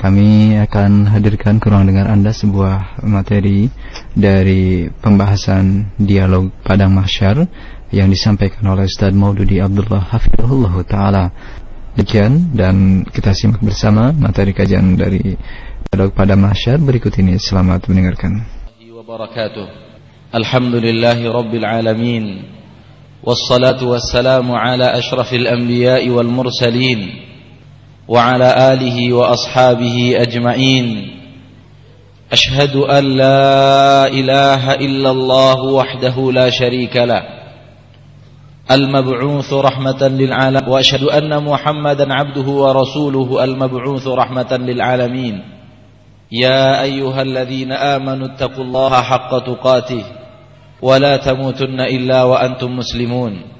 kami akan hadirkan kurang dengar Anda sebuah materi dari pembahasan dialog Padang Mahsyar yang disampaikan oleh Ustaz Maududi Abdullah Hafizullah Ta'ala. Demikian dan kita simak bersama materi kajian dari dialog Padang Mahsyar berikut ini. Selamat mendengarkan. Alhamdulillahi Rabbil Alamin Wassalatu wassalamu ala ashrafil وعلى آله وأصحابه أجمعين. أشهد أن لا إله إلا الله وحده لا شريك له. المبعوث رحمة للعالم وأشهد أن محمدا عبده ورسوله المبعوث رحمة للعالمين. يا أيها الذين آمنوا اتقوا الله حق تقاته. ولا تموتن إلا وأنتم مسلمون.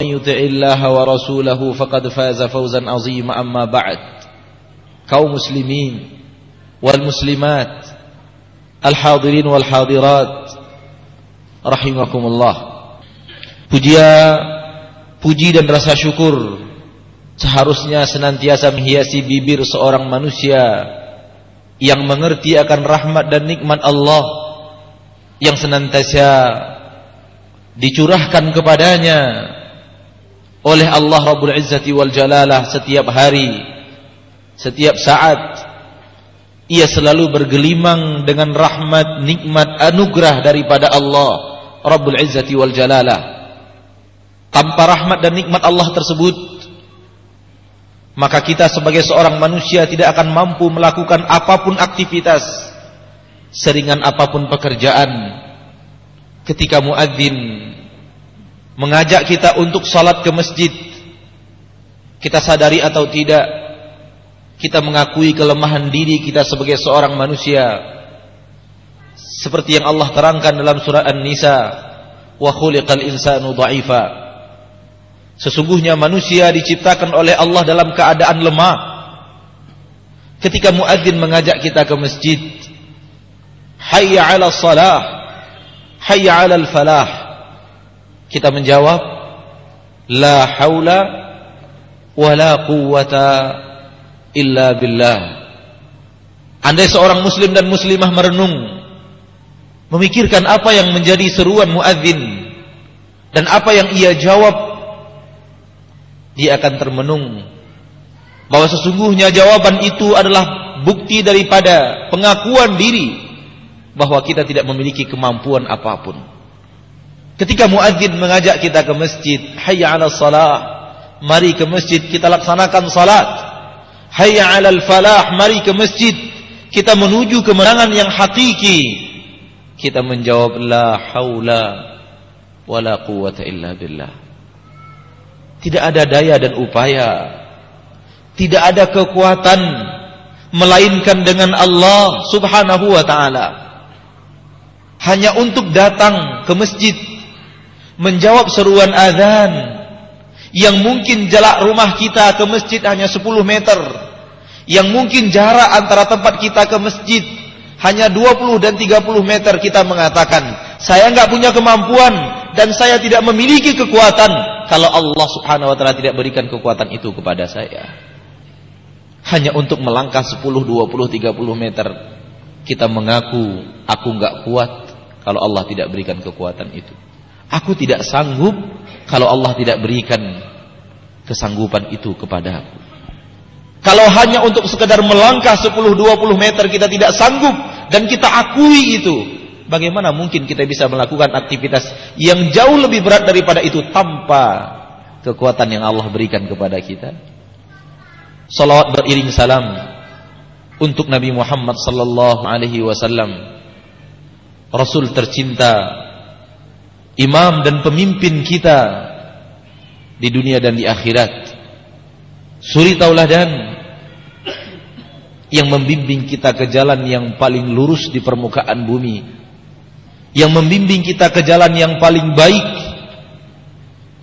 من يطع الله ورسوله فقد فاز فوزا عظيما أما بعد kaum muslimin wal muslimat al hadirin wal hadirat rahimakumullah puja puji dan rasa syukur seharusnya senantiasa menghiasi bibir seorang manusia yang mengerti akan rahmat dan nikmat Allah yang senantiasa dicurahkan kepadanya oleh Allah Rabbul Izzati wal Jalalah setiap hari, setiap saat. Ia selalu bergelimang dengan rahmat, nikmat, anugerah daripada Allah Rabbul Izzati wal Jalalah. Tanpa rahmat dan nikmat Allah tersebut, maka kita sebagai seorang manusia tidak akan mampu melakukan apa pun aktivitas, seringan apa pun pekerjaan. Ketika muadzin mengajak kita untuk salat ke masjid. Kita sadari atau tidak kita mengakui kelemahan diri kita sebagai seorang manusia. Seperti yang Allah terangkan dalam surah An-Nisa wa khuliqal insanu dha'ifa. Sesungguhnya manusia diciptakan oleh Allah dalam keadaan lemah. Ketika muadzin mengajak kita ke masjid hayya 'ala salah hayya 'alal falah kita menjawab La haula Wala quwata Illa billah. Andai seorang muslim dan muslimah merenung Memikirkan apa yang menjadi seruan muadzin Dan apa yang ia jawab Dia akan termenung Bahwa sesungguhnya jawaban itu adalah Bukti daripada pengakuan diri Bahwa kita tidak memiliki kemampuan apa pun Ketika muadzin mengajak kita ke masjid, hayya 'ala salah, mari ke masjid kita laksanakan salat. Hayya 'alal falah, mari ke masjid kita menuju kemenangan yang hakiki. Kita menjawab la haula wala quwata illa billah. Tidak ada daya dan upaya. Tidak ada kekuatan melainkan dengan Allah Subhanahu wa taala. Hanya untuk datang ke masjid menjawab seruan azan yang mungkin jarak rumah kita ke masjid hanya 10 meter yang mungkin jarak antara tempat kita ke masjid hanya 20 dan 30 meter kita mengatakan saya enggak punya kemampuan dan saya tidak memiliki kekuatan. Kalau Allah subhanahu wa ta'ala tidak berikan kekuatan itu kepada saya hanya untuk melangkah 10, 20, 30 meter kita mengaku aku enggak kuat kalau Allah tidak berikan kekuatan itu Aku tidak sanggup kalau Allah tidak berikan kesanggupan itu kepada aku. Kalau hanya untuk sekedar melangkah 10-20 meter kita tidak sanggup dan kita akui itu. Bagaimana mungkin kita bisa melakukan aktivitas yang jauh lebih berat daripada itu tanpa kekuatan yang Allah berikan kepada kita? Salawat beriring salam untuk Nabi Muhammad sallallahu alaihi wasallam. Rasul tercinta imam dan pemimpin kita di dunia dan di akhirat. Suri tauladan yang membimbing kita ke jalan yang paling lurus di permukaan bumi. Yang membimbing kita ke jalan yang paling baik.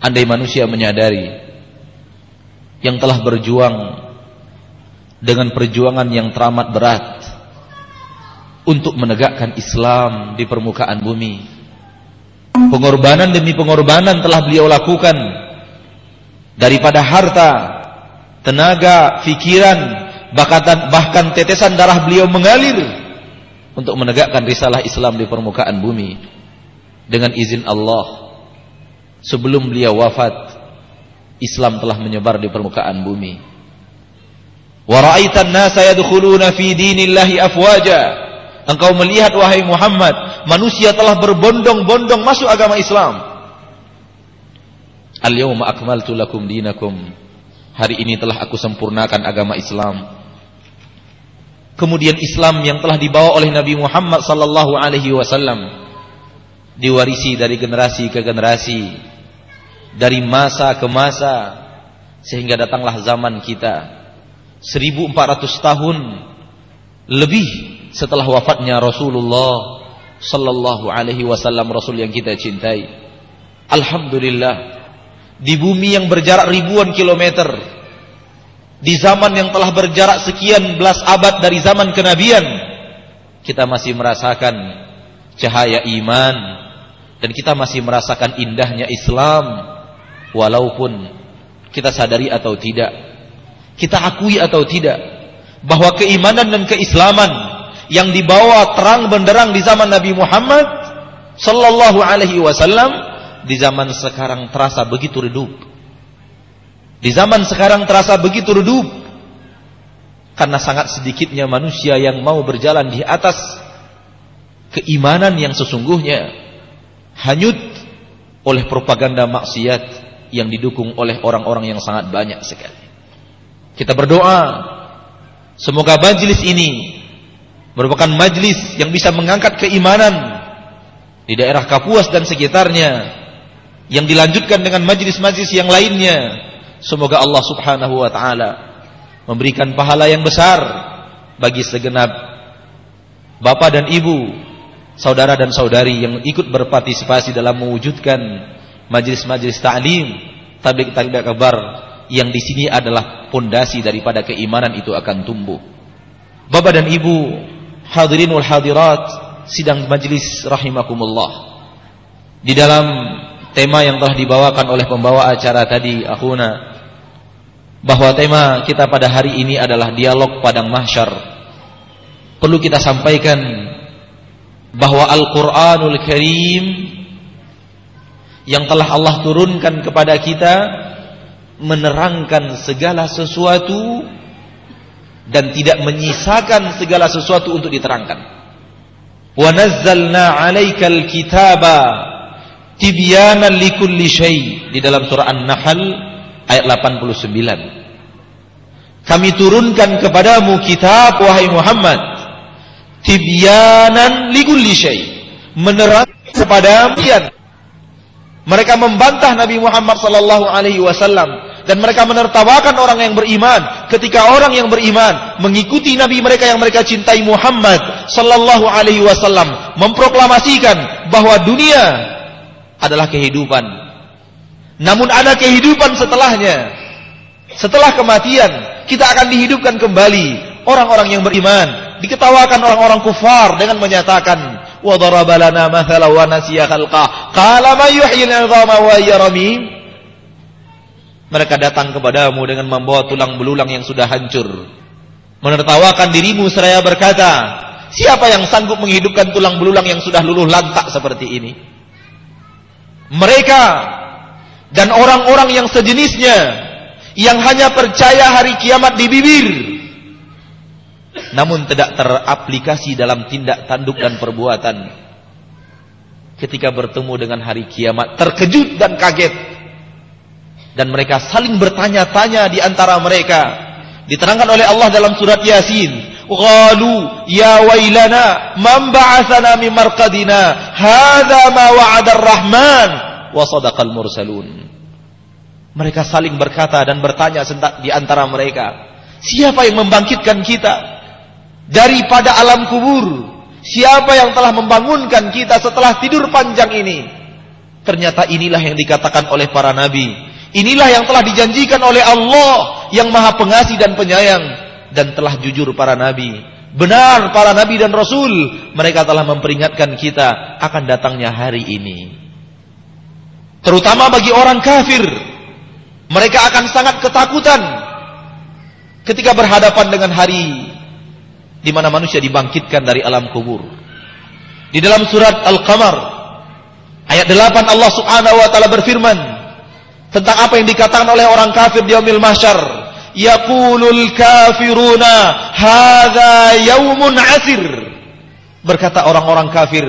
Andai manusia menyadari yang telah berjuang dengan perjuangan yang teramat berat untuk menegakkan Islam di permukaan bumi pengorbanan demi pengorbanan telah beliau lakukan daripada harta tenaga, pikiran, bahkan, bahkan tetesan darah beliau mengalir untuk menegakkan risalah Islam di permukaan bumi dengan izin Allah. Sebelum beliau wafat, Islam telah menyebar di permukaan bumi. Wa ra'aitan nasa yadkhuluna fi dinillahi afwaja. Engkau melihat wahai Muhammad, manusia telah berbondong-bondong masuk agama Islam. Al-yawma akmaltu lakum dinakum Hari ini telah aku sempurnakan agama Islam. Kemudian Islam yang telah dibawa oleh Nabi Muhammad sallallahu alaihi wasallam diwarisi dari generasi ke generasi, dari masa ke masa sehingga datanglah zaman kita 1400 tahun lebih setelah wafatnya Rasulullah sallallahu alaihi wasallam Rasul yang kita cintai. Alhamdulillah di bumi yang berjarak ribuan kilometer di zaman yang telah berjarak sekian belas abad dari zaman kenabian kita masih merasakan cahaya iman dan kita masih merasakan indahnya Islam walaupun kita sadari atau tidak kita akui atau tidak bahwa keimanan dan keislaman yang dibawa terang benderang di zaman Nabi Muhammad sallallahu alaihi wasallam di zaman sekarang terasa begitu redup. Di zaman sekarang terasa begitu redup. Karena sangat sedikitnya manusia yang mau berjalan di atas keimanan yang sesungguhnya hanyut oleh propaganda maksiat yang didukung oleh orang-orang yang sangat banyak sekali. Kita berdoa semoga majlis ini merupakan majlis yang bisa mengangkat keimanan di daerah Kapuas dan sekitarnya yang dilanjutkan dengan majlis-majlis yang lainnya. Semoga Allah Subhanahu wa taala memberikan pahala yang besar bagi segenap bapak dan ibu, saudara dan saudari yang ikut berpartisipasi dalam mewujudkan majlis-majlis ta'lim, tablik tablik kabar yang di sini adalah pondasi daripada keimanan itu akan tumbuh. Bapak dan Ibu, hadirin wal hadirat, sidang majlis rahimakumullah. Di dalam tema yang telah dibawakan oleh pembawa acara tadi akhuna bahwa tema kita pada hari ini adalah dialog padang mahsyar perlu kita sampaikan bahwa Al-Qur'anul Karim yang telah Allah turunkan kepada kita menerangkan segala sesuatu dan tidak menyisakan segala sesuatu untuk diterangkan. Wa nazzalna 'alaikal kitaba tibyanan likulli syai di dalam surah An-Nahl ayat 89. Kami turunkan kepadamu kitab wahai Muhammad tibyanan likulli syai menerang kepada kalian. Mereka membantah Nabi Muhammad sallallahu alaihi wasallam dan mereka menertawakan orang yang beriman ketika orang yang beriman mengikuti nabi mereka yang mereka cintai Muhammad sallallahu alaihi wasallam memproklamasikan bahwa dunia adalah kehidupan. Namun ada kehidupan setelahnya. Setelah kematian, kita akan dihidupkan kembali. Orang-orang yang beriman diketawakan orang-orang kufar dengan menyatakan, "Wa mathala wa nasiya khalqah. Qala may yuhyil 'idhama wa ramim?" Mereka datang kepadamu dengan membawa tulang belulang yang sudah hancur. Menertawakan dirimu seraya berkata, "Siapa yang sanggup menghidupkan tulang belulang yang sudah luluh lantak seperti ini?" mereka dan orang-orang yang sejenisnya yang hanya percaya hari kiamat di bibir namun tidak teraplikasi dalam tindak tanduk dan perbuatan. Ketika bertemu dengan hari kiamat terkejut dan kaget. Dan mereka saling bertanya-tanya di antara mereka. Diterangkan oleh Allah dalam surat Yasin. Qalu ya wailana man ba'athana min marqadina? Hadza ma wa'ada ar-rahman wa sadaqal mursalun. Mereka saling berkata dan bertanya di antara mereka siapa yang membangkitkan kita daripada alam kubur. Siapa yang telah membangunkan kita setelah tidur panjang ini? Ternyata inilah yang dikatakan oleh para nabi. Inilah yang telah dijanjikan oleh Allah yang maha pengasih dan penyayang. Dan telah jujur para nabi. Benar para nabi dan rasul. Mereka telah memperingatkan kita akan datangnya hari ini. Terutama bagi orang kafir. Mereka akan sangat ketakutan. Ketika berhadapan dengan hari di mana manusia dibangkitkan dari alam kubur. Di dalam surat Al-Qamar ayat 8 Allah Subhanahu wa taala berfirman tentang apa yang dikatakan oleh orang kafir di yaumil mahsyar. Yaqulul kafiruna hadza yaumun asir. Berkata orang-orang kafir,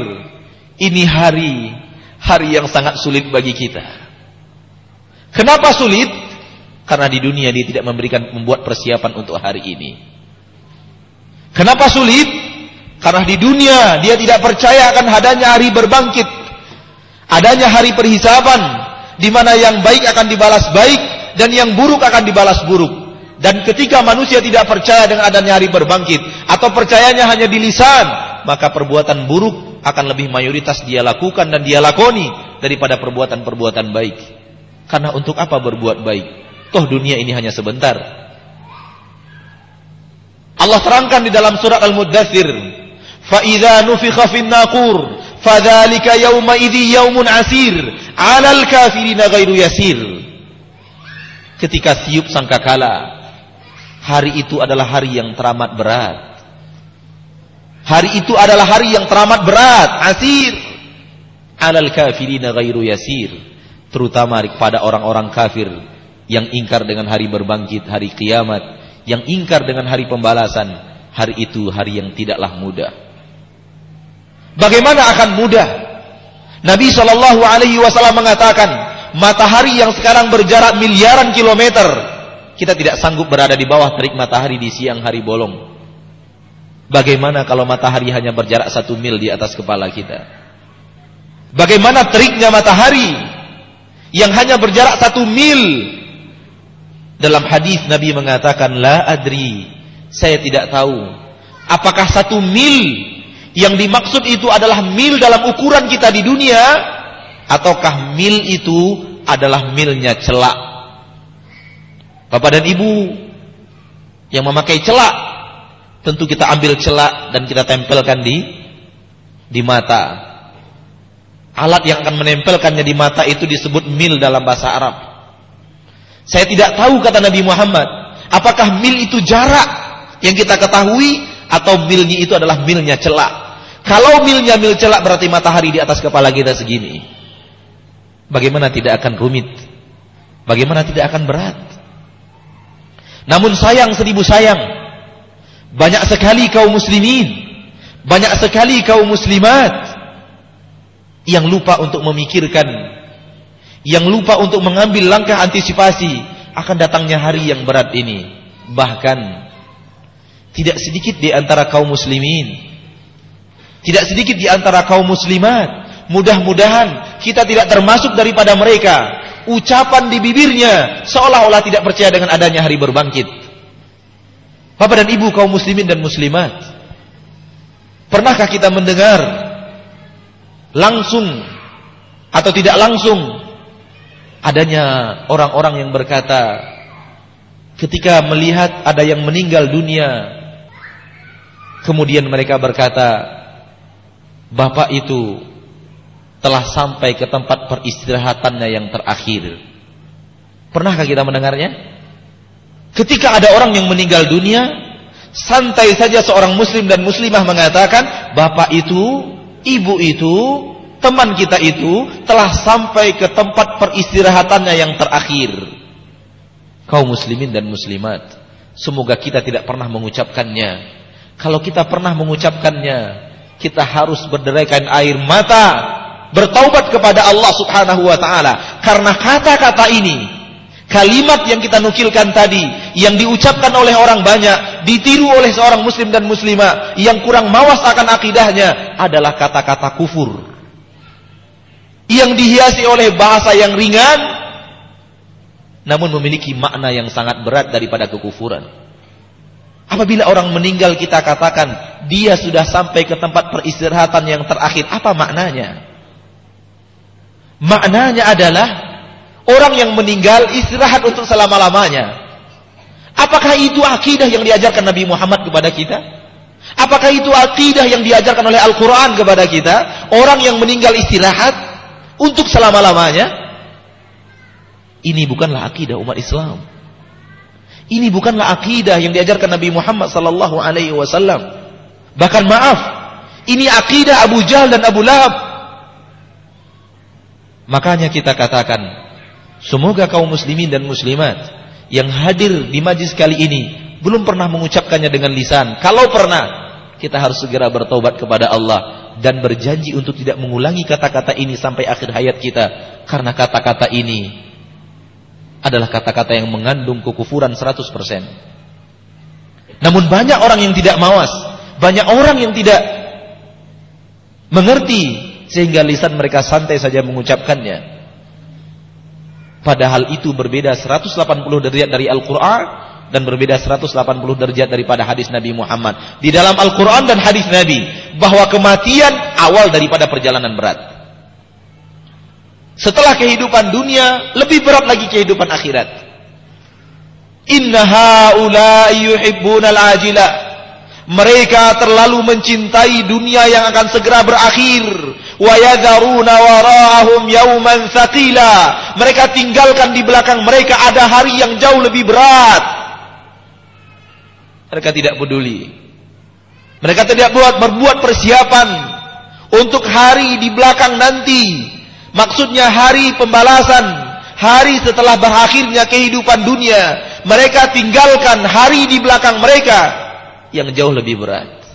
ini hari hari yang sangat sulit bagi kita. Kenapa sulit? Karena di dunia dia tidak memberikan membuat persiapan untuk hari ini. Kenapa sulit? Karena di dunia dia tidak percaya akan adanya hari berbangkit. Adanya hari perhisaban di mana yang baik akan dibalas baik dan yang buruk akan dibalas buruk. Dan ketika manusia tidak percaya dengan adanya hari berbangkit atau percayanya hanya di lisan, maka perbuatan buruk akan lebih mayoritas dia lakukan dan dia lakoni daripada perbuatan-perbuatan baik. Karena untuk apa berbuat baik? Toh dunia ini hanya sebentar. Allah terangkan di dalam surat Al-Muddathir, "Fa idza nufikha fin naqur, fadzalika yawma idzi yaumun asir, 'alal kafirina ghairu yasir." Ketika tiup sangkakala, hari itu adalah hari yang teramat berat. Hari itu adalah hari yang teramat berat, asir. 'Alal kafirina ghairu yasir, terutama kepada orang-orang kafir yang ingkar dengan hari berbangkit, hari kiamat yang ingkar dengan hari pembalasan, hari itu hari yang tidaklah mudah. Bagaimana akan mudah? Nabi Shallallahu Alaihi Wasallam mengatakan, matahari yang sekarang berjarak miliaran kilometer, kita tidak sanggup berada di bawah terik matahari di siang hari bolong. Bagaimana kalau matahari hanya berjarak satu mil di atas kepala kita? Bagaimana teriknya matahari yang hanya berjarak satu mil dalam hadis Nabi mengatakan la adri, saya tidak tahu apakah satu mil yang dimaksud itu adalah mil dalam ukuran kita di dunia ataukah mil itu adalah milnya celak. Bapak dan Ibu yang memakai celak tentu kita ambil celak dan kita tempelkan di di mata. Alat yang akan menempelkannya di mata itu disebut mil dalam bahasa Arab. Saya tidak tahu kata Nabi Muhammad, apakah mil itu jarak yang kita ketahui atau milnya itu adalah milnya celak. Kalau milnya mil celak berarti matahari di atas kepala kita segini. Bagaimana tidak akan rumit? Bagaimana tidak akan berat? Namun sayang seribu sayang, banyak sekali kaum muslimin, banyak sekali kaum muslimat yang lupa untuk memikirkan yang lupa untuk mengambil langkah antisipasi akan datangnya hari yang berat ini. Bahkan tidak sedikit di antara kaum muslimin, tidak sedikit di antara kaum muslimat, mudah-mudahan kita tidak termasuk daripada mereka. Ucapan di bibirnya seolah-olah tidak percaya dengan adanya hari berbangkit. Bapak dan Ibu kaum muslimin dan muslimat, pernahkah kita mendengar langsung atau tidak langsung adanya orang-orang yang berkata ketika melihat ada yang meninggal dunia kemudian mereka berkata bapak itu telah sampai ke tempat peristirahatannya yang terakhir. Pernahkah kita mendengarnya? Ketika ada orang yang meninggal dunia santai saja seorang muslim dan muslimah mengatakan bapak itu ibu itu teman kita itu telah sampai ke tempat peristirahatannya yang terakhir. Kaum muslimin dan muslimat, semoga kita tidak pernah mengucapkannya. Kalau kita pernah mengucapkannya, kita harus berderaikan air mata, bertaubat kepada Allah Subhanahu wa taala karena kata-kata ini Kalimat yang kita nukilkan tadi yang diucapkan oleh orang banyak, ditiru oleh seorang muslim dan muslimah yang kurang mawas akan akidahnya adalah kata-kata kufur yang dihiasi oleh bahasa yang ringan namun memiliki makna yang sangat berat daripada kekufuran. Apabila orang meninggal kita katakan dia sudah sampai ke tempat peristirahatan yang terakhir. Apa maknanya? Maknanya adalah orang yang meninggal istirahat untuk selama-lamanya. Apakah itu akidah yang diajarkan Nabi Muhammad kepada kita? Apakah itu akidah yang diajarkan oleh Al-Quran kepada kita? Orang yang meninggal istirahat untuk selama-lamanya? Ini bukanlah akidah umat Islam. Ini bukanlah akidah yang diajarkan Nabi Muhammad sallallahu alaihi wasallam. Bahkan maaf, ini akidah Abu Jahal dan Abu Lahab. Makanya kita katakan, semoga kaum muslimin dan muslimat yang hadir di majlis kali ini belum pernah mengucapkannya dengan lisan. Kalau pernah, kita harus segera bertobat kepada Allah dan berjanji untuk tidak mengulangi kata-kata ini sampai akhir hayat kita karena kata-kata ini adalah kata-kata yang mengandung kekufuran 100%. Namun banyak orang yang tidak mawas, banyak orang yang tidak mengerti sehingga lisan mereka santai saja mengucapkannya. Padahal itu berbeda 180 derajat dari Al-Qur'an dan berbeda 180 derajat daripada hadis Nabi Muhammad. Di dalam Al-Qur'an dan hadis Nabi bahwa kematian awal daripada perjalanan berat. Setelah kehidupan dunia, lebih berat lagi kehidupan akhirat. Inna haula'i yuhibbunal ajila. Mereka terlalu mencintai dunia yang akan segera berakhir. Wa yadharuna wara'ahum yauman thaqila. Mereka tinggalkan di belakang mereka ada hari yang jauh lebih berat. Mereka tidak peduli. Mereka tidak buat berbuat persiapan untuk hari di belakang nanti Maksudnya hari pembalasan, hari setelah berakhirnya kehidupan dunia. Mereka tinggalkan hari di belakang mereka yang jauh lebih berat.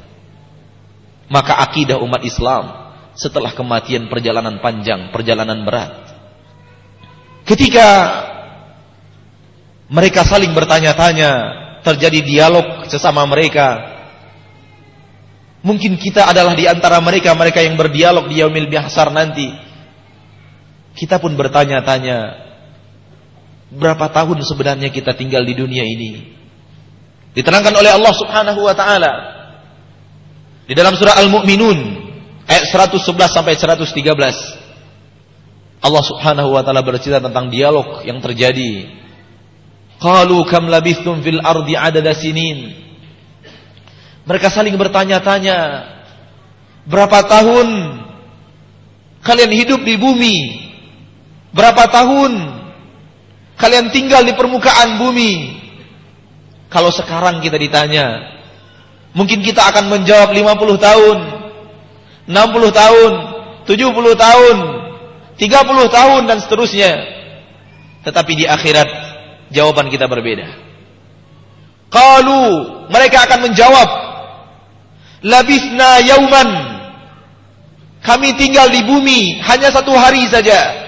Maka akidah umat Islam setelah kematian perjalanan panjang, perjalanan berat. Ketika mereka saling bertanya-tanya, terjadi dialog sesama mereka. Mungkin kita adalah di antara mereka mereka yang berdialog di yaumil bihsar nanti. Kita pun bertanya-tanya, berapa tahun sebenarnya kita tinggal di dunia ini? Diterangkan oleh Allah Subhanahu wa taala di dalam surah Al-Mu'minun ayat 111 sampai 113. Allah Subhanahu wa taala bercerita tentang dialog yang terjadi. Qalu kam labithtum fil ardi adada sinin. Mereka saling bertanya-tanya, berapa tahun kalian hidup di bumi? Berapa tahun kalian tinggal di permukaan bumi? Kalau sekarang kita ditanya, mungkin kita akan menjawab 50 tahun, 60 tahun, 70 tahun, 30 tahun dan seterusnya. Tetapi di akhirat jawaban kita berbeda. Qalu mereka akan menjawab Labisna yauman. Kami tinggal di bumi hanya satu hari saja.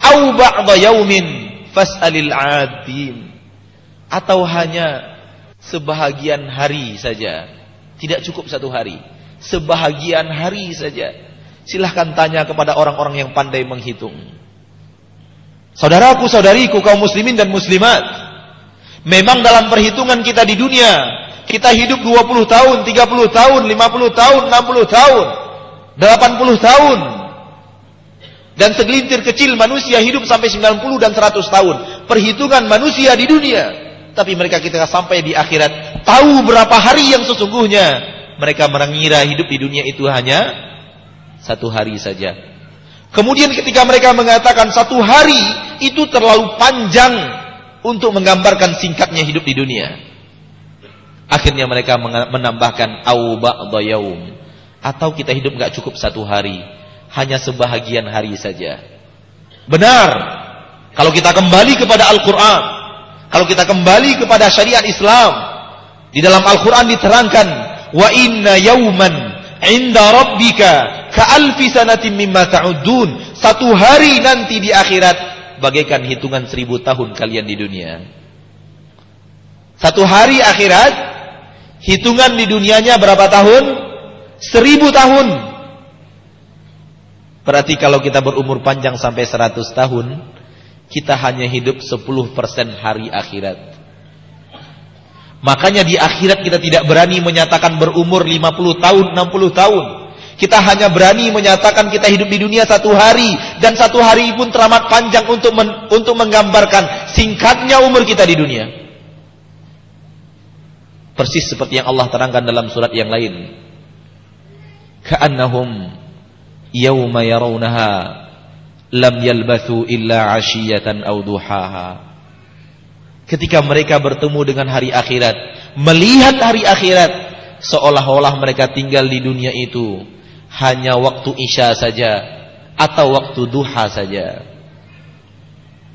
Au ba'da yaumin fas'alil 'adin atau hanya sebahagian hari saja. Tidak cukup satu hari. Sebahagian hari saja. Silahkan tanya kepada orang-orang yang pandai menghitung saudaraku saudariku kaum muslimin dan muslimat memang dalam perhitungan kita di dunia kita hidup 20 tahun 30 tahun 50 tahun 60 tahun 80 tahun dan segelintir kecil manusia hidup sampai 90 dan 100 tahun. Perhitungan manusia di dunia. Tapi mereka kita sampai di akhirat. Tahu berapa hari yang sesungguhnya. Mereka mengira hidup di dunia itu hanya satu hari saja. Kemudian ketika mereka mengatakan satu hari itu terlalu panjang untuk menggambarkan singkatnya hidup di dunia. Akhirnya mereka menambahkan au ba'da yaum atau kita hidup nggak cukup satu hari hanya sebahagian hari saja. Benar. Kalau kita kembali kepada Al-Quran. Kalau kita kembali kepada syariat Islam. Di dalam Al-Quran diterangkan. Wa inna yawman inda rabbika ka'alfi sanatim mimma ta'udun. Satu hari nanti di akhirat. Bagaikan hitungan seribu tahun kalian di dunia. Satu hari akhirat. Hitungan di dunianya berapa tahun? Seribu tahun. Berarti kalau kita berumur panjang sampai 100 tahun, kita hanya hidup 10% hari akhirat. Makanya di akhirat kita tidak berani menyatakan berumur 50 tahun, 60 tahun. Kita hanya berani menyatakan kita hidup di dunia satu hari dan satu hari pun teramat panjang untuk men, untuk menggambarkan singkatnya umur kita di dunia. Persis seperti yang Allah terangkan dalam surat yang lain. Ka'annahum yawma yarawnaha lam yalbathu illa 'ashiyatan aw. Ketika mereka bertemu dengan hari akhirat, melihat hari akhirat seolah-olah mereka tinggal di dunia itu hanya waktu isya saja atau waktu duha saja.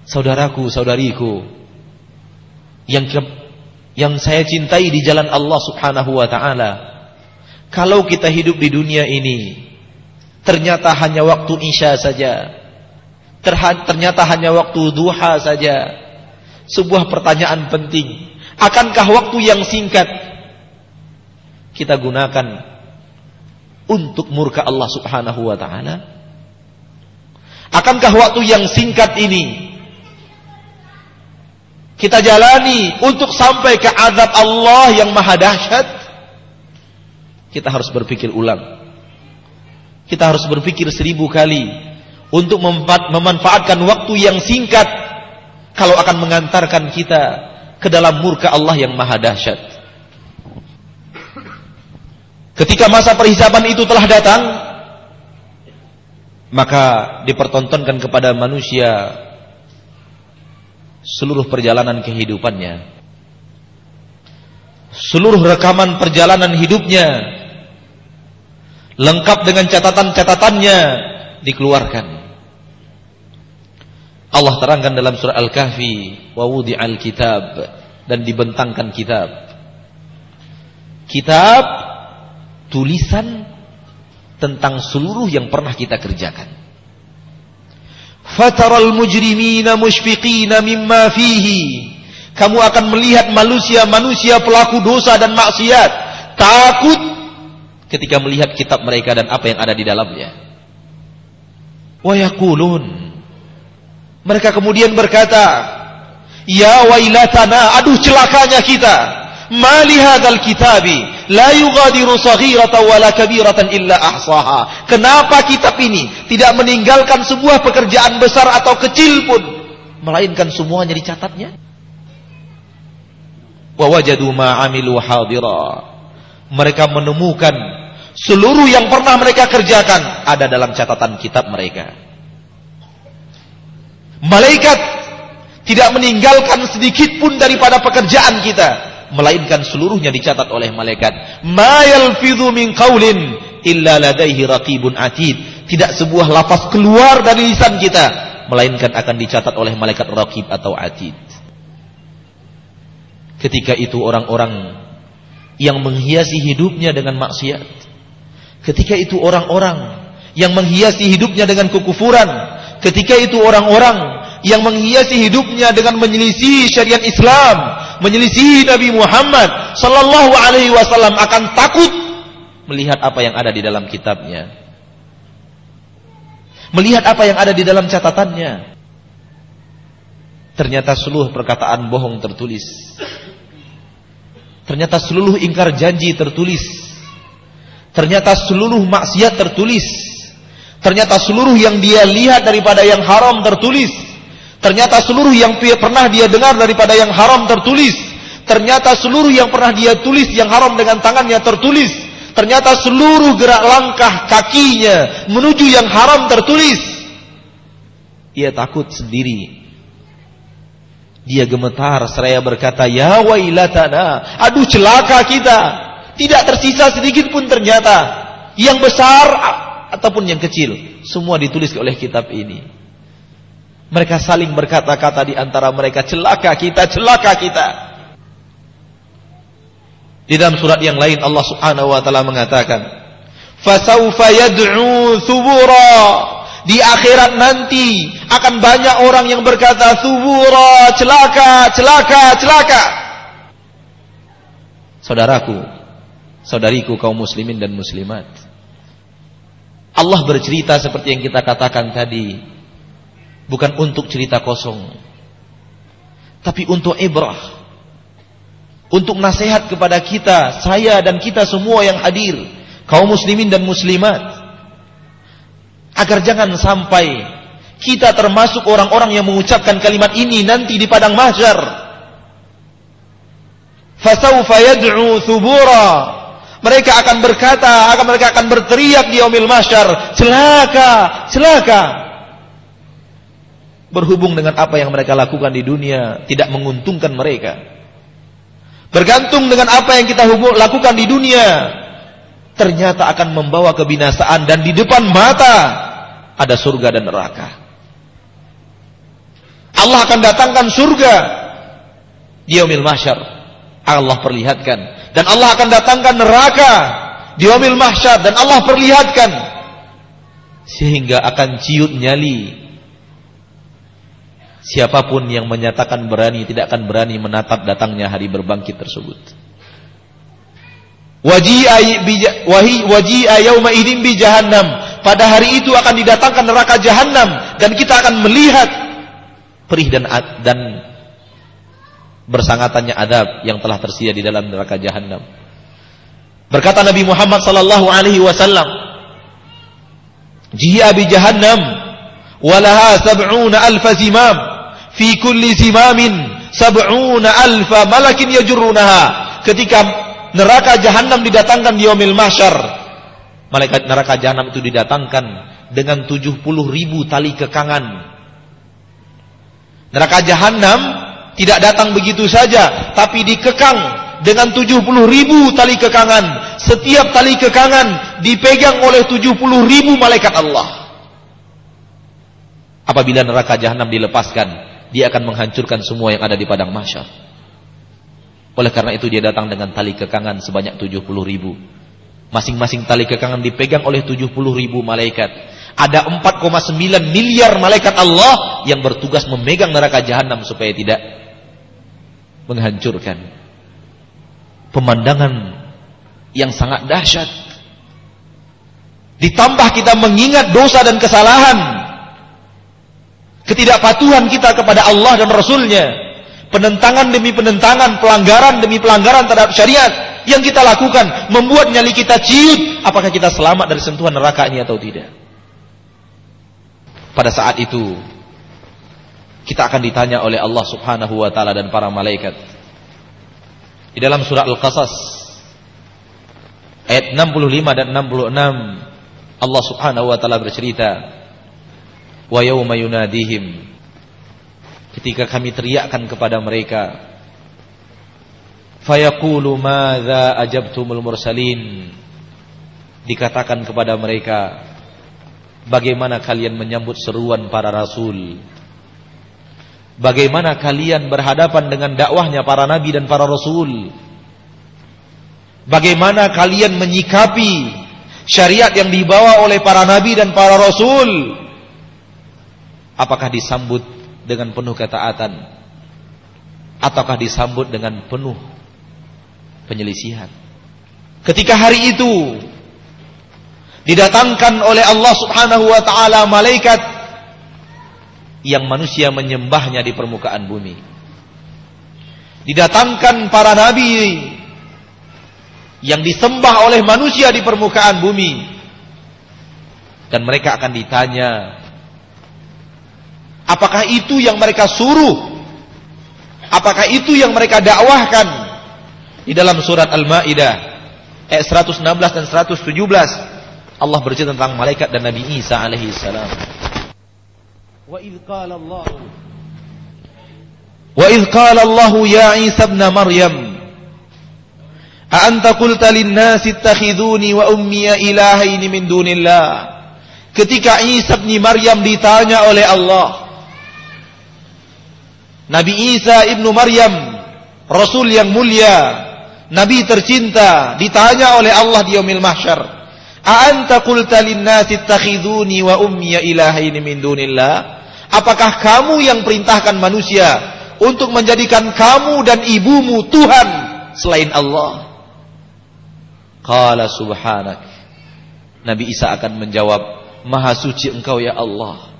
Saudaraku, saudariku, yang yang saya cintai di jalan Allah Subhanahu wa taala. Kalau kita hidup di dunia ini ternyata hanya waktu isya saja. Ternyata hanya waktu duha saja. Sebuah pertanyaan penting. Akankah waktu yang singkat kita gunakan untuk murka Allah Subhanahu wa taala? Akankah waktu yang singkat ini kita jalani untuk sampai ke azab Allah yang maha dahsyat? Kita harus berpikir ulang. Kita harus berpikir seribu kali untuk memanfaatkan waktu yang singkat kalau akan mengantarkan kita ke dalam murka Allah yang maha dahsyat. Ketika masa perhisaban itu telah datang, maka dipertontonkan kepada manusia seluruh perjalanan kehidupannya. Seluruh rekaman perjalanan hidupnya lengkap dengan catatan-catatannya dikeluarkan. Allah terangkan dalam surah Al-Kahfi, "Wa wudi'al kitab" dan dibentangkan kitab. Kitab tulisan tentang seluruh yang pernah kita kerjakan. Fataral mujrimina mushfiqina mimma fihi. Kamu akan melihat manusia-manusia pelaku dosa dan maksiat takut ketika melihat kitab mereka dan apa yang ada di dalamnya. Wa yaqulun mereka kemudian berkata, "Ya wailatana, aduh celakanya kita." Mali hadzal kitabi la yughadiru saghiratan wala kabiratan illa ahsaha. Kenapa kitab ini tidak meninggalkan sebuah pekerjaan besar atau kecil pun melainkan semuanya dicatatnya? Wa ma amilu hadira. Mereka menemukan seluruh yang pernah mereka kerjakan ada dalam catatan kitab mereka. Malaikat tidak meninggalkan sedikit pun daripada pekerjaan kita melainkan seluruhnya dicatat oleh malaikat. Ma yalfidhu min qaulin illa ladaihi raqibun atid. Tidak sebuah lafaz keluar dari lisan kita melainkan akan dicatat oleh malaikat raqib atau atid. Ketika itu orang-orang yang menghiasi hidupnya dengan maksiat. Ketika itu orang-orang yang menghiasi hidupnya dengan kekufuran. Ketika itu orang-orang yang menghiasi hidupnya dengan menyelisih syariat Islam, menyelisih Nabi Muhammad sallallahu alaihi wasallam akan takut melihat apa yang ada di dalam kitabnya. Melihat apa yang ada di dalam catatannya. Ternyata seluruh perkataan bohong tertulis. Ternyata seluruh ingkar janji tertulis. Ternyata seluruh maksiat tertulis. Ternyata seluruh yang dia lihat daripada yang haram tertulis. Ternyata seluruh yang pernah dia dengar daripada yang haram tertulis. Ternyata seluruh yang pernah dia tulis yang haram dengan tangannya tertulis. Ternyata seluruh gerak langkah kakinya menuju yang haram tertulis. Ia takut sendiri. Dia gemetar seraya berkata, "Ya wailatana, aduh celaka kita." Tidak tersisa sedikit pun ternyata yang besar ataupun yang kecil, semua ditulis oleh kitab ini. Mereka saling berkata-kata di antara mereka, celaka kita, celaka kita. Di dalam surat yang lain Allah Subhanahu wa taala mengatakan, "Fasaufa yad'u thubura." Di akhirat nanti akan banyak orang yang berkata thubura, celaka, celaka, celaka. Saudaraku, saudariku kaum muslimin dan muslimat. Allah bercerita seperti yang kita katakan tadi, bukan untuk cerita kosong tapi untuk ibrah untuk nasihat kepada kita, saya dan kita semua yang hadir, kaum muslimin dan muslimat. Agar jangan sampai kita termasuk orang-orang yang mengucapkan kalimat ini nanti di padang mahsyar. Fasawfa yad'u thubura. Mereka akan berkata, akan mereka akan berteriak di yaumil mahsyar, celaka, celaka. Berhubung dengan apa yang mereka lakukan di dunia tidak menguntungkan mereka. Bergantung dengan apa yang kita lakukan di dunia, ternyata akan membawa kebinasaan dan di depan mata ada surga dan neraka. Allah akan datangkan surga di yaumil mahsyar. Allah perlihatkan dan Allah akan datangkan neraka di yaumil mahsyar dan Allah perlihatkan sehingga akan ciut nyali Siapa pun yang menyatakan berani tidak akan berani menatap datangnya hari berbangkit tersebut. Waji'a yauma idzin bi jahannam. Pada hari itu akan didatangkan neraka jahannam dan kita akan melihat perih dan dan bersangatannya adab yang telah tersedia di dalam neraka jahannam. Berkata Nabi Muhammad sallallahu alaihi wasallam, "Ji'a bi jahannam walaha sab'una alf zimam." Fi kulli zimamin sab'una alfa malakin yajurrunaha. Ketika neraka jahanam didatangkan di yaumil mahsyar malaikat neraka jahanam itu didatangkan dengan 70 ribu tali kekangan. Neraka jahanam tidak datang begitu saja tapi dikekang dengan 70 ribu tali kekangan. Setiap tali kekangan dipegang oleh 70 ribu malaikat Allah. Apabila neraka jahanam dilepaskan dia akan menghancurkan semua yang ada di padang mahsyar. Oleh karena itu dia datang dengan tali kekangan sebanyak 70 ribu. Masing-masing tali kekangan dipegang oleh 70 ribu malaikat. Ada 4,9 miliar malaikat Allah yang bertugas memegang neraka jahanam supaya tidak menghancurkan. Pemandangan yang sangat dahsyat. Ditambah kita mengingat dosa dan kesalahan ketidakpatuhan kita kepada Allah dan Rasulnya, penentangan demi penentangan, pelanggaran demi pelanggaran terhadap syariat yang kita lakukan, membuat nyali kita ciut, apakah kita selamat dari sentuhan neraka ini atau tidak. Pada saat itu, kita akan ditanya oleh Allah subhanahu wa ta'ala dan para malaikat. Di dalam surah Al-Qasas, ayat 65 dan 66, Allah subhanahu wa ta'ala bercerita, wa yawma yunadihim. Ketika kami teriakkan kepada mereka fayaqulu madza ajabtumul mursalin? Dikatakan kepada mereka bagaimana kalian menyambut seruan para rasul? Bagaimana kalian berhadapan dengan dakwahnya para nabi dan para rasul? Bagaimana kalian menyikapi syariat yang dibawa oleh para nabi dan para rasul Apakah disambut dengan penuh ketaatan ataukah disambut dengan penuh penyelisihan? Ketika hari itu didatangkan oleh Allah Subhanahu wa taala malaikat yang manusia menyembahnya di permukaan bumi. Didatangkan para nabi yang disembah oleh manusia di permukaan bumi. Dan mereka akan ditanya Apakah itu yang mereka suruh? Apakah itu yang mereka dakwahkan? Di dalam surat Al-Maidah ayat 116 dan 117 Allah bercerita tentang malaikat dan Nabi Isa alaihi salam. Wa idh qala Allah Wa idh qala Allah ya Isa ibn Maryam A anta qulta lin-nasi ittakhiduni wa ummi ilahaini min dunillah Ketika Isa bin Maryam ditanya oleh Allah Nabi Isa ibnu Maryam, Rasul yang mulia, Nabi tercinta, ditanya oleh Allah di yaumil mahsyar, "A anta qulta ittakhiduni wa ummi ilahaini min dunillah?" Apakah kamu yang perintahkan manusia untuk menjadikan kamu dan ibumu Tuhan selain Allah? Qala subhanak. Nabi Isa akan menjawab, Maha suci engkau ya Allah.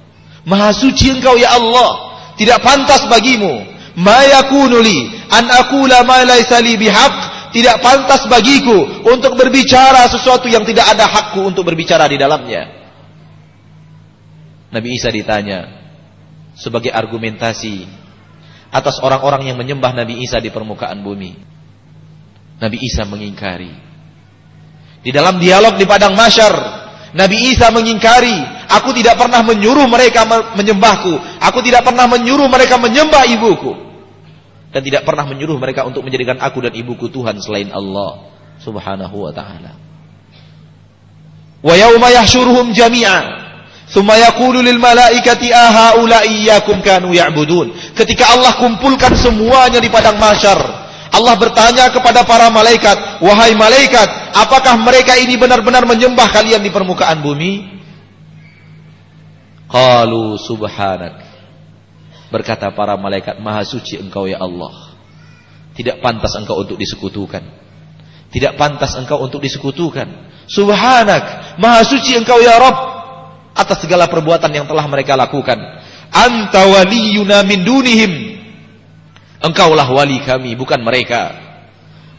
Maha suci engkau ya Allah. Tidak pantas bagimu. Ma yakunuli an aqula ma laysa li tidak pantas bagiku untuk berbicara sesuatu yang tidak ada hakku untuk berbicara di dalamnya. Nabi Isa ditanya sebagai argumentasi atas orang-orang yang menyembah Nabi Isa di permukaan bumi. Nabi Isa mengingkari. Di dalam dialog di padang masyar, Nabi Isa mengingkari, aku tidak pernah menyuruh mereka menyembahku, aku tidak pernah menyuruh mereka menyembah ibuku. Dan tidak pernah menyuruh mereka untuk menjadikan aku dan ibuku Tuhan selain Allah Subhanahu wa taala. Wa yahsyuruhum jami'a Thumma lil malaikati. Ketika Allah kumpulkan semuanya di padang mahsyar, Allah bertanya kepada para malaikat, "Wahai malaikat, apakah mereka ini benar-benar menyembah kalian di permukaan bumi?" Qalu subhanak. Berkata para malaikat, "Maha suci Engkau ya Allah. Tidak pantas Engkau untuk disekutukan. Tidak pantas Engkau untuk disekutukan. Subhanak, Maha suci Engkau ya Rabb." atas segala perbuatan yang telah mereka lakukan. Anta waliyuna min dunihim. Engkaulah wali kami, bukan mereka.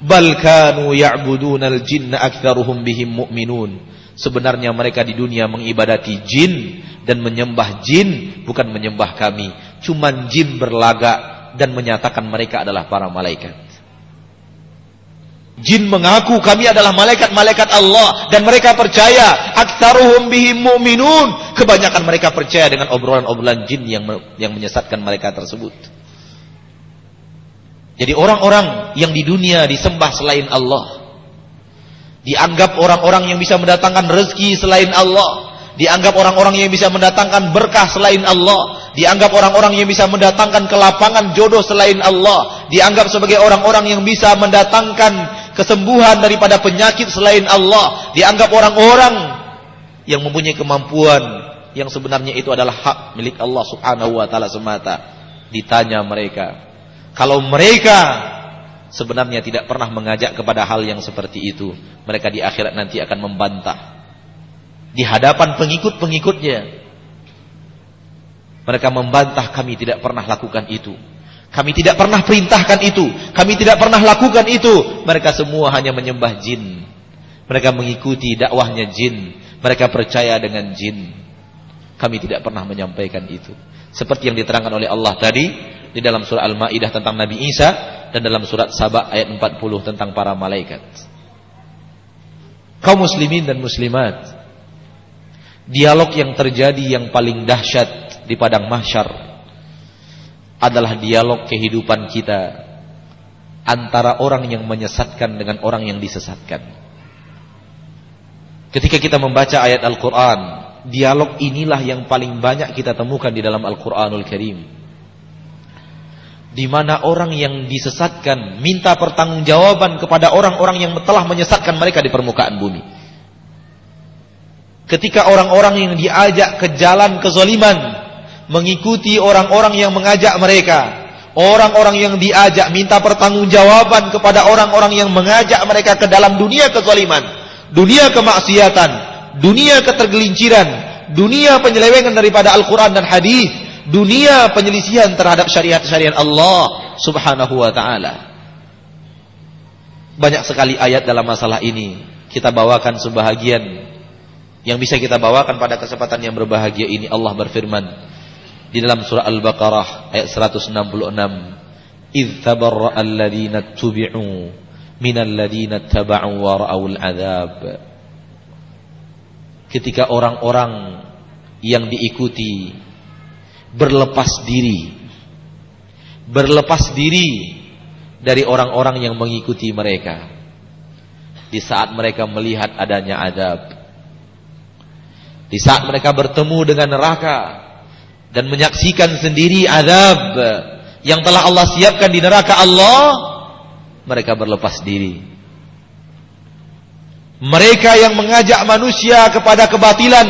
Bal kanu ya'budunal jinna aktsaruhum bihim mu'minun. Sebenarnya mereka di dunia mengibadati jin dan menyembah jin, bukan menyembah kami. Cuman jin berlagak dan menyatakan mereka adalah para malaikat. Jin mengaku kami adalah malaikat-malaikat Allah dan mereka percaya aktsaruhum bihim mu'minun. Kebanyakan mereka percaya dengan obrolan-obrolan jin yang yang menyesatkan mereka tersebut. Jadi orang-orang yang di dunia disembah selain Allah dianggap orang-orang yang bisa mendatangkan rezeki selain Allah, dianggap orang-orang yang bisa mendatangkan berkah selain Allah, dianggap orang-orang yang bisa mendatangkan kelapangan jodoh selain Allah, dianggap sebagai orang-orang yang bisa mendatangkan kesembuhan daripada penyakit selain Allah. Dianggap orang-orang yang mempunyai kemampuan yang sebenarnya itu adalah hak milik Allah Subhanahu wa taala semata. Ditanya mereka kalau mereka sebenarnya tidak pernah mengajak kepada hal yang seperti itu mereka di akhirat nanti akan membantah di hadapan pengikut-pengikutnya mereka membantah kami tidak pernah lakukan itu kami tidak pernah perintahkan itu. Kami tidak pernah lakukan itu. Mereka semua hanya menyembah jin. Mereka mengikuti dakwahnya jin. Mereka percaya dengan jin. Kami tidak pernah menyampaikan itu. Seperti yang diterangkan oleh Allah tadi di dalam surah Al-Maidah tentang Nabi Isa dan dalam surat Sabah ayat 40 tentang para malaikat. Kaum muslimin dan muslimat, dialog yang terjadi yang paling dahsyat di padang mahsyar adalah dialog kehidupan kita antara orang yang menyesatkan dengan orang yang disesatkan. Ketika kita membaca ayat Al-Quran, dialog inilah yang paling banyak kita temukan di dalam Al-Quranul Karim. Di mana orang yang disesatkan minta pertanggungjawaban kepada orang-orang yang telah menyesatkan mereka di permukaan bumi. Ketika orang-orang yang diajak ke jalan kezaliman mengikuti orang-orang yang mengajak mereka. Orang-orang yang diajak minta pertanggungjawaban kepada orang-orang yang mengajak mereka ke dalam dunia kezaliman, dunia kemaksiatan, dunia ketergelinciran, dunia penyelewengan daripada Al-Qur'an dan hadis, dunia penyelisihan terhadap syariat-syariat Allah Subhanahu wa taala. Banyak sekali ayat dalam masalah ini. Kita bawakan sebahagian yang bisa kita bawakan pada kesempatan yang berbahagia ini Allah berfirman di dalam surah Al-Baqarah ayat 166 idz tabarra'a alladziina tubi'u minal ladziina taba'u wa ra'awul adzab ketika orang-orang yang diikuti berlepas diri. Berlepas diri dari orang-orang yang mengikuti mereka. Di saat mereka melihat adanya adab di saat mereka bertemu dengan neraka dan menyaksikan sendiri azab yang telah Allah siapkan di neraka Allah, mereka berlepas diri. Mereka yang mengajak manusia kepada kebatilan,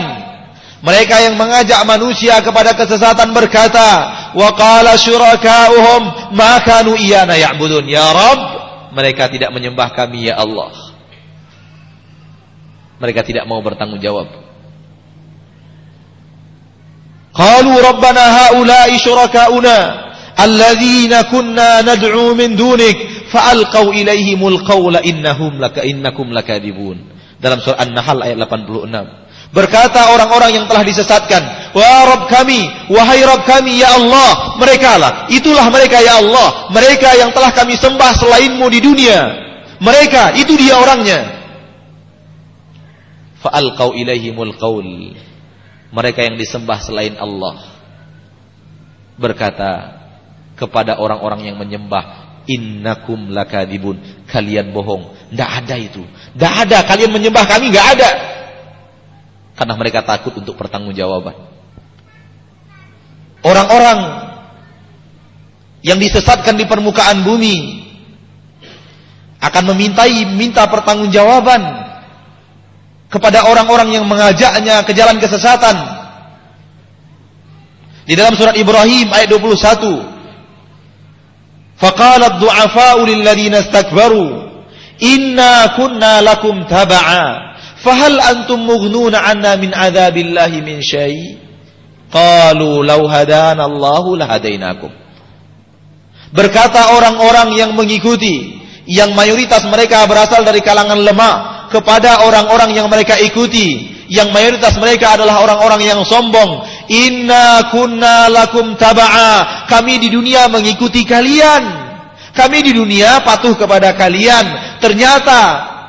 mereka yang mengajak manusia kepada kesesatan berkata, "Wa qala syuraka'uhum ma kanu iyana ya'budun." Ya Rabb, mereka tidak menyembah kami ya Allah. Mereka tidak mau bertanggung jawab. Qalu rabbana haula'i syurakauna alladzina kunna nad'u min dunik fa'alqau ilaihimul qawla innahum laka innakum lakadibun dalam surah An-Nahl ayat 86 Berkata orang-orang yang telah disesatkan, "Wah Rabb kami, wahai Rabb kami ya Allah, mereka lah, itulah mereka ya Allah, mereka yang telah kami sembah selainmu di dunia. Mereka, itu dia orangnya." Fa'alqau ilaihimul qaul. Mereka yang disembah selain Allah. Berkata kepada orang-orang yang menyembah innakum lakadibun. Kalian bohong. Tidak ada itu. Tidak ada. Kalian menyembah kami nggak ada karena mereka takut untuk pertanggungjawaban. Orang-orang yang disesatkan di permukaan bumi akan memintai minta pertanggungjawaban kepada orang-orang yang mengajaknya ke jalan kesesatan. Di dalam surat Ibrahim ayat 21. Faqalat du'afa'u lil ladina istakbaru inna kunna lakum taba'a Fahal antum mughnuna anna min adzabillahi min syai? Qalu law hadana Allahu lahadainakum. Berkata orang-orang yang mengikuti yang mayoritas mereka berasal dari kalangan lemah kepada orang-orang yang mereka ikuti yang mayoritas mereka adalah orang-orang yang sombong inna kunna lakum taba'a kami di dunia mengikuti kalian kami di dunia patuh kepada kalian ternyata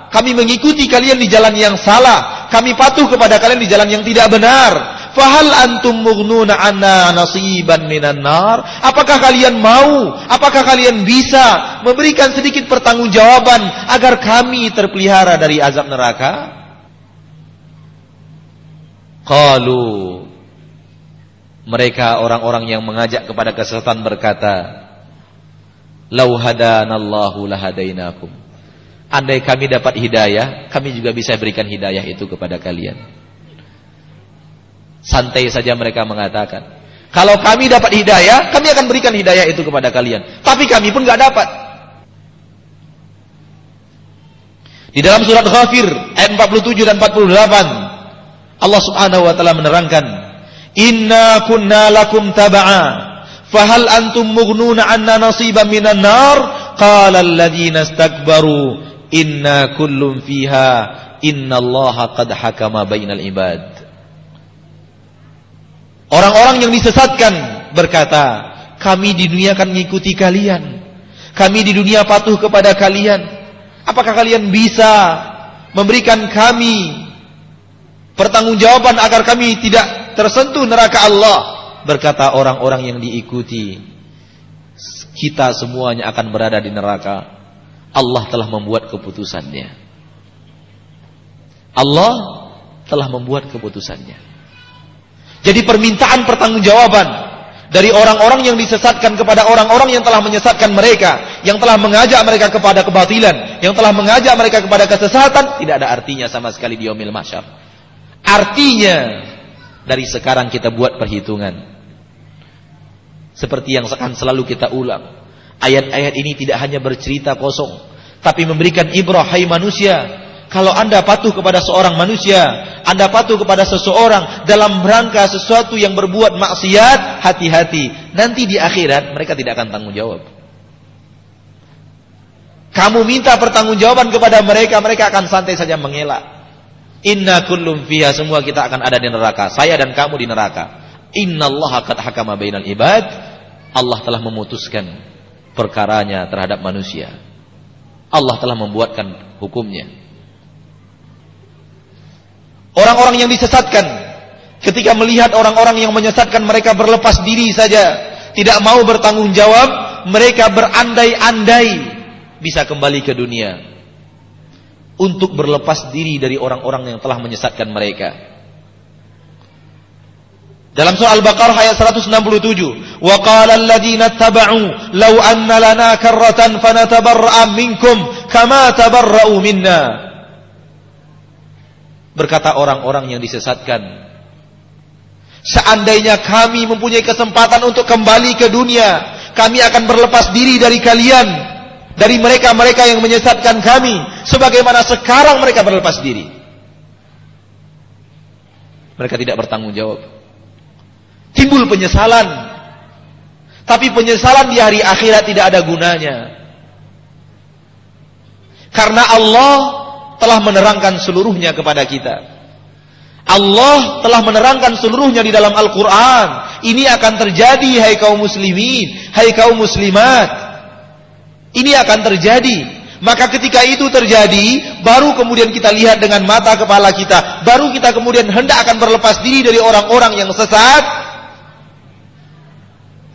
kami mengikuti kalian di jalan yang salah, kami patuh kepada kalian di jalan yang tidak benar. Fahal antum mughnuna anna nasiban minan nar? Apakah kalian mau? Apakah kalian bisa memberikan sedikit pertanggungjawaban agar kami terpelihara dari azab neraka? Qalu mereka orang-orang yang mengajak kepada kesesatan berkata, "Lau hadanallahu lahadainakum." Andai kami dapat hidayah, kami juga bisa berikan hidayah itu kepada kalian. Santai saja mereka mengatakan. Kalau kami dapat hidayah, kami akan berikan hidayah itu kepada kalian. Tapi kami pun nggak dapat. Di dalam surat Ghafir ayat 47 dan 48 Allah Subhanahu wa taala menerangkan, "Inna kunna lakum tab'a, fahal antum mughnuna 'anna nasiban minan nar?" Qala alladziina istakbaru Inna kullum fiha Inna allaha qad hakama bainal ibad. Orang-orang yang disesatkan berkata Kami di dunia akan mengikuti kalian. Kami di dunia patuh kepada kalian. Apakah kalian bisa Memberikan kami Pertanggungjawaban agar kami tidak tersentuh neraka Allah? Berkata orang-orang yang diikuti Kita semuanya akan berada di neraka Allah telah membuat keputusannya. Allah telah membuat keputusannya. Jadi permintaan pertanggungjawaban dari orang-orang yang disesatkan kepada orang-orang yang telah menyesatkan mereka, yang telah mengajak mereka kepada kebatilan, yang telah mengajak mereka kepada kesesatan, tidak ada artinya sama sekali di yaumil mahsyar. Artinya dari sekarang kita buat perhitungan. Seperti yang akan selalu kita ulang. Ayat-ayat ini tidak hanya bercerita kosong, tapi memberikan ibrah hai manusia. Kalau anda patuh kepada seorang manusia, anda patuh kepada seseorang dalam rangka sesuatu yang berbuat maksiat, hati-hati. Nanti di akhirat mereka tidak akan tanggung jawab. Kamu minta pertanggungjawaban kepada mereka, mereka akan santai saja mengelak. Inna kullum fiha semua kita akan ada di neraka. Saya dan kamu di neraka. Inna Allah qad hakama bainal ibad. Allah telah memutuskan perkaranya terhadap manusia. Allah telah membuatkan hukumnya. Orang-orang yang disesatkan ketika melihat orang-orang yang menyesatkan mereka berlepas diri saja, tidak mau bertanggung jawab, mereka berandai-andai bisa kembali ke dunia untuk berlepas diri dari orang-orang yang telah menyesatkan mereka. Dalam surah Al-Baqarah ayat 167, "Wa qala alladziina ittaba'u law anna lana karratan fanatabarra'a minkum kama tabarra'u minna." Berkata orang-orang yang disesatkan, "Seandainya kami mempunyai kesempatan untuk kembali ke dunia, kami akan berlepas diri dari kalian, dari mereka-mereka yang menyesatkan kami, sebagaimana sekarang mereka berlepas diri." Mereka tidak bertanggung jawab timbul penyesalan. Tapi penyesalan di hari akhirat tidak ada gunanya. Karena Allah telah menerangkan seluruhnya kepada kita. Allah telah menerangkan seluruhnya di dalam Al-Quran. Ini akan terjadi, hai kaum muslimin, hai kaum muslimat. Ini akan terjadi. Maka ketika itu terjadi, baru kemudian kita lihat dengan mata kepala kita. Baru kita kemudian hendak akan berlepas diri dari orang-orang yang sesat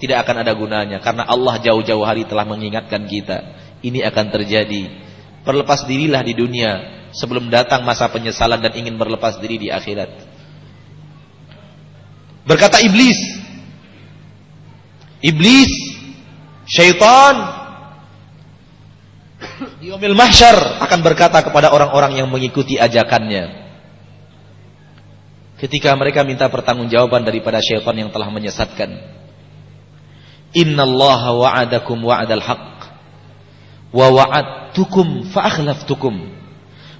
tidak akan ada gunanya karena Allah jauh-jauh hari telah mengingatkan kita. Ini akan terjadi. Berlepas dirilah di dunia sebelum datang masa penyesalan dan ingin berlepas diri di akhirat. Berkata iblis iblis syaitan di umil mahsyar akan berkata kepada orang-orang yang mengikuti ajakannya. Ketika mereka minta pertanggungjawaban daripada syaitan yang telah menyesatkan Innallaha wa'adakum wa'adal haqq wa wa'adtukum fa akhlaftukum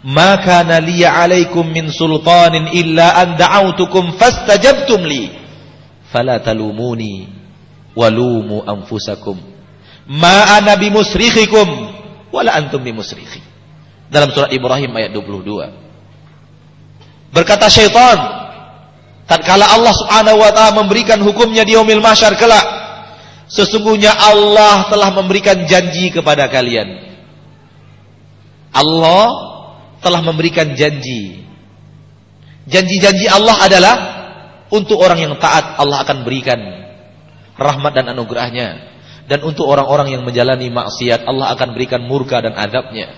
ma kana li 'alaikum min sultanin illa an da'awtukum fastajabtum li. Fala talumuni walumu anfusakum. Ma ana bimusrikhikum wala antum bimusrikhi. Dalam surat Ibrahim ayat 22 berkata syaitan tatkala Allah Subhanahu wa taala memberikan hukumnya di yaumil mahsyar kelak Sesungguhnya Allah telah memberikan janji kepada kalian. Allah telah memberikan janji. Janji-janji Allah adalah untuk orang yang taat Allah akan berikan rahmat dan anugerahnya. Dan untuk orang-orang yang menjalani maksiat Allah akan berikan murka dan adabnya.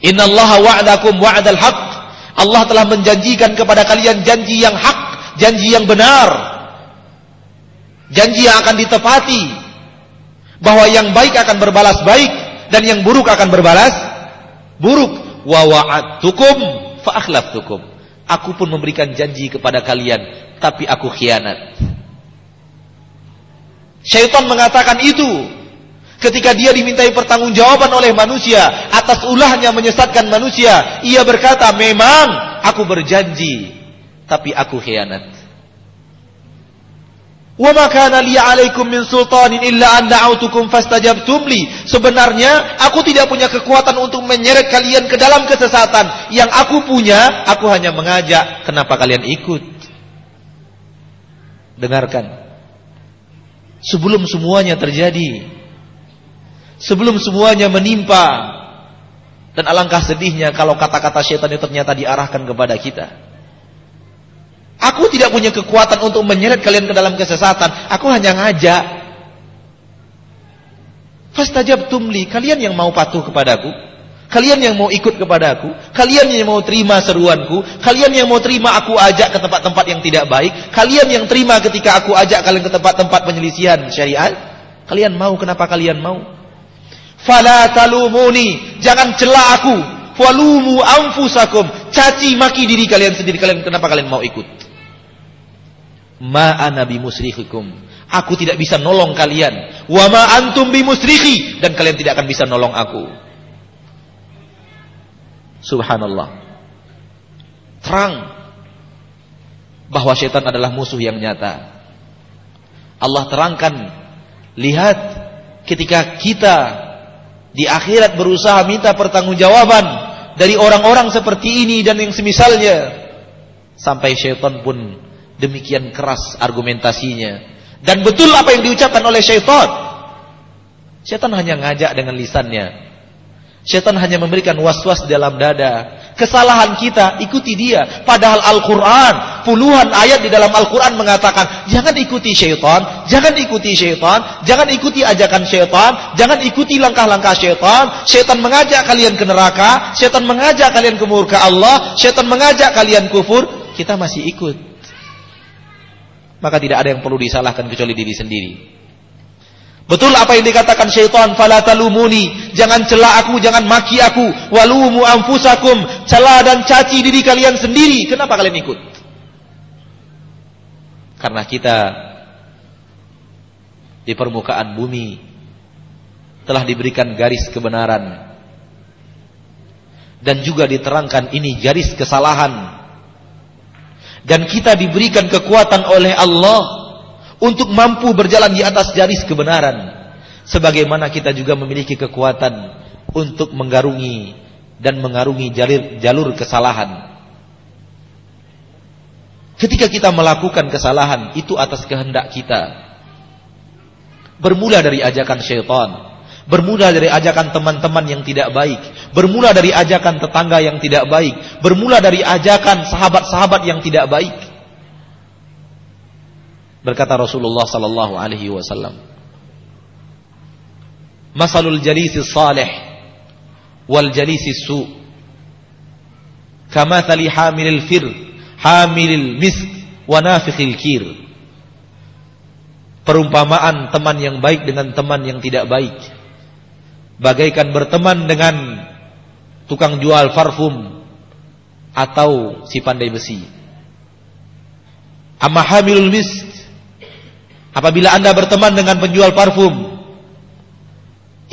Inna Allah wa'adakum wa'adal haq. Allah telah menjanjikan kepada kalian janji yang hak, janji yang benar janji yang akan ditepati. Bahwa yang baik akan berbalas baik dan yang buruk akan berbalas buruk. Wa wa'adtukum fa akhlaftukum. Aku pun memberikan janji kepada kalian tapi aku khianat. Syaitan mengatakan itu ketika dia dimintai pertanggungjawaban oleh manusia atas ulahnya menyesatkan manusia. Ia berkata memang aku berjanji tapi aku khianat Li sultanin illa an da'awtukum fastajabtum li. Sebenarnya aku tidak punya kekuatan untuk menyeret kalian ke dalam kesesatan. Yang aku punya, aku hanya mengajak. Kenapa kalian ikut? Dengarkan. Sebelum semuanya terjadi, sebelum semuanya menimpa, dan alangkah sedihnya kalau kata-kata syaitan itu ternyata diarahkan kepada kita. Aku tidak punya kekuatan untuk menyeret kalian ke dalam kesesatan. Aku hanya ngajak. Fastajab tumli. Kalian yang mau patuh kepadaku. Kalian yang mau ikut kepadaku. Kalian yang mau terima seruanku. Kalian yang mau terima aku ajak ke tempat-tempat yang tidak baik. Kalian yang terima ketika aku ajak kalian ke tempat-tempat penyelisihan syariat. Kalian mau, kenapa kalian mau? Fala talumuni. Jangan celah aku. Walumu anfusakum. Caci maki diri kalian sendiri. Kalian kenapa kalian mau ikut? Ma ana bimusrikhikum aku tidak bisa nolong kalian. Wa ma antum bimusrikhi dan kalian tidak akan bisa nolong aku. Subhanallah. Terang bahwa syaitan adalah musuh yang nyata. Allah terangkan lihat ketika kita di akhirat berusaha minta pertanggungjawaban dari orang-orang seperti ini dan yang semisalnya sampai syaitan pun Demikian keras argumentasinya. Dan betul apa yang diucapkan oleh syaitan. Syaitan hanya ngajak dengan lisannya. Syaitan hanya memberikan was-was dalam dada. Kesalahan kita, ikuti dia. Padahal Al-Quran, puluhan ayat di dalam Al-Quran mengatakan, jangan ikuti syaitan, jangan ikuti syaitan, jangan ikuti ajakan syaitan, jangan ikuti langkah-langkah syaitan. Syaitan mengajak kalian ke neraka, syaitan mengajak kalian ke murka Allah, syaitan mengajak kalian kufur, kita masih ikut maka tidak ada yang perlu disalahkan kecuali diri sendiri. Betul apa yang dikatakan syaitan, fala talumuni, jangan celah aku, jangan maki aku, walumu anfusakum, celah dan caci diri kalian sendiri. Kenapa kalian ikut? Karena kita di permukaan bumi telah diberikan garis kebenaran dan juga diterangkan ini garis kesalahan dan kita diberikan kekuatan oleh Allah untuk mampu berjalan di atas garis kebenaran. Sebagaimana kita juga memiliki kekuatan untuk menggarungi dan mengarungi jalur, jalur kesalahan. Ketika kita melakukan kesalahan itu atas kehendak kita. Bermula dari ajakan syaitan bermula dari ajakan teman-teman yang tidak baik. Bermula dari ajakan tetangga yang tidak baik. Bermula dari ajakan sahabat-sahabat yang tidak baik. Berkata Rasulullah sallallahu alaihi wasallam, "Masalul jalisi salih wal jalisi su. Kamathali hamilil fir, hamilil misk wa nafikhil kir." Perumpamaan teman yang baik dengan teman yang tidak baik bagaikan berteman dengan tukang jual parfum atau si pandai besi. Amma hamilul Apabila anda berteman dengan penjual parfum,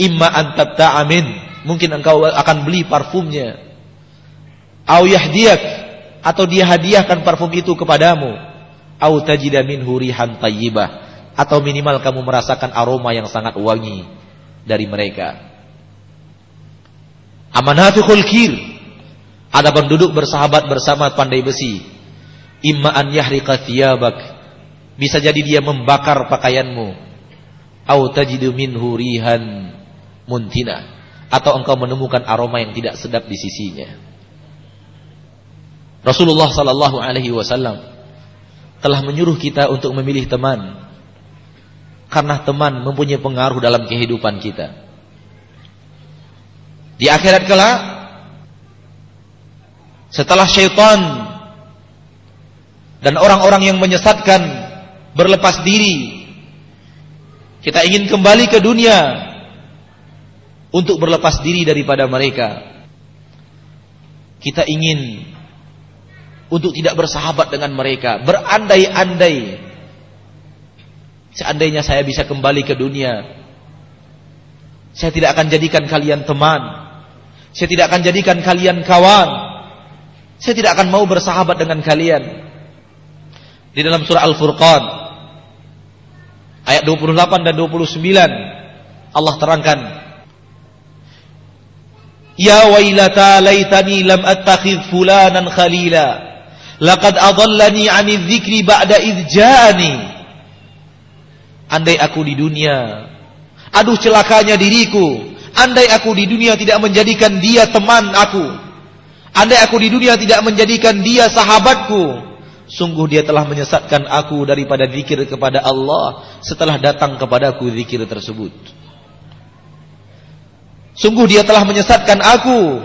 imma antabta amin, mungkin engkau akan beli parfumnya. Au yahdiyak atau dia hadiahkan parfum itu kepadamu. Au tajida minhu rihan tayyibah atau minimal kamu merasakan aroma yang sangat wangi dari mereka. Amanatul kir. Ada penduduk bersahabat bersama pandai besi. Imma an yahriqa thiyabak bisa jadi dia membakar pakaianmu. Au tajidu minhu rihan muntina. Atau engkau menemukan aroma yang tidak sedap di sisinya. Rasulullah sallallahu alaihi wasallam telah menyuruh kita untuk memilih teman. Karena teman mempunyai pengaruh dalam kehidupan kita. Di akhirat kelak setelah syaitan dan orang-orang yang menyesatkan berlepas diri. Kita ingin kembali ke dunia untuk berlepas diri daripada mereka. Kita ingin untuk tidak bersahabat dengan mereka, berandai-andai. Seandainya saya bisa kembali ke dunia, saya tidak akan jadikan kalian teman. Saya tidak akan jadikan kalian kawan. Saya tidak akan mau bersahabat dengan kalian. Di dalam surah Al-Furqan Ayat 28 dan 29 Allah terangkan Ya wailata laitani lam attakhidh fulanan khalila laqad adallani 'ani dzikri ba'da idh ja'ani Andai aku di dunia aduh celakanya diriku andai aku di dunia tidak menjadikan dia teman aku andai aku di dunia tidak menjadikan dia sahabatku Sungguh dia telah menyesatkan aku daripada zikir kepada Allah setelah datang kepadaku zikir tersebut. Sungguh dia telah menyesatkan aku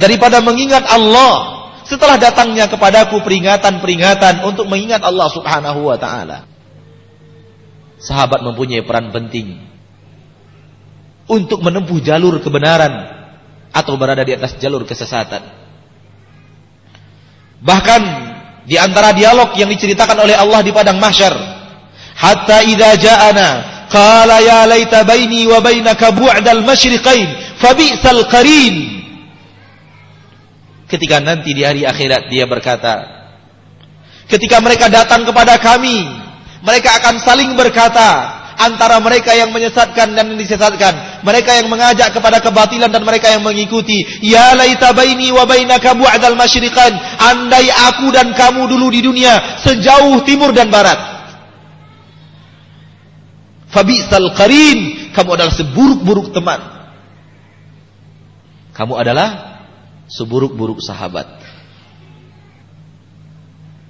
daripada mengingat Allah setelah datangnya kepadaku peringatan-peringatan untuk mengingat Allah Subhanahu wa taala. Sahabat mempunyai peran penting untuk menempuh jalur kebenaran atau berada di atas jalur kesesatan. Bahkan di antara dialog yang diceritakan oleh Allah di padang mahsyar. Hatta idza ja'ana qala ya laita baini wa bainaka bu'dal masyriqain fabi'sal qarin. Ketika nanti di hari akhirat dia berkata, ketika mereka datang kepada kami, mereka akan saling berkata, antara mereka yang menyesatkan dan disesatkan, mereka yang mengajak kepada kebatilan dan mereka yang mengikuti. Ya laita baini wa bainaka bu'dal masyriqan, andai aku dan kamu dulu di dunia sejauh timur dan barat. Fabisal qarin, kamu adalah seburuk-buruk teman. Kamu adalah seburuk-buruk sahabat.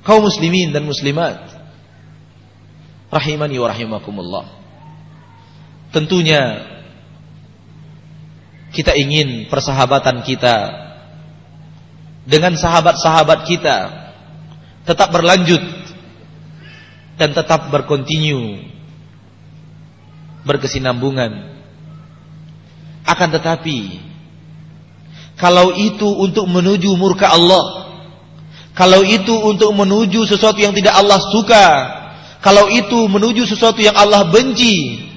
Kaum muslimin dan muslimat rahimani wa rahimakumullah. Tentunya kita ingin persahabatan kita dengan sahabat-sahabat kita tetap berlanjut dan tetap berkontinu berkesinambungan. Akan tetapi kalau itu untuk menuju murka Allah, kalau itu untuk menuju sesuatu yang tidak Allah suka, kalau itu menuju sesuatu yang Allah benci,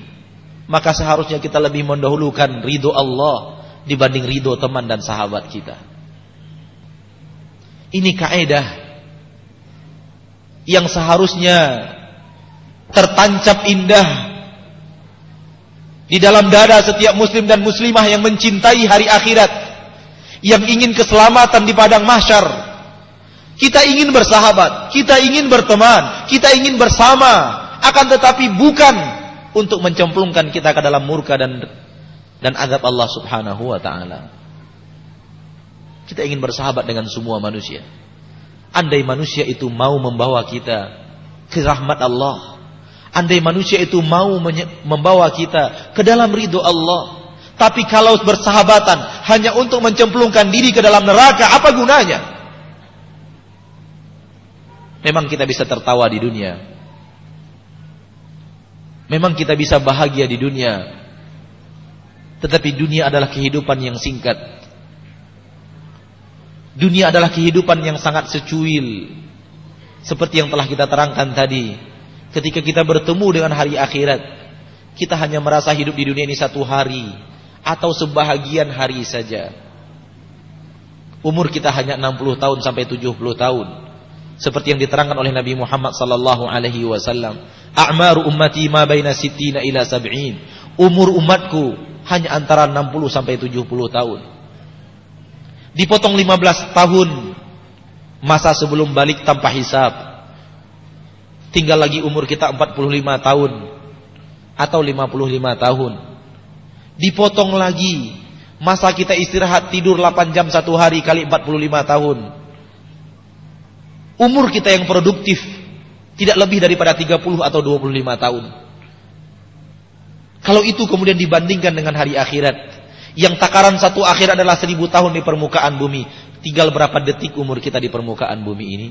maka seharusnya kita lebih mendahulukan ridho Allah dibanding ridho teman dan sahabat kita. Ini kaedah yang seharusnya tertancap indah di dalam dada setiap muslim dan muslimah yang mencintai hari akhirat, yang ingin keselamatan di padang mahsyar. Kita ingin bersahabat, kita ingin berteman, kita ingin bersama, akan tetapi bukan untuk mencemplungkan kita ke dalam murka dan dan azab Allah Subhanahu wa taala. Kita ingin bersahabat dengan semua manusia. Andai manusia itu mau membawa kita ke rahmat Allah, Andai manusia itu mau membawa kita ke dalam ridho Allah. Tapi kalau bersahabatan hanya untuk mencemplungkan diri ke dalam neraka, apa gunanya? Memang kita bisa tertawa di dunia. Memang kita bisa bahagia di dunia. Tetapi dunia adalah kehidupan yang singkat. Dunia adalah kehidupan yang sangat secuil. Seperti yang telah kita terangkan tadi Ketika kita bertemu dengan hari akhirat, kita hanya merasa hidup di dunia ini satu hari atau sebahagian hari saja. Umur kita hanya 60 tahun sampai 70 tahun. Seperti yang diterangkan oleh Nabi Muhammad sallallahu alaihi wasallam, "A'maru ummati ma baina sittina ila sab'in." Umur umatku hanya antara 60 sampai 70 tahun. Dipotong 15 tahun masa sebelum balik tanpa hisab tinggal lagi umur kita 45 tahun atau 55 tahun. Dipotong lagi masa kita istirahat tidur 8 jam satu hari kali 45 tahun. Umur kita yang produktif tidak lebih daripada 30 atau 25 tahun. Kalau itu kemudian dibandingkan dengan hari akhirat yang takaran satu akhir adalah seribu tahun di permukaan bumi. Tinggal berapa detik umur kita di permukaan bumi ini?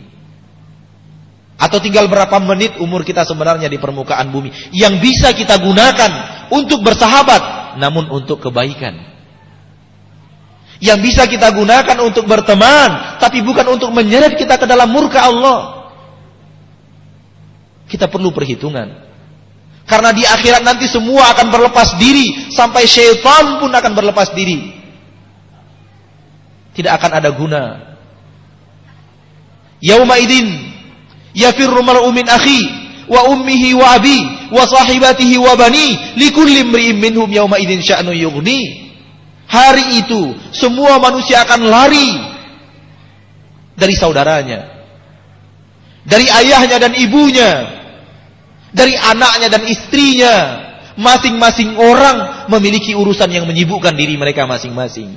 Atau tinggal berapa menit umur kita sebenarnya di permukaan bumi. Yang bisa kita gunakan untuk bersahabat. Namun untuk kebaikan. Yang bisa kita gunakan untuk berteman. Tapi bukan untuk menyeret kita ke dalam murka Allah. Kita perlu perhitungan. Karena di akhirat nanti semua akan berlepas diri. Sampai syaitan pun akan berlepas diri. Tidak akan ada guna. Yauma idin yafirru mar'u min akhi wa ummihi wa abi wa sahibatihi wa bani likulli imri'in minhum yawma idzin sya'nu yughni hari itu semua manusia akan lari dari saudaranya dari ayahnya dan ibunya dari anaknya dan istrinya. Masing-masing orang memiliki urusan yang menyibukkan diri mereka masing-masing.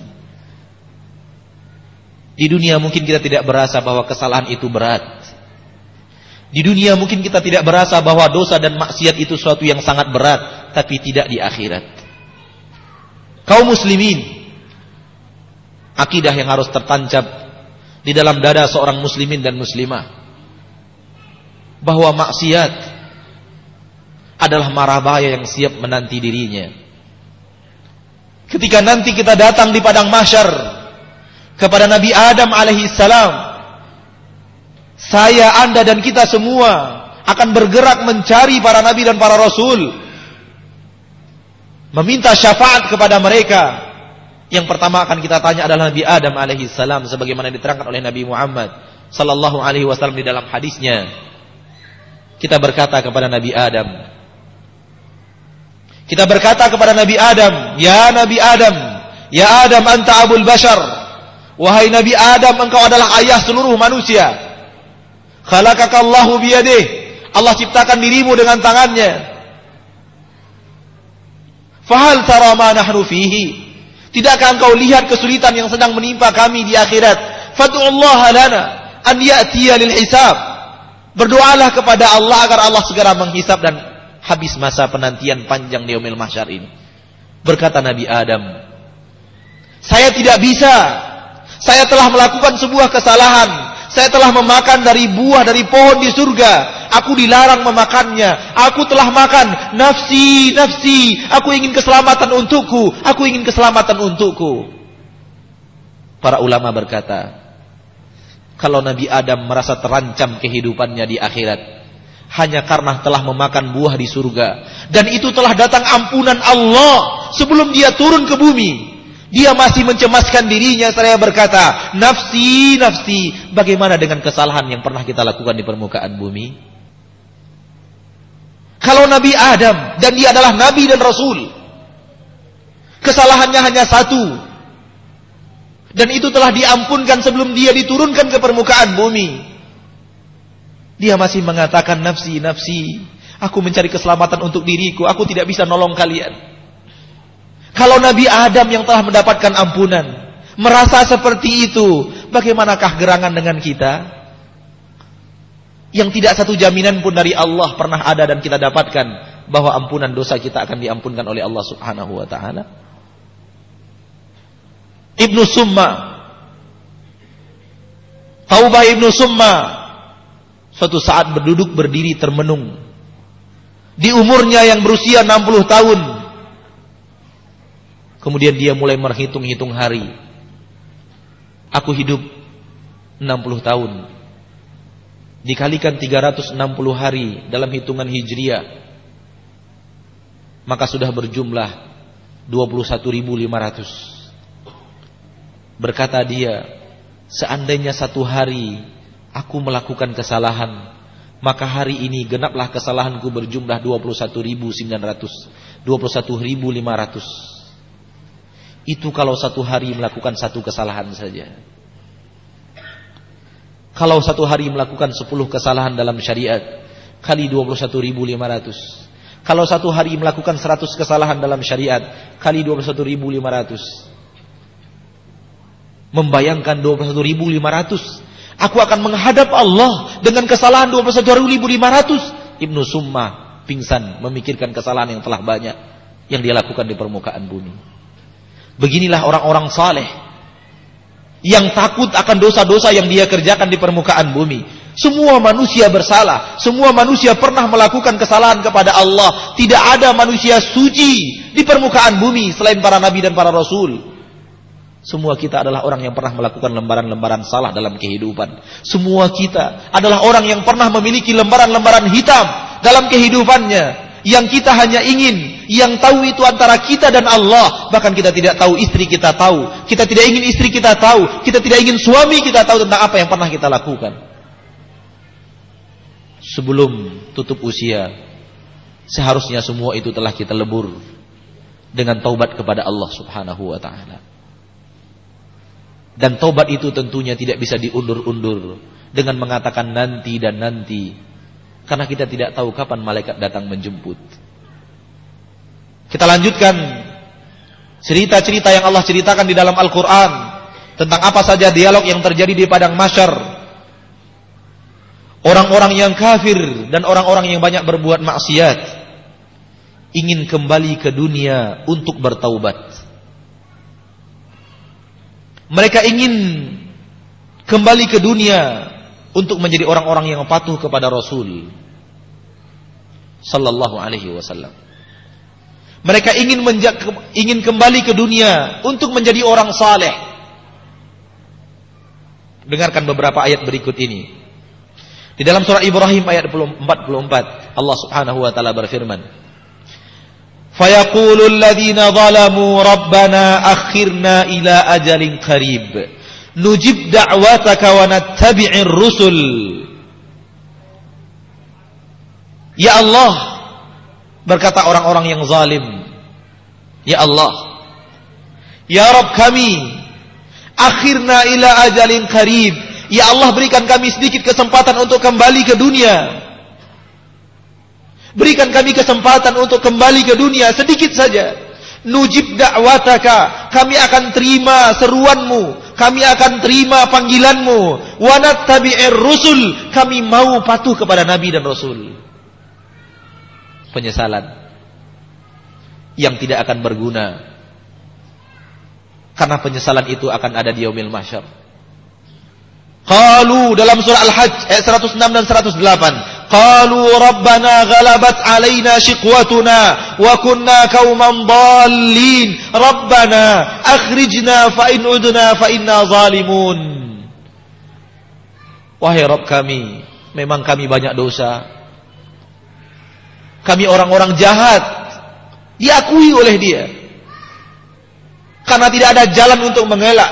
Di dunia mungkin kita tidak berasa bahwa kesalahan itu berat. Di dunia mungkin kita tidak berasa bahwa dosa dan maksiat itu suatu yang sangat berat, tapi tidak di akhirat. Kaum muslimin, akidah yang harus tertancap di dalam dada seorang muslimin dan muslimah bahwa maksiat adalah marah bahaya yang siap menanti dirinya. Ketika nanti kita datang di padang mahsyar kepada Nabi Adam alaihi salam saya, Anda dan kita semua akan bergerak mencari para nabi dan para rasul. Meminta syafaat kepada mereka. Yang pertama akan kita tanya adalah Nabi Adam alaihi salam sebagaimana diterangkan oleh Nabi Muhammad sallallahu alaihi wasallam di dalam hadisnya. Kita berkata kepada Nabi Adam. Kita berkata kepada Nabi Adam, "Ya Nabi Adam, ya Adam anta abul bashar." Wahai Nabi Adam, engkau adalah ayah seluruh manusia. Khalaqakallahu biyadih. Allah ciptakan dirimu dengan tangannya. Fahal tara ma nahnu fihi? Tidakkah engkau lihat kesulitan yang sedang menimpa kami di akhirat? Allah lana an ya'tiya lil hisab. Berdoalah kepada Allah agar Allah segera menghisap dan habis masa penantian panjang di mahsyar ini. Berkata Nabi Adam, "Saya tidak bisa. Saya telah melakukan sebuah kesalahan saya telah memakan dari buah dari pohon di surga. Aku dilarang memakannya. Aku telah makan. Nafsi, nafsi. Aku ingin keselamatan untukku. Aku ingin keselamatan untukku. Para ulama berkata, kalau Nabi Adam merasa terancam kehidupannya di akhirat, hanya karena telah memakan buah di surga. Dan itu telah datang ampunan Allah sebelum dia turun ke bumi. Dia masih mencemaskan dirinya saya berkata, nafsi, nafsi. Bagaimana dengan kesalahan yang pernah kita lakukan di permukaan bumi? Kalau Nabi Adam dan dia adalah Nabi dan Rasul. Kesalahannya hanya satu. Dan itu telah diampunkan sebelum dia diturunkan ke permukaan bumi. Dia masih mengatakan nafsi, nafsi. Aku mencari keselamatan untuk diriku. Aku tidak bisa nolong kalian. Kalau Nabi Adam yang telah mendapatkan ampunan. Merasa seperti itu. Bagaimanakah gerangan dengan kita? Yang tidak satu jaminan pun dari Allah pernah ada dan kita dapatkan. Bahwa ampunan dosa kita akan diampunkan oleh Allah subhanahu wa ta'ala. Ibnu Summa. Taubah Ibnu Summa. Suatu saat berduduk berdiri termenung. Di umurnya yang berusia 60 tahun. Kemudian dia mulai menghitung-hitung hari. Aku hidup 60 tahun dikalikan 360 hari dalam hitungan hijriah maka sudah berjumlah 21.500 Berkata dia, seandainya satu hari aku melakukan kesalahan, maka hari ini genaplah kesalahanku berjumlah 21.900, 21.500. Itu kalau satu hari melakukan satu kesalahan saja. Kalau satu hari melakukan 10 kesalahan dalam syariat, kali 21.500. Kalau satu hari melakukan 100 kesalahan dalam syariat, kali 21.500 membayangkan 21.500 aku akan menghadap Allah dengan kesalahan 21.500 Ibnu Summa pingsan memikirkan kesalahan yang telah banyak yang dia lakukan di permukaan bumi. Beginilah orang-orang saleh yang takut akan dosa-dosa yang dia kerjakan di permukaan bumi semua manusia bersalah semua manusia pernah melakukan kesalahan kepada Allah tidak ada manusia suci di permukaan bumi selain para nabi dan para rasul semua kita adalah orang yang pernah melakukan lembaran-lembaran salah dalam kehidupan. Semua kita adalah orang yang pernah memiliki lembaran-lembaran hitam dalam kehidupannya. Yang kita hanya ingin, yang tahu itu antara kita dan Allah. Bahkan kita tidak tahu istri kita tahu. Kita tidak ingin istri kita tahu. Kita tidak ingin suami kita tahu tentang apa yang pernah kita lakukan. Sebelum tutup usia, seharusnya semua itu telah kita lebur dengan taubat kepada Allah Subhanahu wa taala. Dan tobat itu tentunya tidak bisa diundur-undur dengan mengatakan nanti dan nanti. Karena kita tidak tahu kapan malaikat datang menjemput. Kita lanjutkan cerita-cerita yang Allah ceritakan di dalam Al-Quran. Tentang apa saja dialog yang terjadi di padang masyar. Orang-orang yang kafir dan orang-orang yang banyak berbuat maksiat. Ingin kembali ke dunia untuk bertaubat. Mereka ingin kembali ke dunia untuk menjadi orang-orang yang patuh kepada Rasul sallallahu alaihi wasallam. Mereka ingin menjak, ingin kembali ke dunia untuk menjadi orang saleh. Dengarkan beberapa ayat berikut ini. Di dalam surah Ibrahim ayat 44 Allah Subhanahu wa taala berfirman "Fayaqulul ladzina zalamu rabbana akhirna ila ajalin qarib nujib da'wataka wa nattabi'ir rusul. Ya Allah berkata orang-orang yang zalim. Ya Allah Ya Rabb kami akhirna ila ajalin qarib Ya Allah berikan kami sedikit kesempatan untuk kembali ke dunia. Berikan kami kesempatan untuk kembali ke dunia sedikit saja. Nujib da'wataka. Kami akan terima seruanmu. Kami akan terima panggilanmu. Wanat tabi'ir rusul. Kami mau patuh kepada Nabi dan Rasul. Penyesalan. Yang tidak akan berguna. Karena penyesalan itu akan ada di yaumil mahsyar. Qalu dalam surah Al-Hajj ayat 106 dan 108. قالوا ربنا غلبت علينا شقوتنا وكنا كوما ضالين ربنا أخرجنا فإن عدنا فإنا ظالمون Wahai Rabb kami Memang kami banyak dosa Kami orang-orang jahat Diakui oleh dia Karena tidak ada jalan untuk mengelak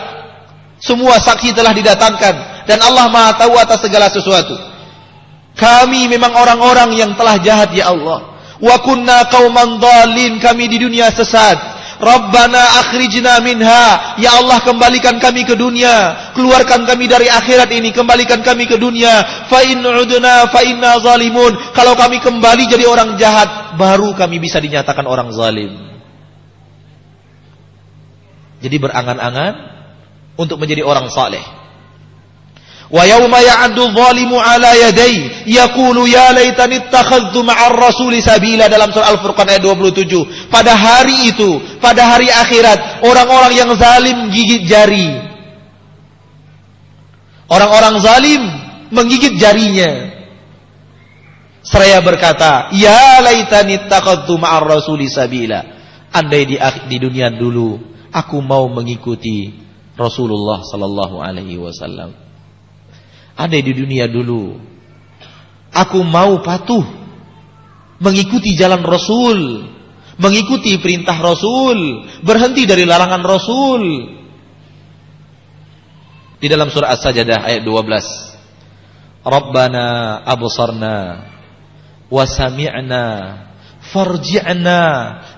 Semua saksi telah didatangkan Dan Allah maha tahu atas segala sesuatu kami memang orang-orang yang telah jahat ya Allah. Wa kunna qauman dhalin, kami di dunia sesat. Rabbana akhrijna minha. Ya Allah kembalikan kami ke dunia. Keluarkan kami dari akhirat ini. Kembalikan kami ke dunia. Fa in udna fa inna zalimun. Kalau kami kembali jadi orang jahat. Baru kami bisa dinyatakan orang zalim. Jadi berangan-angan. Untuk menjadi orang saleh. Yawma ya'addu dhalimu ala yadai yaqulu ya laitani ittakhadtu ma'ar rasuli sabila dalam surah Al-Furqan ayat 27. Pada hari itu, pada hari akhirat, orang-orang yang zalim gigit jari. Orang-orang zalim menggigit jarinya. Seraya berkata, "Ya laitani ittakhadtu ma'ar rasuli sabila." Andai di, di dunia dulu aku mau mengikuti Rasulullah sallallahu alaihi wasallam. Ada di dunia dulu. Aku mau patuh mengikuti jalan Rasul, mengikuti perintah Rasul, berhenti dari larangan Rasul. Di dalam surah As-Sajdah ayat 12. Rabbana absarna wa sami'na farji'na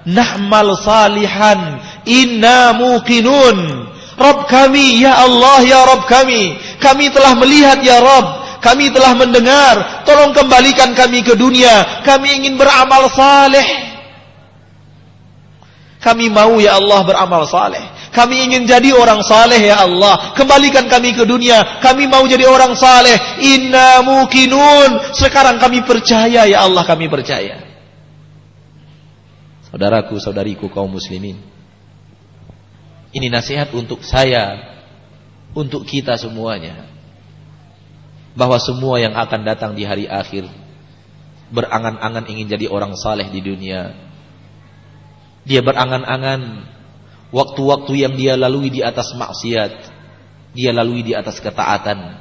na'mal salihan inna muqinun Rabb kami, ya Allah, ya Rabb kami. Kami telah melihat, ya Rabb. Kami telah mendengar. Tolong kembalikan kami ke dunia. Kami ingin beramal saleh. Kami mau, ya Allah, beramal saleh. Kami ingin jadi orang saleh, ya Allah. Kembalikan kami ke dunia. Kami mau jadi orang saleh. Inna mukinun. Sekarang kami percaya, ya Allah, kami percaya. Saudaraku, saudariku kaum muslimin. Ini nasihat untuk saya, untuk kita semuanya. Bahwa semua yang akan datang di hari akhir berangan-angan ingin jadi orang saleh di dunia. Dia berangan-angan waktu-waktu yang dia lalui di atas maksiat, dia lalui di atas ketaatan.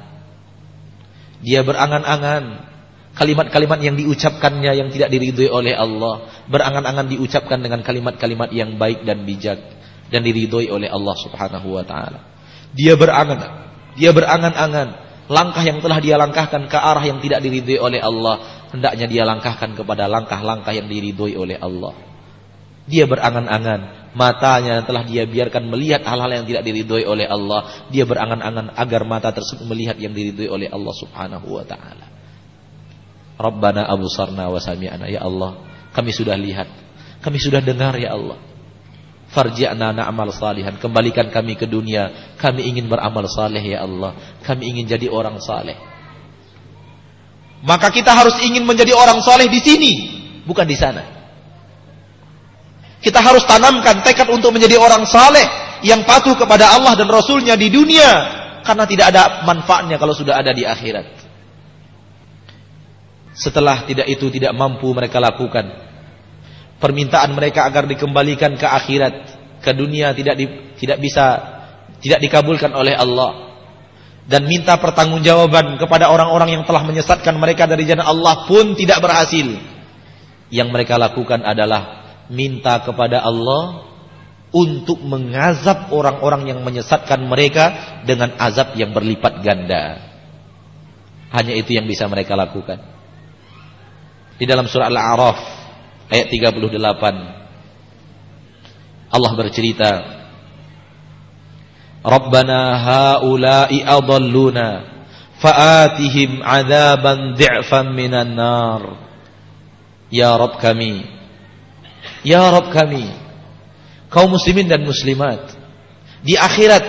Dia berangan-angan kalimat-kalimat yang diucapkannya yang tidak diridhoi oleh Allah, berangan-angan diucapkan dengan kalimat-kalimat yang baik dan bijak dan diridhoi oleh Allah Subhanahu wa taala. Dia berangan, dia berangan-angan langkah yang telah dia langkahkan ke arah yang tidak diridhoi oleh Allah, hendaknya dia langkahkan kepada langkah-langkah yang diridhoi oleh Allah. Dia berangan-angan, matanya telah dia biarkan melihat hal-hal yang tidak diridhoi oleh Allah. Dia berangan-angan agar mata tersebut melihat yang diridhoi oleh Allah Subhanahu wa taala. Rabbana abusarna wa sami'na ya Allah, kami sudah lihat, kami sudah dengar ya Allah. Farji'na na'mal salihan. Kembalikan kami ke dunia. Kami ingin beramal saleh ya Allah. Kami ingin jadi orang saleh. Maka kita harus ingin menjadi orang saleh di sini, bukan di sana. Kita harus tanamkan tekad untuk menjadi orang saleh yang patuh kepada Allah dan Rasulnya di dunia, karena tidak ada manfaatnya kalau sudah ada di akhirat. Setelah tidak itu tidak mampu mereka lakukan, permintaan mereka agar dikembalikan ke akhirat, ke dunia tidak di, tidak bisa tidak dikabulkan oleh Allah. Dan minta pertanggungjawaban kepada orang-orang yang telah menyesatkan mereka dari jalan Allah pun tidak berhasil. Yang mereka lakukan adalah minta kepada Allah untuk mengazab orang-orang yang menyesatkan mereka dengan azab yang berlipat ganda. Hanya itu yang bisa mereka lakukan. Di dalam surah Al-A'raf ayat 38 Allah bercerita Rabbana haula'i adalluna fa'atihim adzaban dhi'fan minan nar. Ya Rabb kami Ya Rabb kami kaum muslimin dan muslimat di akhirat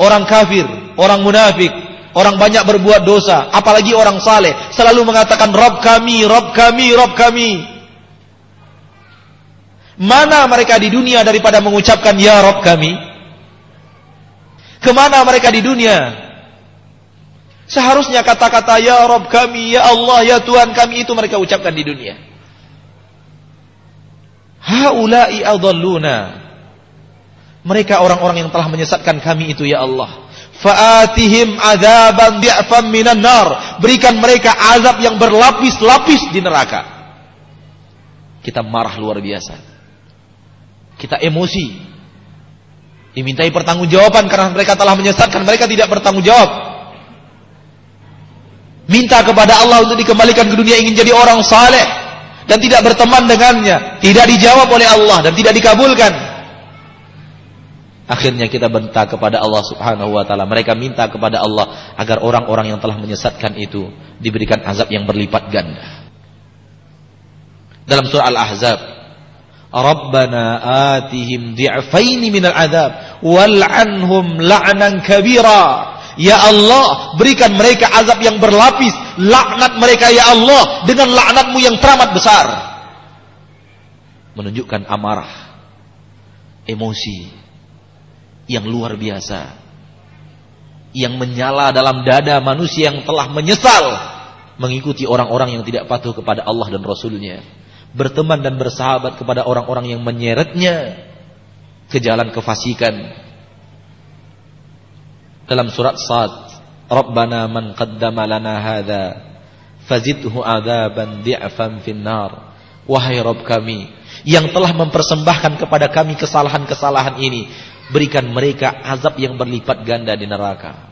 orang kafir orang munafik orang banyak berbuat dosa apalagi orang saleh selalu mengatakan Rabb kami Rabb kami Rabb kami Mana mereka di dunia daripada mengucapkan Ya Rob kami? Ke mana mereka di dunia? Seharusnya kata-kata Ya Rob kami, Ya Allah, Ya Tuhan kami itu mereka ucapkan di dunia. Haulai adalluna. Mereka orang-orang yang telah menyesatkan kami itu ya Allah. Fa'atihim azaban di'fam minan nar. Berikan mereka azab yang berlapis-lapis di neraka. Kita marah luar biasa. Kita emosi. Dimintai pertanggungjawaban karena mereka telah menyesatkan, mereka tidak bertanggung jawab. Minta kepada Allah untuk dikembalikan ke dunia ingin jadi orang saleh dan tidak berteman dengannya, tidak dijawab oleh Allah dan tidak dikabulkan. Akhirnya kita bentak kepada Allah Subhanahu wa taala. Mereka minta kepada Allah agar orang-orang yang telah menyesatkan itu diberikan azab yang berlipat ganda. Dalam surah Al-Ahzab, Rabbana atihim di'faini minal azab wal'anhum la'nan kabira. Ya Allah, berikan mereka azab yang berlapis, laknat mereka ya Allah dengan laknatmu yang teramat besar. Menunjukkan amarah, emosi yang luar biasa. Yang menyala dalam dada manusia yang telah menyesal mengikuti orang-orang yang tidak patuh kepada Allah dan Rasulnya. Berteman dan bersahabat kepada orang-orang yang menyeretnya ke jalan kefasikan. Dalam surat Sad Rabbana man qaddama lana hadha fazidhu adaban di'fan finnar. Wahai Rabb kami yang telah mempersembahkan kepada kami kesalahan-kesalahan ini berikan mereka azab yang berlipat ganda di neraka.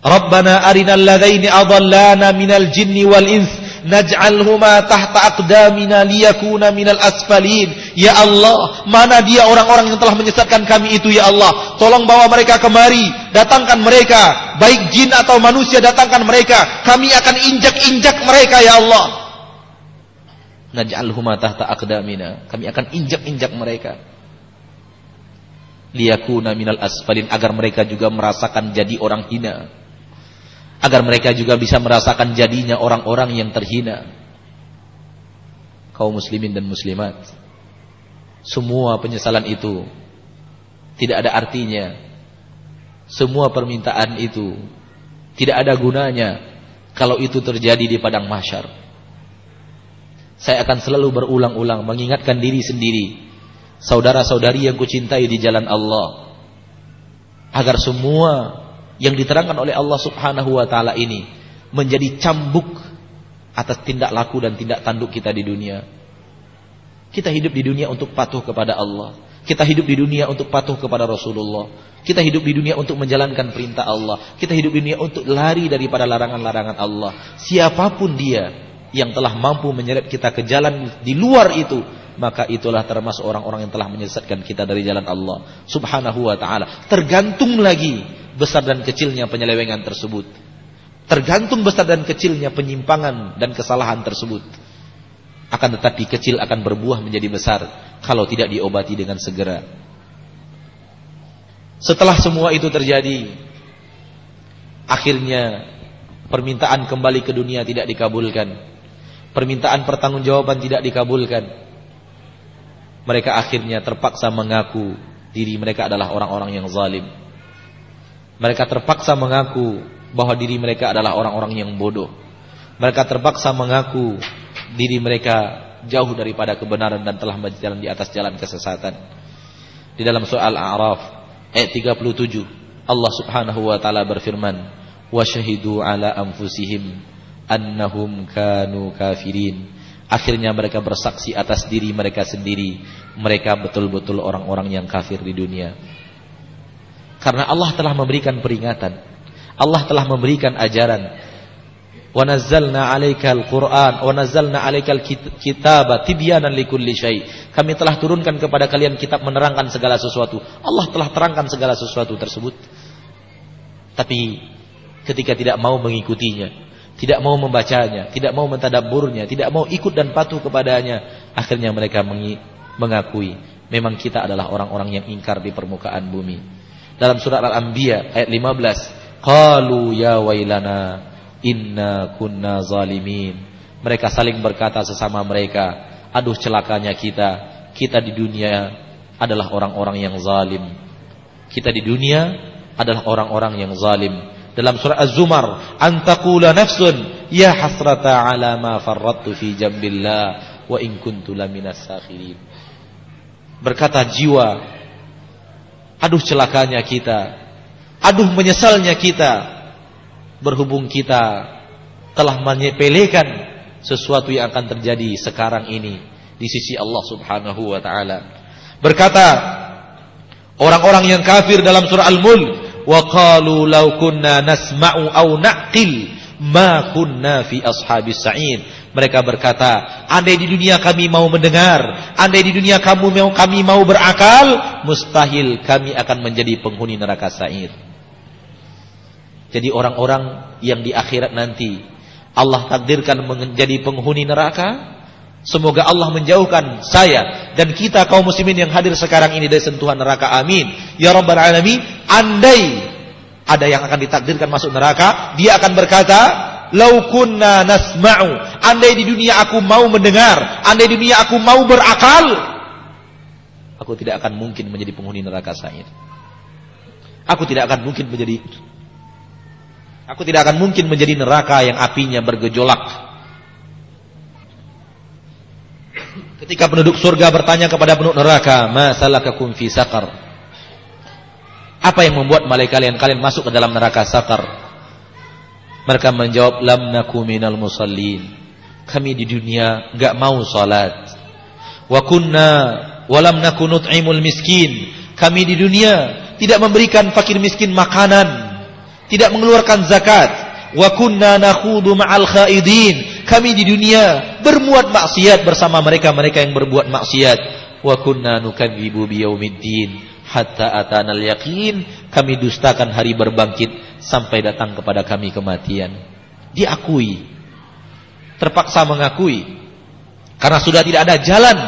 Rabbana arinal ladaini adallana minal jinni wal ins naj'alhuma tahta aqdamina liyakuna minal asfalin. Ya Allah mana dia orang-orang yang telah menyesatkan kami itu ya Allah? Tolong bawa mereka kemari. Datangkan mereka. Baik jin atau manusia datangkan mereka. Kami akan injak-injak mereka ya Allah. Naj'alhuma tahta aqdamina. Kami akan injak-injak mereka. Liyakuna minal asfalin agar mereka juga merasakan jadi orang hina agar mereka juga bisa merasakan jadinya orang-orang yang terhina. Kaum muslimin dan muslimat semua penyesalan itu tidak ada artinya. Semua permintaan itu tidak ada gunanya kalau itu terjadi di padang mahsyar. Saya akan selalu berulang-ulang mengingatkan diri sendiri saudara-saudari yang kucintai di jalan Allah agar semua yang diterangkan oleh Allah Subhanahu wa taala ini menjadi cambuk atas tindak laku dan tindak tanduk kita di dunia. Kita hidup di dunia untuk patuh kepada Allah. Kita hidup di dunia untuk patuh kepada Rasulullah. Kita hidup di dunia untuk menjalankan perintah Allah. Kita hidup di dunia untuk lari daripada larangan-larangan Allah. Siapa pun dia yang telah mampu menyeret kita ke jalan di luar itu, maka itulah termasuk orang-orang yang telah menyesatkan kita dari jalan Allah Subhanahu wa taala. Tergantung lagi besar dan kecilnya penyelewengan tersebut. Tergantung besar dan kecilnya penyimpangan dan kesalahan tersebut. Akan tetapi kecil akan berbuah menjadi besar kalau tidak diobati dengan segera. Setelah semua itu terjadi, akhirnya permintaan kembali ke dunia tidak dikabulkan. Permintaan pertanggungjawaban tidak dikabulkan. Mereka akhirnya terpaksa mengaku diri mereka adalah orang-orang yang zalim. Mereka terpaksa mengaku bahwa diri mereka adalah orang-orang yang bodoh. Mereka terpaksa mengaku diri mereka jauh daripada kebenaran dan telah berjalan di atas jalan kesesatan. Di dalam soal Al-A'raf ayat 37 Allah Subhanahu wa taala berfirman, "Wa syahidu ala anfusihim annahum kanu kafirin." Akhirnya mereka bersaksi atas diri mereka sendiri, mereka betul-betul orang-orang yang kafir di dunia. Karena Allah telah memberikan peringatan. Allah telah memberikan ajaran. Wa nazzalna 'alaikal Qur'an wa nazzalna 'alaikal likulli syai. Kami telah turunkan kepada kalian kitab menerangkan segala sesuatu. Allah telah terangkan segala sesuatu tersebut. Tapi ketika tidak mau mengikutinya, tidak mau membacanya, tidak mau mentadabburnya, tidak mau ikut dan patuh kepadanya, akhirnya mereka mengakui memang kita adalah orang-orang yang ingkar di permukaan bumi. Dalam surat Al-Anbiya ayat 15 qalu ya wailana inna kunna zalimin. Mereka saling berkata sesama mereka aduh celakanya kita kita di dunia adalah orang-orang yang zalim. Kita di dunia adalah orang-orang yang zalim dalam surat Az-Zumar antaqula nafsun ya hasrata ala ma farrattu fi jambillah wa in kuntu laminas sakhirin berkata jiwa Aduh celakanya kita. Aduh menyesalnya kita. Berhubung kita telah menyepelekan sesuatu yang akan terjadi sekarang ini di sisi Allah Subhanahu wa taala. Berkata orang-orang yang kafir dalam surah Al-Mulk, "Wa qalu law kunna nasma'u aw naqil ma kunna fi ashabis sa'id." Mereka berkata, andai di dunia kami mau mendengar, andai di dunia kamu mau kami mau berakal, mustahil kami akan menjadi penghuni neraka Sa'ir. Jadi orang-orang yang di akhirat nanti Allah takdirkan menjadi penghuni neraka, semoga Allah menjauhkan saya dan kita kaum muslimin yang hadir sekarang ini dari sentuhan neraka. Amin. Ya rabbal alamin. Andai ada yang akan ditakdirkan masuk neraka, dia akan berkata, Lau kunna nasma'u. Andai di dunia aku mau mendengar. Andai di dunia aku mau berakal. Aku tidak akan mungkin menjadi penghuni neraka Sa'id. Aku tidak akan mungkin menjadi Aku tidak akan mungkin menjadi neraka yang apinya bergejolak. Ketika penduduk surga bertanya kepada penduduk neraka, "Masalah fi sakar?" Apa yang membuat malaikat kalian kalian masuk ke dalam neraka sakar? Mereka menjawab lam naku minal musallin. Kami di dunia enggak mau salat. Wa kunna walam naku nut'imul miskin. Kami di dunia tidak memberikan fakir miskin makanan, tidak mengeluarkan zakat. Wa kunna nakhudu ma'al khaidin. Kami di dunia berbuat maksiat bersama mereka-mereka yang berbuat maksiat. Wa kunna nukadzibu biyaumiddin hatta atanal yakin kami dustakan hari berbangkit sampai datang kepada kami kematian. Diakui. Terpaksa mengakui. Karena sudah tidak ada jalan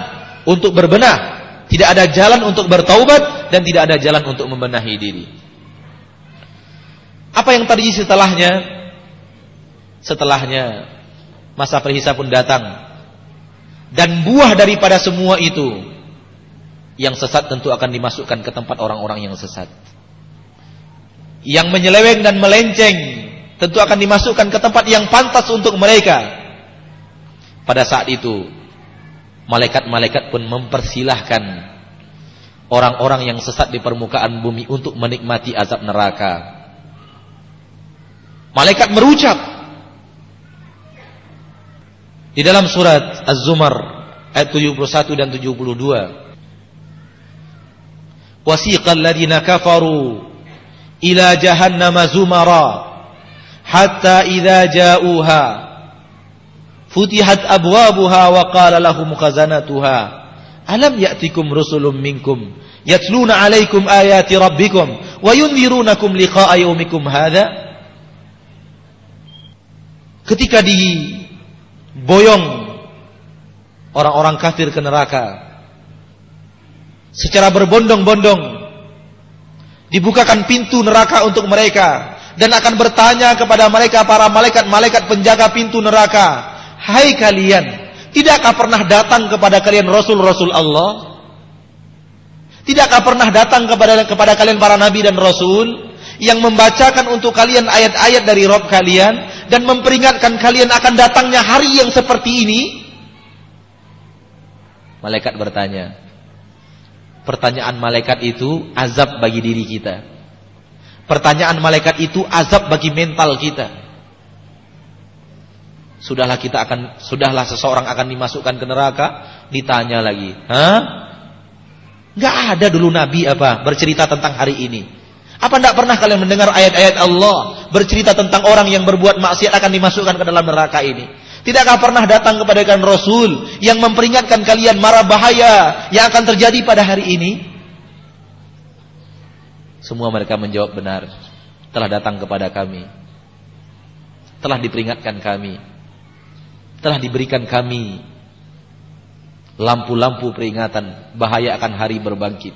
untuk berbenah tidak ada jalan untuk bertaubat dan tidak ada jalan untuk membenahi diri. Apa yang terjadi setelahnya? Setelahnya masa perhisap pun datang. Dan buah daripada semua itu yang sesat tentu akan dimasukkan ke tempat orang-orang yang sesat. Yang menyeleweng dan melenceng tentu akan dimasukkan ke tempat yang pantas untuk mereka. Pada saat itu, malaikat-malaikat pun mempersilahkan orang-orang yang sesat di permukaan bumi untuk menikmati azab neraka. Malaikat merucap di dalam surat Az-Zumar ayat 71 dan 72 wasiqal ladina kafaru ila jahannama zumara hatta idza ja'uha. Futihat abwabuha wa qala lahum khazanatuha. Alam ya'tikum rusulun minkum yatluna 'alaikum ayati rabbikum wa yunzirunakum liqa'a yaumikum hadha? Ketika diboyong orang-orang kafir ke neraka secara berbondong-bondong dibukakan pintu neraka untuk mereka dan akan bertanya kepada mereka para malaikat-malaikat penjaga pintu neraka hai kalian tidakkah pernah datang kepada kalian rasul-rasul Allah? Tidakkah pernah datang kepada kepada kalian para nabi dan rasul yang membacakan untuk kalian ayat-ayat dari Rob kalian dan memperingatkan kalian akan datangnya hari yang seperti ini? Malaikat bertanya Pertanyaan malaikat itu azab bagi diri kita. Pertanyaan malaikat itu azab bagi mental kita. Sudahlah kita akan sudahlah seseorang akan dimasukkan ke neraka, ditanya lagi. Hah? Enggak ada dulu nabi apa bercerita tentang hari ini. Apa enggak pernah kalian mendengar ayat-ayat Allah bercerita tentang orang yang berbuat maksiat akan dimasukkan ke dalam neraka ini? Tidakkah pernah datang kepada kalian Rasul yang memperingatkan kalian marah bahaya yang akan terjadi pada hari ini? Semua mereka menjawab benar. Telah datang kepada kami. Telah diperingatkan kami. Telah diberikan kami lampu-lampu peringatan bahaya akan hari berbangkit.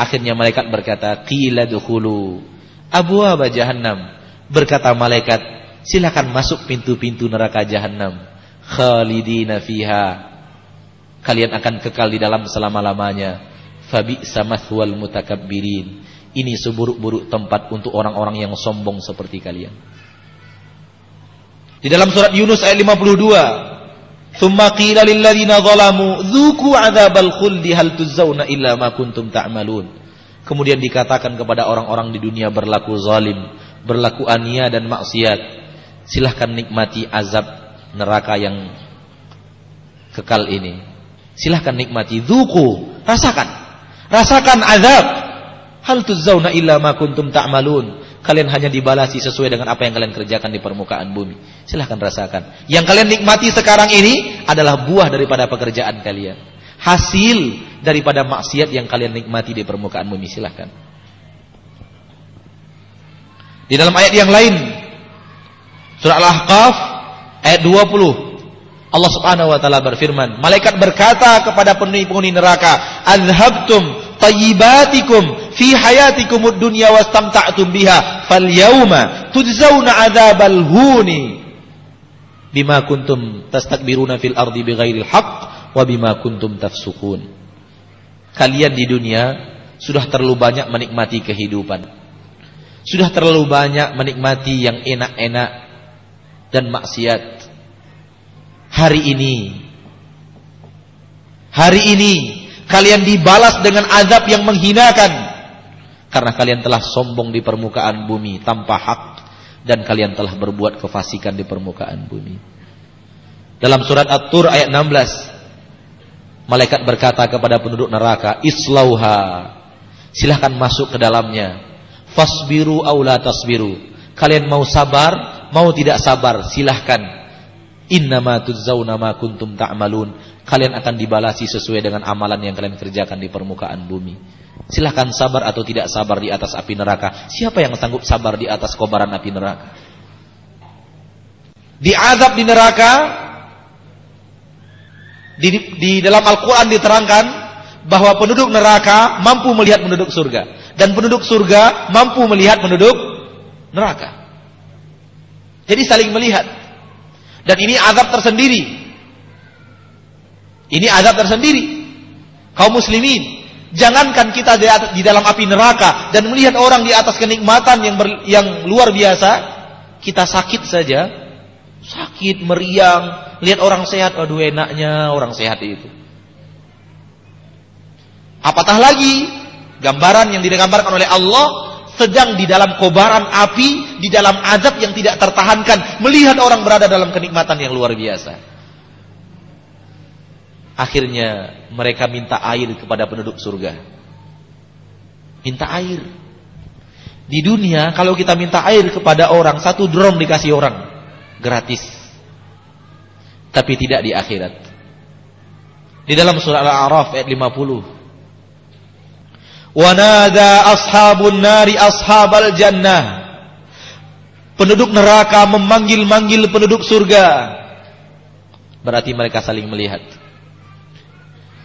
Akhirnya malaikat berkata, "Qila dukhulu abwaaba jahannam." Berkata malaikat, silakan masuk pintu-pintu neraka jahanam khalidina fiha. Kalian akan kekal di dalam selama-lamanya. Fabi samathwal mutakabbirin. Ini seburuk-buruk tempat untuk orang-orang yang sombong seperti kalian. Di dalam surat Yunus ayat 52 thumma qila lil ladzina zalamu dzuqu adzabal khuldi hal tuzzauna illa ma kuntum ta'malun. Kemudian dikatakan kepada orang-orang di dunia berlaku zalim berlaku ania dan maksiat silahkan nikmati azab neraka yang kekal ini. Silahkan nikmati, zuku, rasakan. Rasakan azab. Hal tuzzauna illa ma kuntum ta'malun. kalian hanya dibalasi sesuai dengan apa yang kalian kerjakan di permukaan bumi. Silahkan rasakan. Yang kalian nikmati sekarang ini adalah buah daripada pekerjaan kalian. Hasil daripada maksiat yang kalian nikmati di permukaan bumi. Silahkan. Di dalam ayat yang lain, surah Al-Ahqaf ayat 20, Allah Subhanahu wa taala berfirman, malaikat berkata kepada penghuni neraka, "Azhabtum tayyibatikum fi hayatikum ad-dunya wastamta'tum biha, falyawma tujzauna 'adzabal huni bima kuntum tastakbiruna fil ardi bighairil haqq wa bima kuntum tafsukun." Kalian di dunia sudah terlalu banyak menikmati kehidupan. Sudah terlalu banyak menikmati yang enak-enak dan maksiat hari ini. Hari ini kalian dibalas dengan azab yang menghinakan karena kalian telah sombong di permukaan bumi tanpa hak dan kalian telah berbuat kefasikan di permukaan bumi. Dalam surat At-Tur ayat 16 malaikat berkata kepada penduduk neraka, "Islauha." Silahkan masuk ke dalamnya. Fasbiru aula tasbiru. Kalian mau sabar, mau tidak sabar, silahkan Innama tujzauna ma kuntum ta'malun. Kalian akan dibalasi sesuai dengan amalan yang kalian kerjakan di permukaan bumi. Silahkan sabar atau tidak sabar di atas api neraka. Siapa yang sanggup sabar di atas kobaran api neraka? Di azab di neraka di, di dalam Al-Qur'an diterangkan bahwa penduduk neraka mampu melihat penduduk surga dan penduduk surga mampu melihat penduduk neraka. Jadi saling melihat. Dan ini azab tersendiri. Ini azab tersendiri. Kaum muslimin, jangankan kita di dalam api neraka dan melihat orang di atas kenikmatan yang ber, yang luar biasa, kita sakit saja. Sakit, meriang, lihat orang sehat, aduh enaknya orang sehat itu. Apatah lagi gambaran yang digambarkan oleh Allah sedang di dalam kobaran api, di dalam azab yang tidak tertahankan, melihat orang berada dalam kenikmatan yang luar biasa. Akhirnya mereka minta air kepada penduduk surga. Minta air. Di dunia kalau kita minta air kepada orang, satu drum dikasih orang. Gratis. Tapi tidak di akhirat. Di dalam surah Al-A'raf ayat 50. Wanada ashabun nari ashabal jannah. Penduduk neraka memanggil-manggil penduduk surga. Berarti mereka saling melihat.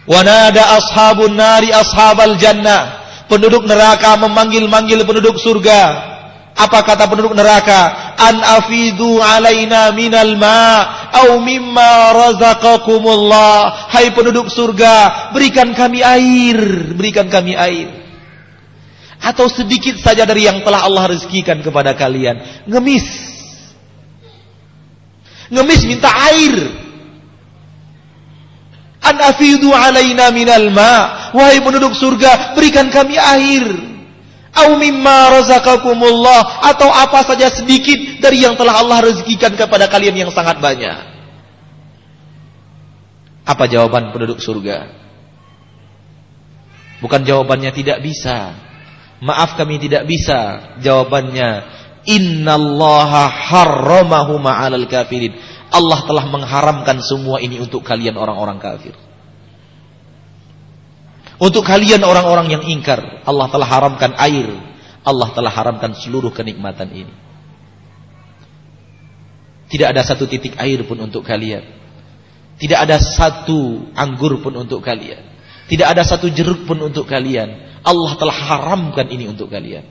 Wanada ashabun nari ashabal jannah. Penduduk neraka memanggil-manggil penduduk surga. Apa kata penduduk neraka? An afidu alaina minal ma au mimma razaqakumullah. Hai penduduk surga, berikan kami air, berikan kami air. Atau sedikit saja dari yang telah Allah rezekikan kepada kalian. Ngemis. Ngemis minta air. An afidu alaina minal ma. Wahai penduduk surga, berikan kami air. Au mimma razaqakumullah atau apa saja sedikit dari yang telah Allah rezekikan kepada kalian yang sangat banyak. Apa jawaban penduduk surga? Bukan jawabannya tidak bisa. Maaf kami tidak bisa. Jawabannya, innallaha harramahu ma'alal kafirin. Allah telah mengharamkan semua ini untuk kalian orang-orang kafir. Untuk kalian orang-orang yang ingkar, Allah telah haramkan air. Allah telah haramkan seluruh kenikmatan ini. Tidak ada satu titik air pun untuk kalian. Tidak ada satu anggur pun untuk kalian. Tidak ada satu jeruk pun untuk kalian. Allah telah haramkan ini untuk kalian.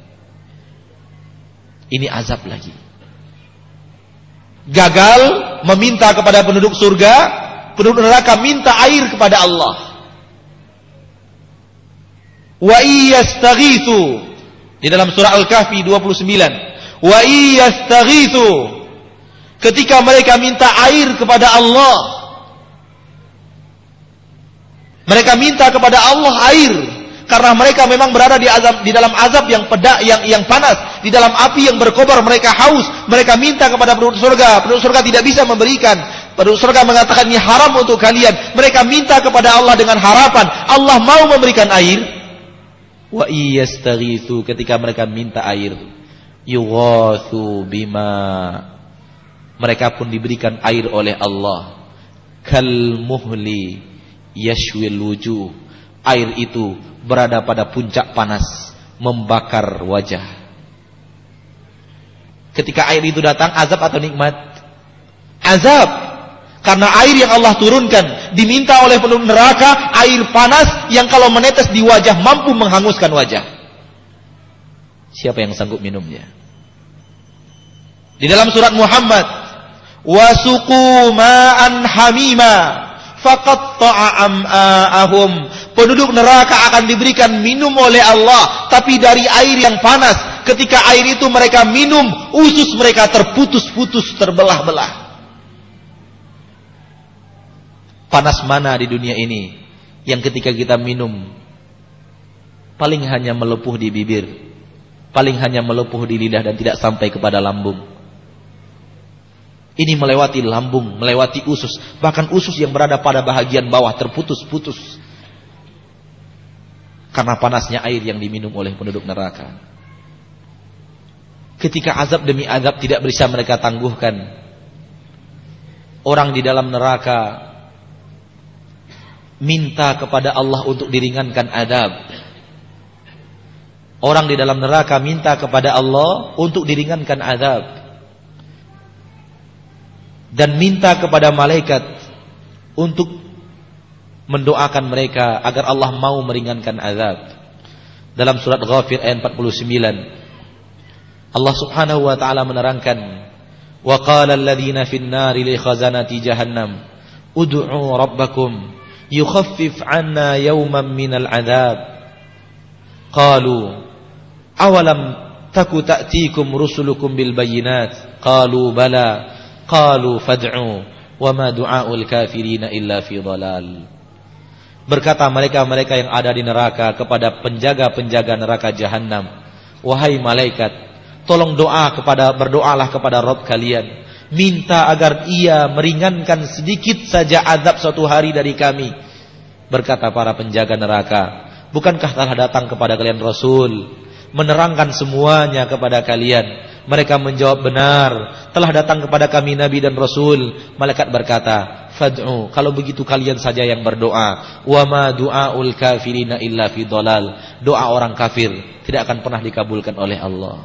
Ini azab lagi. Gagal meminta kepada penduduk surga, penduduk neraka minta air kepada Allah. Wa iyastaghithu. Di dalam surah Al-Kahfi 29. Wa iyastaghithu. Ketika mereka minta air kepada Allah. Mereka minta kepada Allah air. Karena mereka memang berada di azab di dalam azab yang pedak yang yang panas. Di dalam api yang berkobar mereka haus. Mereka minta kepada penduduk surga. Penduduk surga tidak bisa memberikan. Penduduk surga mengatakan ini haram untuk kalian. Mereka minta kepada Allah dengan harapan. Allah mau memberikan air wa iyastaghitsu ketika mereka minta air yughathu bima. Mereka pun diberikan air oleh Allah. Kal muhli yashwil wujuh. Air itu berada pada puncak panas membakar wajah. Ketika air itu datang azab atau nikmat? Azab karena air yang Allah turunkan diminta oleh penduduk neraka air panas yang kalau menetes di wajah mampu menghanguskan wajah siapa yang sanggup minumnya di dalam surat Muhammad, wasuku ma'an hamima faqatta'a am'a'ahum. Penduduk neraka akan diberikan minum oleh Allah, tapi dari air yang panas. Ketika air itu mereka minum, usus mereka terputus-putus, terbelah-belah. Panas mana di dunia ini yang ketika kita minum paling hanya melepuh di bibir, paling hanya melepuh di lidah dan tidak sampai kepada lambung. Ini melewati lambung, melewati usus. Bahkan usus yang berada pada bahagian bawah terputus-putus. Karena panasnya air yang diminum oleh penduduk neraka. Ketika azab demi azab tidak bisa mereka tangguhkan. Orang di dalam neraka minta kepada Allah untuk diringankan adab. Orang di dalam neraka minta kepada Allah untuk diringankan adab dan minta kepada malaikat untuk mendoakan mereka agar Allah mau meringankan azab. Dalam surat Ghafir ayat 49 Allah Subhanahu wa taala menerangkan wa qala fin nari li khazanati jahannam yukhaffif 'anna yawman minal 'adzab qalu awalam taku ta'tikum rusulukum bil bayyinat qalu bala Qalu fad'u wa ma du'aul kafirina illa fi dhalal. Berkata mereka-mereka yang ada di neraka kepada penjaga-penjaga neraka jahanam, wahai malaikat, tolong doa kepada berdoalah kepada Rabb kalian, minta agar ia meringankan sedikit saja azab suatu hari dari kami. Berkata para penjaga neraka, bukankah telah datang kepada kalian Rasul menerangkan semuanya kepada kalian? Mereka menjawab benar. Telah datang kepada kami Nabi dan Rasul. Malaikat berkata, Fad'u. Kalau begitu kalian saja yang berdoa. Wa ma du'aul kafirina illa fi dolal. Doa orang kafir tidak akan pernah dikabulkan oleh Allah.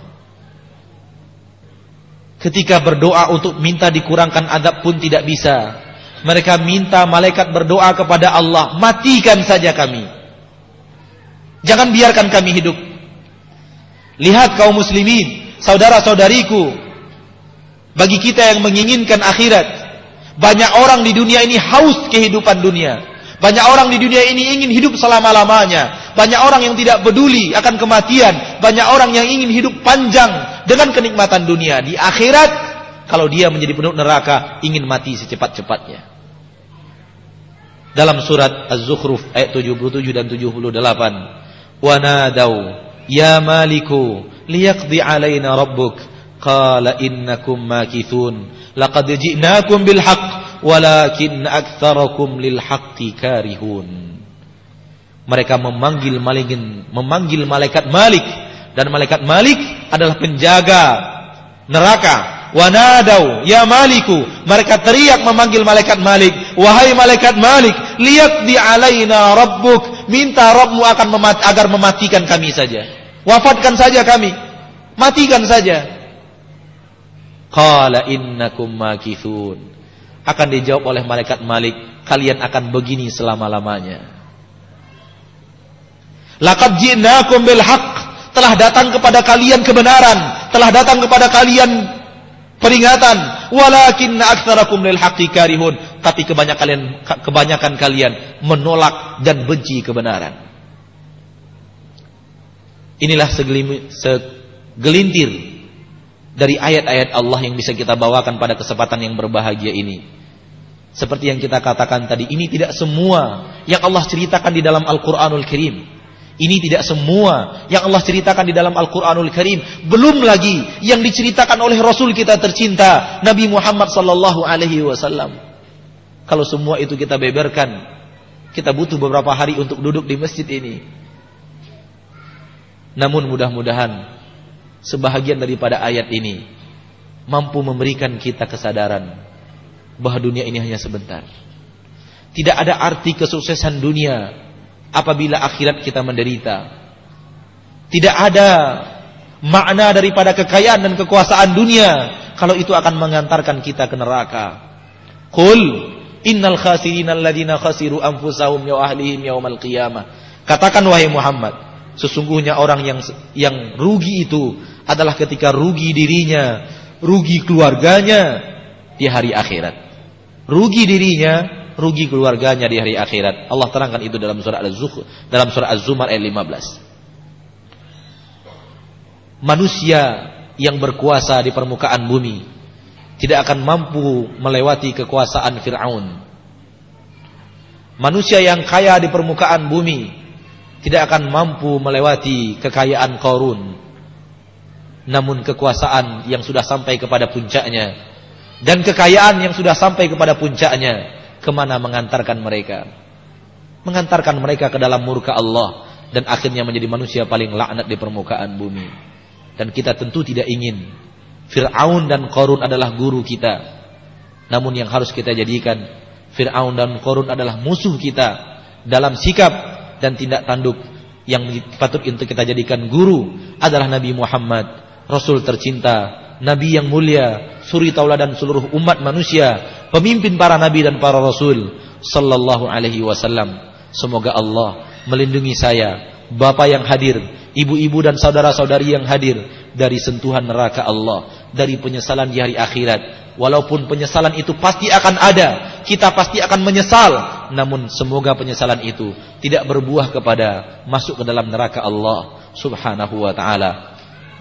Ketika berdoa untuk minta dikurangkan adab pun tidak bisa. Mereka minta malaikat berdoa kepada Allah. Matikan saja kami. Jangan biarkan kami hidup. Lihat kaum muslimin saudara-saudariku, bagi kita yang menginginkan akhirat, banyak orang di dunia ini haus kehidupan dunia. Banyak orang di dunia ini ingin hidup selama-lamanya. Banyak orang yang tidak peduli akan kematian. Banyak orang yang ingin hidup panjang dengan kenikmatan dunia. Di akhirat, kalau dia menjadi penduduk neraka, ingin mati secepat-cepatnya. Dalam surat Az-Zukhruf ayat 77 dan 78. Wanadau ya maliku liyaqdi alaina rabbuk. Qala innakum makithun. Laqad ji'nakum bil haqq walakin aktsarakum lil haqqi karihun. Mereka memanggil malingin memanggil malaikat Malik. Dan malaikat Malik adalah penjaga neraka wanadau ya maliku mereka teriak memanggil malaikat Malik wahai malaikat Malik lihat di alaina rabbuk minta Rabbmu akan memati, agar mematikan kami saja Wafatkan saja kami. Matikan saja. Qala innakum makithun. Akan dijawab oleh malaikat Malik, kalian akan begini selama-lamanya. Laqad ji'nakum bil. Telah datang kepada kalian kebenaran, telah datang kepada kalian peringatan. Walakin aktsarakum lil haqqi karihun. Tapi kebanyakan kalian kebanyakan kalian menolak dan benci kebenaran. Inilah segelintir dari ayat-ayat Allah yang bisa kita bawakan pada kesempatan yang berbahagia ini. Seperti yang kita katakan tadi, ini tidak semua yang Allah ceritakan di dalam Al-Quranul Karim. Ini tidak semua yang Allah ceritakan di dalam Al-Quranul Karim. Belum lagi yang diceritakan oleh Rasul kita tercinta, Nabi Muhammad Sallallahu Alaihi Wasallam. Kalau semua itu kita beberkan, kita butuh beberapa hari untuk duduk di masjid ini. Namun mudah-mudahan sebahagian daripada ayat ini mampu memberikan kita kesadaran bahwa dunia ini hanya sebentar. Tidak ada arti kesuksesan dunia apabila akhirat kita menderita. Tidak ada makna daripada kekayaan dan kekuasaan dunia kalau itu akan mengantarkan kita ke neraka. Qul innal khasirina alladziina khasiru anfusahum ya ahlihim yaumal qiyamah. Katakan wahai Muhammad, sesungguhnya orang yang yang rugi itu adalah ketika rugi dirinya, rugi keluarganya di hari akhirat. Rugi dirinya, rugi keluarganya di hari akhirat. Allah terangkan itu dalam surah Az-Zukhruf, dalam surah Az-Zumar ayat 15. Manusia yang berkuasa di permukaan bumi tidak akan mampu melewati kekuasaan Firaun. Manusia yang kaya di permukaan bumi tidak akan mampu melewati kekayaan Korun namun kekuasaan yang sudah sampai kepada puncaknya dan kekayaan yang sudah sampai kepada puncaknya ke mana mengantarkan mereka? Mengantarkan mereka ke dalam murka Allah dan akhirnya menjadi manusia paling laknat di permukaan bumi. Dan kita tentu tidak ingin Fir'aun dan Korun adalah guru kita. Namun yang harus kita jadikan Fir'aun dan Korun adalah musuh kita dalam sikap dan tindak tanduk yang patut untuk kita jadikan guru adalah Nabi Muhammad Rasul tercinta, Nabi yang mulia, suri tauladan seluruh umat manusia, pemimpin para nabi dan para rasul sallallahu alaihi wasallam. Semoga Allah melindungi saya, bapak yang hadir, ibu-ibu dan saudara-saudari yang hadir dari sentuhan neraka Allah, dari penyesalan di hari akhirat. Walaupun penyesalan itu pasti akan ada, kita pasti akan menyesal, namun semoga penyesalan itu tidak berbuah kepada masuk ke dalam neraka Allah Subhanahu wa taala.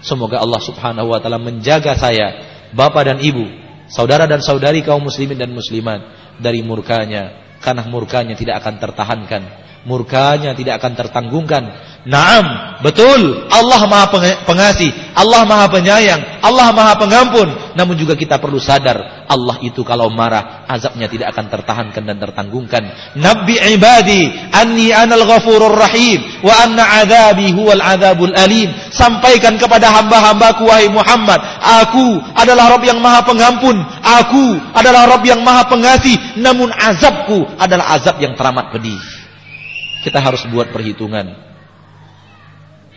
Semoga Allah subhanahu wa ta'ala menjaga saya, bapak dan ibu, saudara dan saudari kaum muslimin dan muslimat dari murkanya. Karena murkanya tidak akan tertahankan. Murkanya tidak akan tertanggungkan. Naam, betul. Allah maha pengasih. Allah maha penyayang. Allah maha pengampun. Namun juga kita perlu sadar. Allah itu kalau marah. Azabnya tidak akan tertahankan dan tertanggungkan. Nabi ibadi. Anni anal ghafurur rahim. Wa anna azabi huwal azabul alim. Sampaikan kepada hamba-hambaku wahai Muhammad. Aku adalah Rabb yang maha pengampun. Aku adalah Rabb yang maha pengasih. Namun azabku adalah azab yang teramat pedih. Kita harus buat perhitungan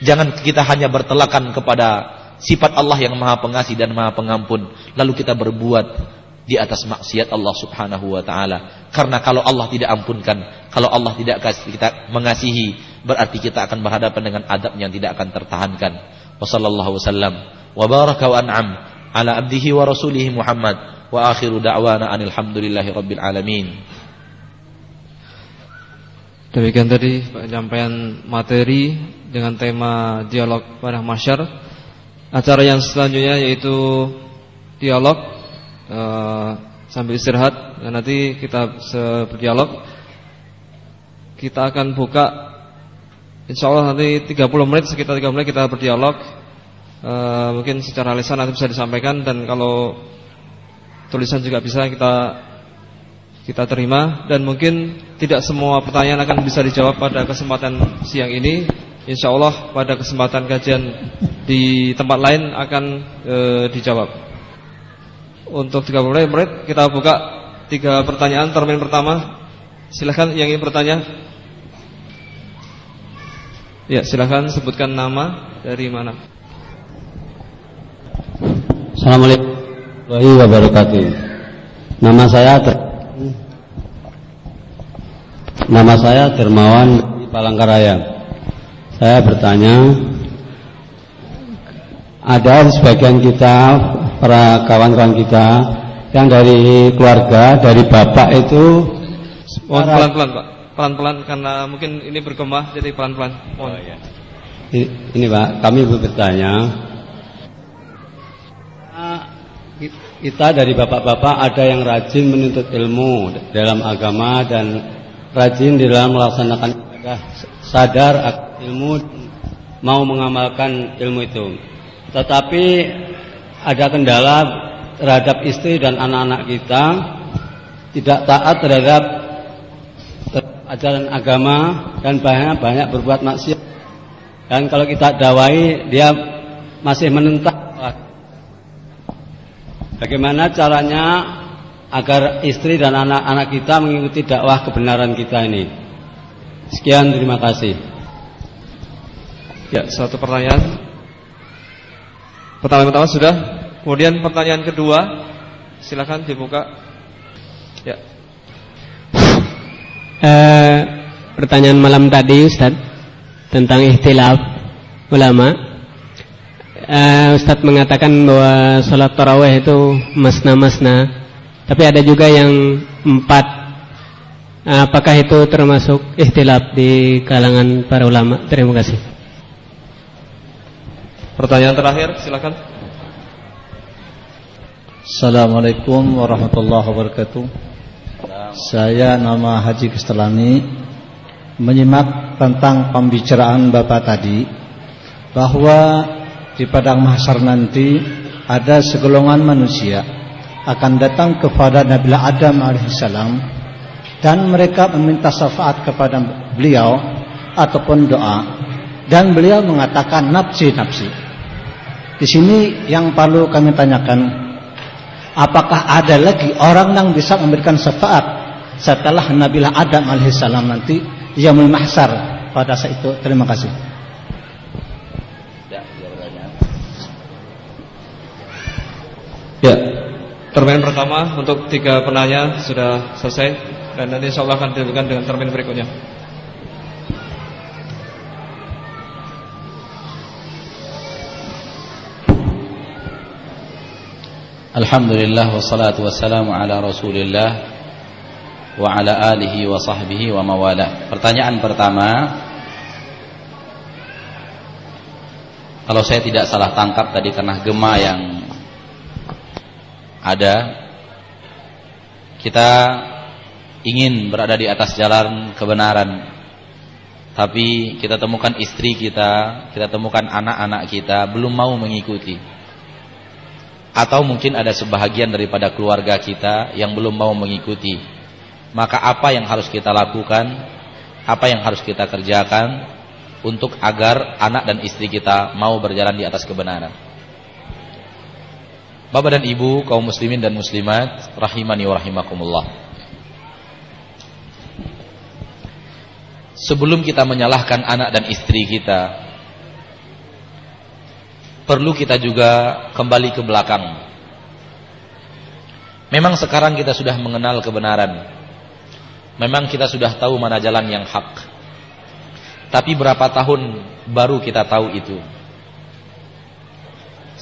Jangan kita hanya bertelakan kepada sifat Allah yang maha pengasih dan maha pengampun. Lalu kita berbuat di atas maksiat Allah subhanahu wa ta'ala. Karena kalau Allah tidak ampunkan, kalau Allah tidak kita mengasihi, berarti kita akan berhadapan dengan adab yang tidak akan tertahankan. Wassallallahu wasallam wa baraka wa an'am ala abdihi wa rasulihi Muhammad wa akhiru da'wana anil hamdulillahi rabbil alamin. Demikian tadi penyampaian materi dengan tema dialog pada masyar. Acara yang selanjutnya yaitu dialog uh, sambil istirahat dan nanti kita berdialog. Kita akan buka insya Allah nanti 30 menit sekitar 30 menit kita berdialog. Uh, mungkin secara lisan nanti bisa disampaikan dan kalau tulisan juga bisa kita kita terima dan mungkin tidak semua pertanyaan akan bisa dijawab pada kesempatan siang ini. Insya Allah pada kesempatan kajian di tempat lain akan e, dijawab. Untuk 30 menit kita buka tiga pertanyaan. Termin pertama, silahkan yang ingin bertanya. Ya, silahkan sebutkan nama dari mana. Assalamualaikum warahmatullahi wabarakatuh. Nama saya Nama saya Dermawan di Palangkaraya. Saya bertanya, ada sebagian kita, para kawan-kawan kita yang dari keluarga, dari bapak itu pelan-pelan Pak, pelan-pelan karena mungkin ini berkembang jadi pelan-pelan. Oh, iya. Ini Pak, kami bertanya, kita dari bapak-bapak ada yang rajin menuntut ilmu dalam agama dan rajin di dalam melaksanakan ibadah, sadar ilmu mau mengamalkan ilmu itu. Tetapi ada kendala terhadap istri dan anak-anak kita tidak taat terhadap ajaran agama dan banyak banyak berbuat maksiat. Dan kalau kita dawai dia masih menentang bagaimana caranya agar istri dan anak-anak kita mengikuti dakwah kebenaran kita ini. Sekian terima kasih. Ya, satu pertanyaan. Pertanyaan pertama sudah. Kemudian pertanyaan kedua, silakan dibuka. Ya. Uh, pertanyaan malam tadi Ustaz tentang ikhtilaf ulama. Uh, Ustaz mengatakan bahwa sholat taraweh itu masna-masna, tapi ada juga yang empat. Apakah itu termasuk ikhtilaf di kalangan para ulama? Terima kasih. Pertanyaan terakhir, silakan. Assalamualaikum warahmatullahi wabarakatuh. Saya nama Haji Kestelani Menyimak tentang pembicaraan Bapak tadi Bahwa di padang mahsyar nanti Ada segolongan manusia Akan datang kepada Nabi Adam AS Dan mereka meminta syafaat kepada beliau Ataupun doa Dan beliau mengatakan nafsi-nafsi Di sini yang perlu kami tanyakan Apakah ada lagi orang yang bisa memberikan syafaat setelah Nabi Adam alaihissalam nanti Yamul Mahsar pada saat itu. Terima kasih. Ya, termin pertama untuk tiga penanya sudah selesai dan nanti insya Allah akan dilanjutkan dengan termin berikutnya. Alhamdulillah wassalatu wassalamu ala Rasulillah wa ala alihi wa sahbihi wa mawala. Pertanyaan pertama Kalau saya tidak salah tangkap tadi karena gema yang ada. Kita ingin berada di atas jalan kebenaran. Tapi kita temukan istri kita, kita temukan anak-anak kita belum mau mengikuti. Atau mungkin ada sebahagian daripada keluarga kita yang belum mau mengikuti. Maka apa yang harus kita lakukan? Apa yang harus kita kerjakan untuk agar anak dan istri kita mau berjalan di atas kebenaran Bapak dan Ibu kaum muslimin dan muslimat rahimani wa rahimakumullah Sebelum kita menyalahkan anak dan istri kita perlu kita juga kembali ke belakang Memang sekarang kita sudah mengenal kebenaran Memang kita sudah tahu mana jalan yang hak. Tapi berapa tahun baru kita tahu itu?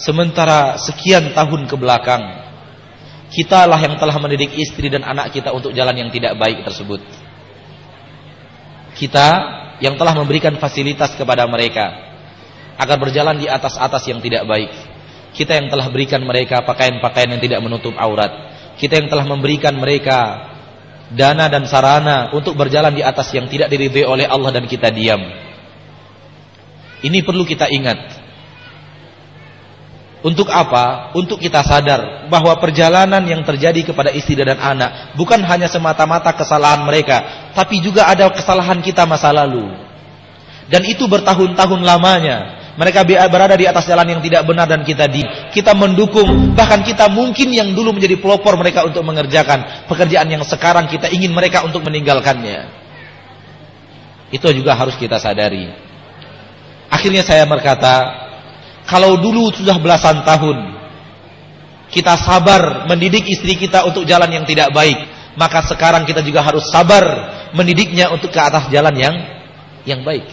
Sementara sekian tahun ke belakang, kitalah yang telah mendidik istri dan anak kita untuk jalan yang tidak baik tersebut. Kita yang telah memberikan fasilitas kepada mereka agar berjalan di atas-atas yang tidak baik. Kita yang telah berikan mereka pakaian-pakaian yang tidak menutup aurat. Kita yang telah memberikan mereka dana dan sarana untuk berjalan di atas yang tidak diridhai oleh Allah dan kita diam. Ini perlu kita ingat. Untuk apa? Untuk kita sadar bahwa perjalanan yang terjadi kepada istri dan anak bukan hanya semata-mata kesalahan mereka, tapi juga ada kesalahan kita masa lalu. Dan itu bertahun-tahun lamanya. Mereka berada di atas jalan yang tidak benar dan kita di kita mendukung bahkan kita mungkin yang dulu menjadi pelopor mereka untuk mengerjakan pekerjaan yang sekarang kita ingin mereka untuk meninggalkannya. Itu juga harus kita sadari. Akhirnya saya berkata, kalau dulu sudah belasan tahun kita sabar mendidik istri kita untuk jalan yang tidak baik, maka sekarang kita juga harus sabar mendidiknya untuk ke atas jalan yang yang baik.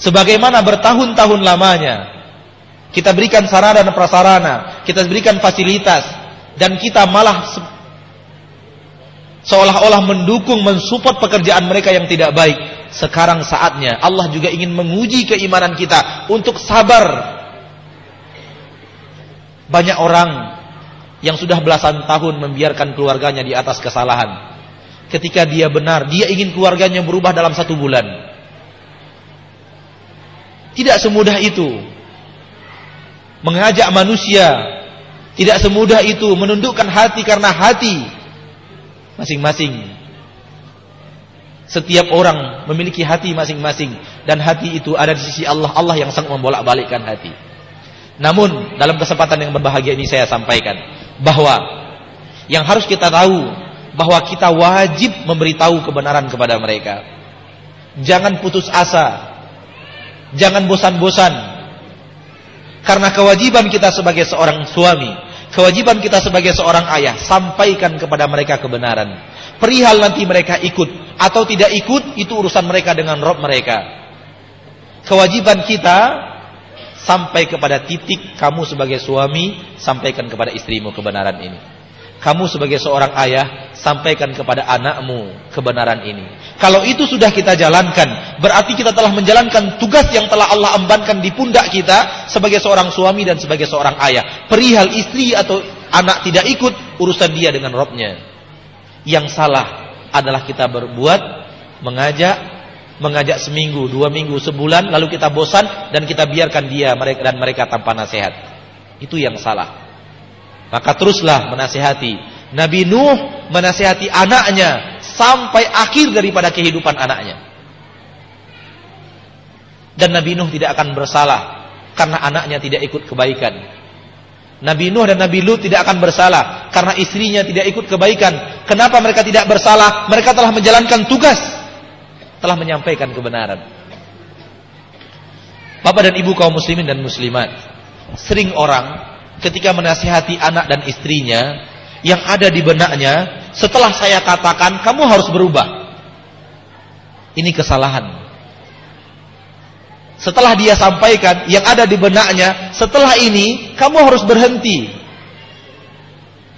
Sebagaimana bertahun-tahun lamanya kita berikan sarana dan prasarana, kita berikan fasilitas dan kita malah seolah-olah mendukung mensupport pekerjaan mereka yang tidak baik. Sekarang saatnya Allah juga ingin menguji keimanan kita untuk sabar. Banyak orang yang sudah belasan tahun membiarkan keluarganya di atas kesalahan. Ketika dia benar, dia ingin keluarganya berubah dalam satu bulan. Tidak semudah itu. Mengajak manusia. Tidak semudah itu menundukkan hati karena hati masing-masing. Setiap orang memiliki hati masing-masing dan hati itu ada di sisi Allah. Allah yang sang membolak-balikkan hati. Namun dalam kesempatan yang berbahagia ini saya sampaikan bahwa yang harus kita tahu bahwa kita wajib memberitahu kebenaran kepada mereka. Jangan putus asa. Jangan bosan-bosan. Karena kewajiban kita sebagai seorang suami, kewajiban kita sebagai seorang ayah, sampaikan kepada mereka kebenaran. Perihal nanti mereka ikut atau tidak ikut itu urusan mereka dengan Rob mereka. Kewajiban kita sampai kepada titik kamu sebagai suami sampaikan kepada istrimu kebenaran ini. Kamu sebagai seorang ayah sampaikan kepada anakmu kebenaran ini. Kalau itu sudah kita jalankan, berarti kita telah menjalankan tugas yang telah Allah embankan di pundak kita sebagai seorang suami dan sebagai seorang ayah. Perihal istri atau anak tidak ikut urusan dia dengan Robnya. Yang salah adalah kita berbuat mengajak mengajak seminggu, dua minggu, sebulan lalu kita bosan dan kita biarkan dia mereka dan mereka tanpa nasihat. Itu yang salah. Maka teruslah menasihati. Nabi Nuh menasihati anaknya sampai akhir daripada kehidupan anaknya. Dan Nabi Nuh tidak akan bersalah karena anaknya tidak ikut kebaikan. Nabi Nuh dan Nabi Lut tidak akan bersalah karena istrinya tidak ikut kebaikan. Kenapa mereka tidak bersalah? Mereka telah menjalankan tugas, telah menyampaikan kebenaran. Bapak dan Ibu kaum muslimin dan muslimat, sering orang ketika menasihati anak dan istrinya yang ada di benaknya, setelah saya katakan kamu harus berubah. Ini kesalahan. Setelah dia sampaikan yang ada di benaknya, setelah ini kamu harus berhenti.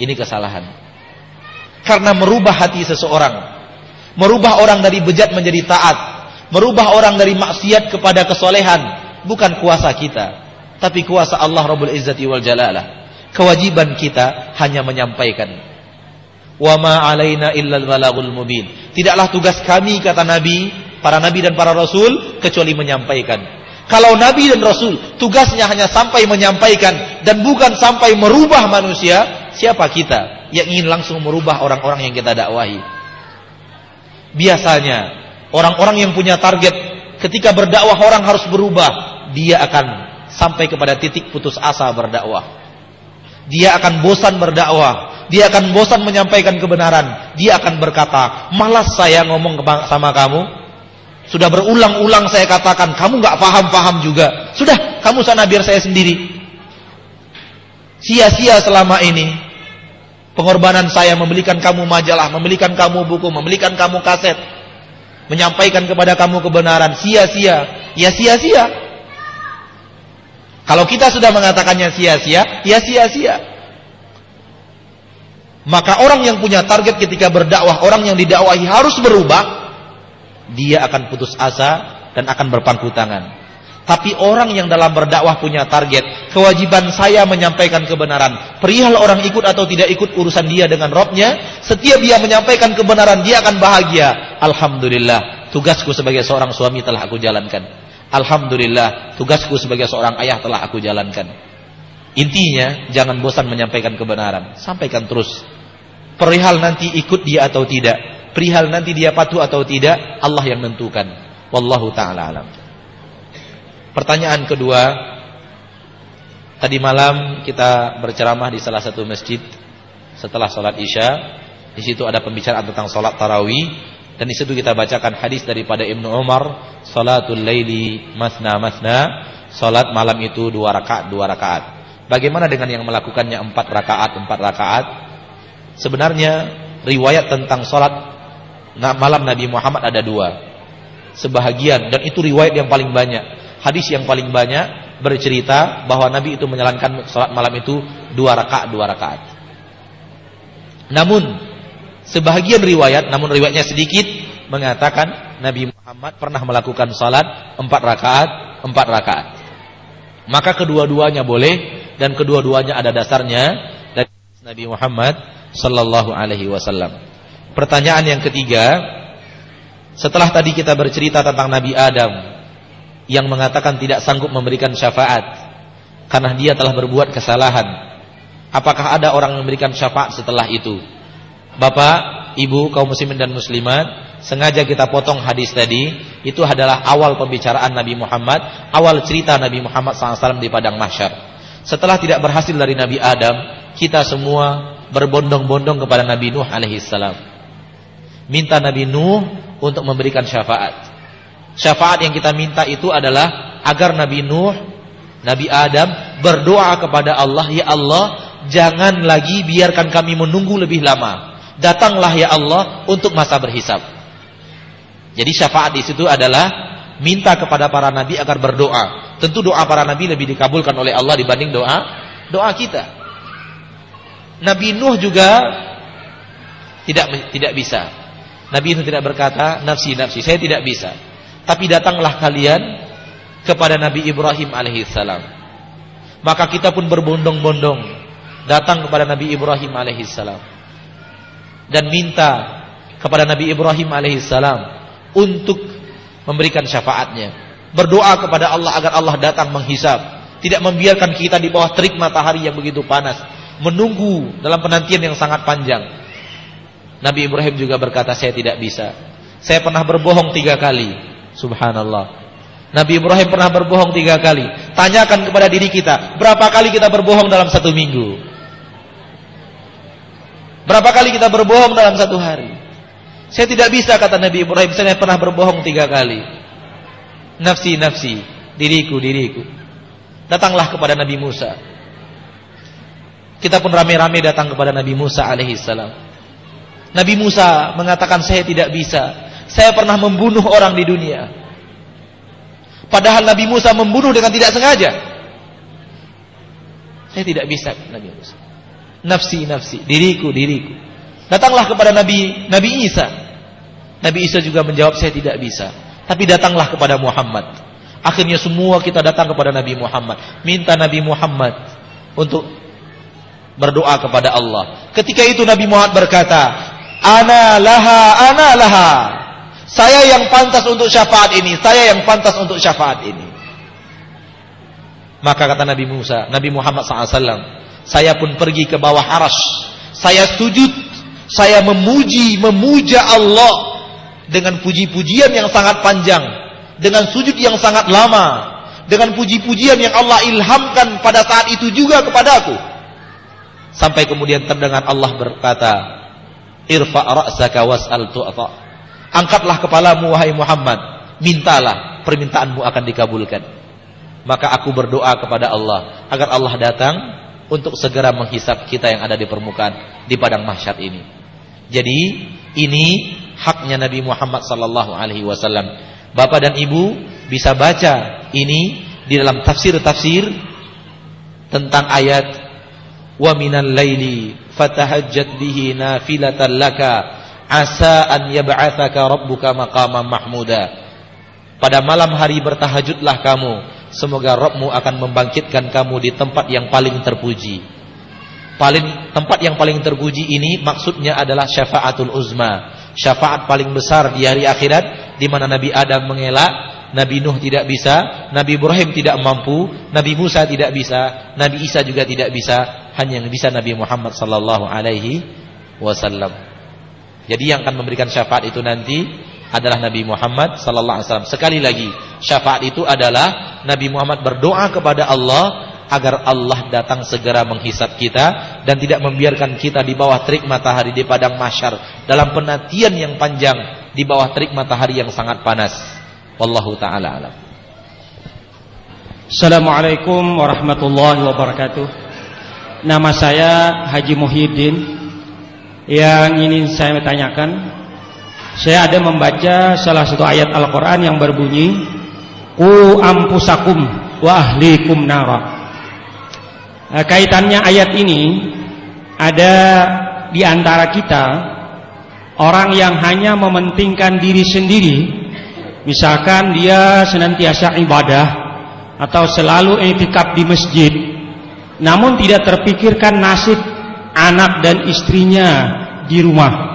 Ini kesalahan. Karena merubah hati seseorang, merubah orang dari bejat menjadi taat, merubah orang dari maksiat kepada kesolehan, bukan kuasa kita, tapi kuasa Allah Rabbul Izzati wal Jalalah. Kewajiban kita hanya menyampaikan. Wa ma alaina illal balagul mubin. Tidaklah tugas kami kata Nabi para nabi dan para rasul kecuali menyampaikan. Kalau nabi dan rasul tugasnya hanya sampai menyampaikan dan bukan sampai merubah manusia, siapa kita yang ingin langsung merubah orang-orang yang kita dakwahi? Biasanya orang-orang yang punya target ketika berdakwah orang harus berubah, dia akan sampai kepada titik putus asa berdakwah. Dia akan bosan berdakwah, dia akan bosan menyampaikan kebenaran. Dia akan berkata, "Malas saya ngomong sama kamu." Sudah berulang-ulang saya katakan, kamu nggak paham-paham juga. Sudah, kamu sana biar saya sendiri. Sia-sia selama ini. Pengorbanan saya membelikan kamu majalah, membelikan kamu buku, membelikan kamu kaset. Menyampaikan kepada kamu kebenaran. Sia-sia. Ya sia-sia. Kalau kita sudah mengatakannya sia-sia, ya sia-sia. Maka orang yang punya target ketika berdakwah, orang yang didakwahi harus berubah, dia akan putus asa dan akan berpangku tangan. Tapi orang yang dalam berdakwah punya target, kewajiban saya menyampaikan kebenaran. Perihal orang ikut atau tidak ikut urusan dia dengan Robnya, setiap dia menyampaikan kebenaran dia akan bahagia. Alhamdulillah, tugasku sebagai seorang suami telah aku jalankan. Alhamdulillah, tugasku sebagai seorang ayah telah aku jalankan. Intinya, jangan bosan menyampaikan kebenaran. Sampaikan terus. Perihal nanti ikut dia atau tidak, perihal nanti dia patuh atau tidak Allah yang menentukan. Wallahu taala alam. Pertanyaan kedua. Tadi malam kita berceramah di salah satu masjid setelah sholat isya. Di situ ada pembicaraan tentang sholat tarawih. Dan di situ kita bacakan hadis daripada Ibnu Umar salatul laili masna masna. Salat malam itu dua rakaat dua rakaat. Bagaimana dengan yang melakukannya empat rakaat empat rakaat? Sebenarnya riwayat tentang sholat Nah, malam Nabi Muhammad ada dua. Sebahagian dan itu riwayat yang paling banyak. Hadis yang paling banyak bercerita bahwa Nabi itu menjalankan salat malam itu dua rakaat dua rakaat. Namun sebahagian riwayat, namun riwayatnya sedikit mengatakan Nabi Muhammad pernah melakukan salat empat rakaat empat rakaat. Maka kedua-duanya boleh dan kedua-duanya ada dasarnya dari Nabi Muhammad sallallahu alaihi wasallam. Pertanyaan yang ketiga, setelah tadi kita bercerita tentang Nabi Adam yang mengatakan tidak sanggup memberikan syafaat karena dia telah berbuat kesalahan. Apakah ada orang yang memberikan syafaat setelah itu? Bapak, Ibu, kaum muslimin dan muslimat, sengaja kita potong hadis tadi itu adalah awal pembicaraan Nabi Muhammad, awal cerita Nabi Muhammad SAW di padang mahsyar. Setelah tidak berhasil dari Nabi Adam, kita semua berbondong-bondong kepada Nabi Nuh alaihissalam. Minta Nabi Nuh untuk memberikan syafaat. Syafaat yang kita minta itu adalah agar Nabi Nuh, Nabi Adam berdoa kepada Allah, ya Allah, jangan lagi biarkan kami menunggu lebih lama datanglah ya Allah untuk masa berhisap. Jadi syafaat di situ adalah minta kepada para nabi agar berdoa. Tentu doa para nabi lebih dikabulkan oleh Allah dibanding doa doa kita. Nabi Nuh juga tidak tidak bisa. Nabi Nuh tidak berkata nafsi nafsi, saya tidak bisa. Tapi datanglah kalian kepada Nabi Ibrahim alaihissalam. Maka kita pun berbondong-bondong datang kepada Nabi Ibrahim alaihissalam dan minta kepada Nabi Ibrahim alaihissalam untuk memberikan syafaatnya. Berdoa kepada Allah agar Allah datang menghisap, tidak membiarkan kita di bawah terik matahari yang begitu panas, menunggu dalam penantian yang sangat panjang. Nabi Ibrahim juga berkata, saya tidak bisa. Saya pernah berbohong tiga kali. Subhanallah. Nabi Ibrahim pernah berbohong tiga kali. Tanyakan kepada diri kita, berapa kali kita berbohong dalam satu minggu? Berapa kali kita berbohong dalam satu hari? Saya tidak bisa kata Nabi Ibrahim, saya pernah berbohong tiga kali. Nafsi, nafsi, diriku, diriku. Datanglah kepada Nabi Musa. Kita pun rame-rame datang kepada Nabi Musa alaihissalam. Nabi Musa mengatakan saya tidak bisa. Saya pernah membunuh orang di dunia. Padahal Nabi Musa membunuh dengan tidak sengaja. Saya tidak bisa Nabi Musa. Nafsi nafsi diriku diriku. Datanglah kepada Nabi Nabi Isa. Nabi Isa juga menjawab saya tidak bisa. Tapi datanglah kepada Muhammad. Akhirnya semua kita datang kepada Nabi Muhammad. Minta Nabi Muhammad untuk berdoa kepada Allah. Ketika itu Nabi Muhammad berkata ana laha ana laha saya yang pantas untuk syafaat ini saya yang pantas untuk syafaat ini maka kata Nabi Musa Nabi Muhammad SAW saya pun pergi ke bawah aras. Saya sujud. Saya memuji, memuja Allah. Dengan puji-pujian yang sangat panjang. Dengan sujud yang sangat lama. Dengan puji-pujian yang Allah ilhamkan pada saat itu juga kepadaku. Sampai kemudian terdengar Allah berkata. Irfa' ra'saka was'al tu'ata. Angkatlah kepalamu wahai Muhammad. Mintalah permintaanmu akan dikabulkan. Maka aku berdoa kepada Allah. Agar Allah datang untuk segera menghisap kita yang ada di permukaan di padang mahsyar ini. Jadi ini haknya Nabi Muhammad sallallahu alaihi wasallam. Bapak dan Ibu bisa baca ini di dalam tafsir-tafsir tentang ayat wa minal laili fatahajjat bihi nafilatan laka asa an yab'atsaka rabbuka maqaman mahmuda. Pada malam hari bertahajudlah kamu Semoga Rabbmu akan membangkitkan kamu di tempat yang paling terpuji. Paling tempat yang paling terpuji ini maksudnya adalah syafaatul uzma, syafaat paling besar di hari akhirat di mana Nabi Adam mengelak, Nabi Nuh tidak bisa, Nabi Ibrahim tidak mampu, Nabi Musa tidak bisa, Nabi Isa juga tidak bisa, hanya yang bisa Nabi Muhammad sallallahu alaihi wasallam. Jadi yang akan memberikan syafaat itu nanti adalah Nabi Muhammad sallallahu alaihi wasallam. Sekali lagi, syafaat itu adalah Nabi Muhammad berdoa kepada Allah agar Allah datang segera menghisap kita dan tidak membiarkan kita di bawah terik matahari di padang mahsyar dalam penantian yang panjang di bawah terik matahari yang sangat panas. Wallahu taala alam. Assalamualaikum warahmatullahi wabarakatuh. Nama saya Haji Muhyiddin. Yang ingin saya tanyakan saya ada membaca salah satu ayat Al-Quran yang berbunyi Ku ampusakum wa ahlikum nara eh, Kaitannya ayat ini Ada di antara kita Orang yang hanya mementingkan diri sendiri Misalkan dia senantiasa ibadah Atau selalu etikap di masjid Namun tidak terpikirkan nasib anak dan istrinya di rumah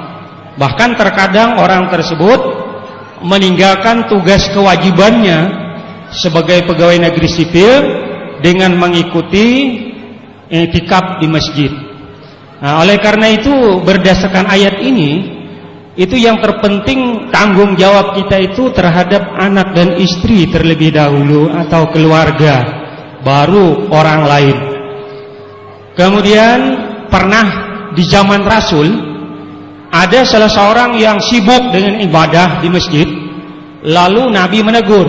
Bahkan terkadang orang tersebut meninggalkan tugas kewajibannya sebagai pegawai negeri sipil dengan mengikuti etikap di masjid. Nah, oleh karena itu berdasarkan ayat ini itu yang terpenting tanggung jawab kita itu terhadap anak dan istri terlebih dahulu atau keluarga baru orang lain kemudian pernah di zaman Rasul ada salah seorang yang sibuk dengan ibadah di masjid lalu Nabi menegur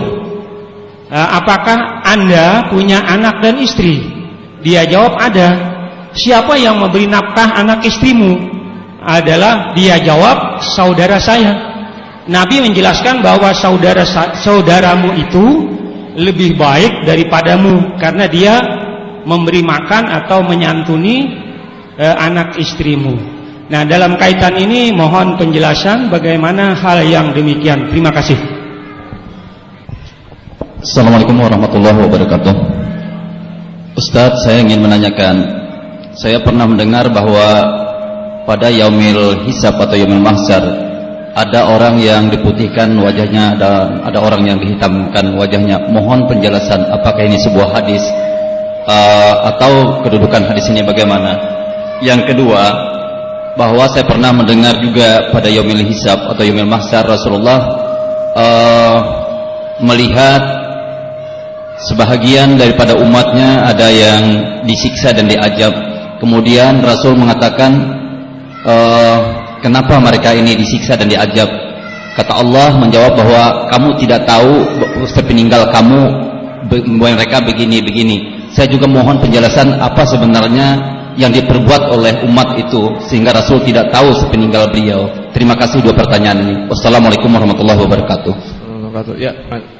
eh, apakah anda punya anak dan istri? Dia jawab ada. Siapa yang memberi nafkah anak istrimu? Adalah dia jawab saudara saya. Nabi menjelaskan bahwa saudara saudaramu itu lebih baik daripadamu karena dia memberi makan atau menyantuni eh, anak istrimu. Nah, dalam kaitan ini mohon penjelasan bagaimana hal yang demikian. Terima kasih. Assalamualaikum warahmatullahi wabarakatuh. Ustadz, saya ingin menanyakan. Saya pernah mendengar bahwa pada yaumil hisab atau yaumil mahsyar ada orang yang diputihkan wajahnya dan ada orang yang dihitamkan wajahnya. Mohon penjelasan apakah ini sebuah hadis uh, atau kedudukan hadis ini bagaimana? Yang kedua, bahwa saya pernah mendengar juga pada yaumil hisab atau yaumil mahsyar Rasulullah uh, melihat sebahagian daripada umatnya ada yang disiksa dan diajab. Kemudian Rasul mengatakan uh, kenapa mereka ini disiksa dan diajab kata Allah menjawab bahwa kamu tidak tahu sepeninggal kamu mereka begini-begini saya juga mohon penjelasan apa sebenarnya yang diperbuat oleh umat itu sehingga Rasul tidak tahu sepeninggal beliau. Terima kasih dua pertanyaan ini. Wassalamualaikum warahmatullahi wabarakatuh. Ya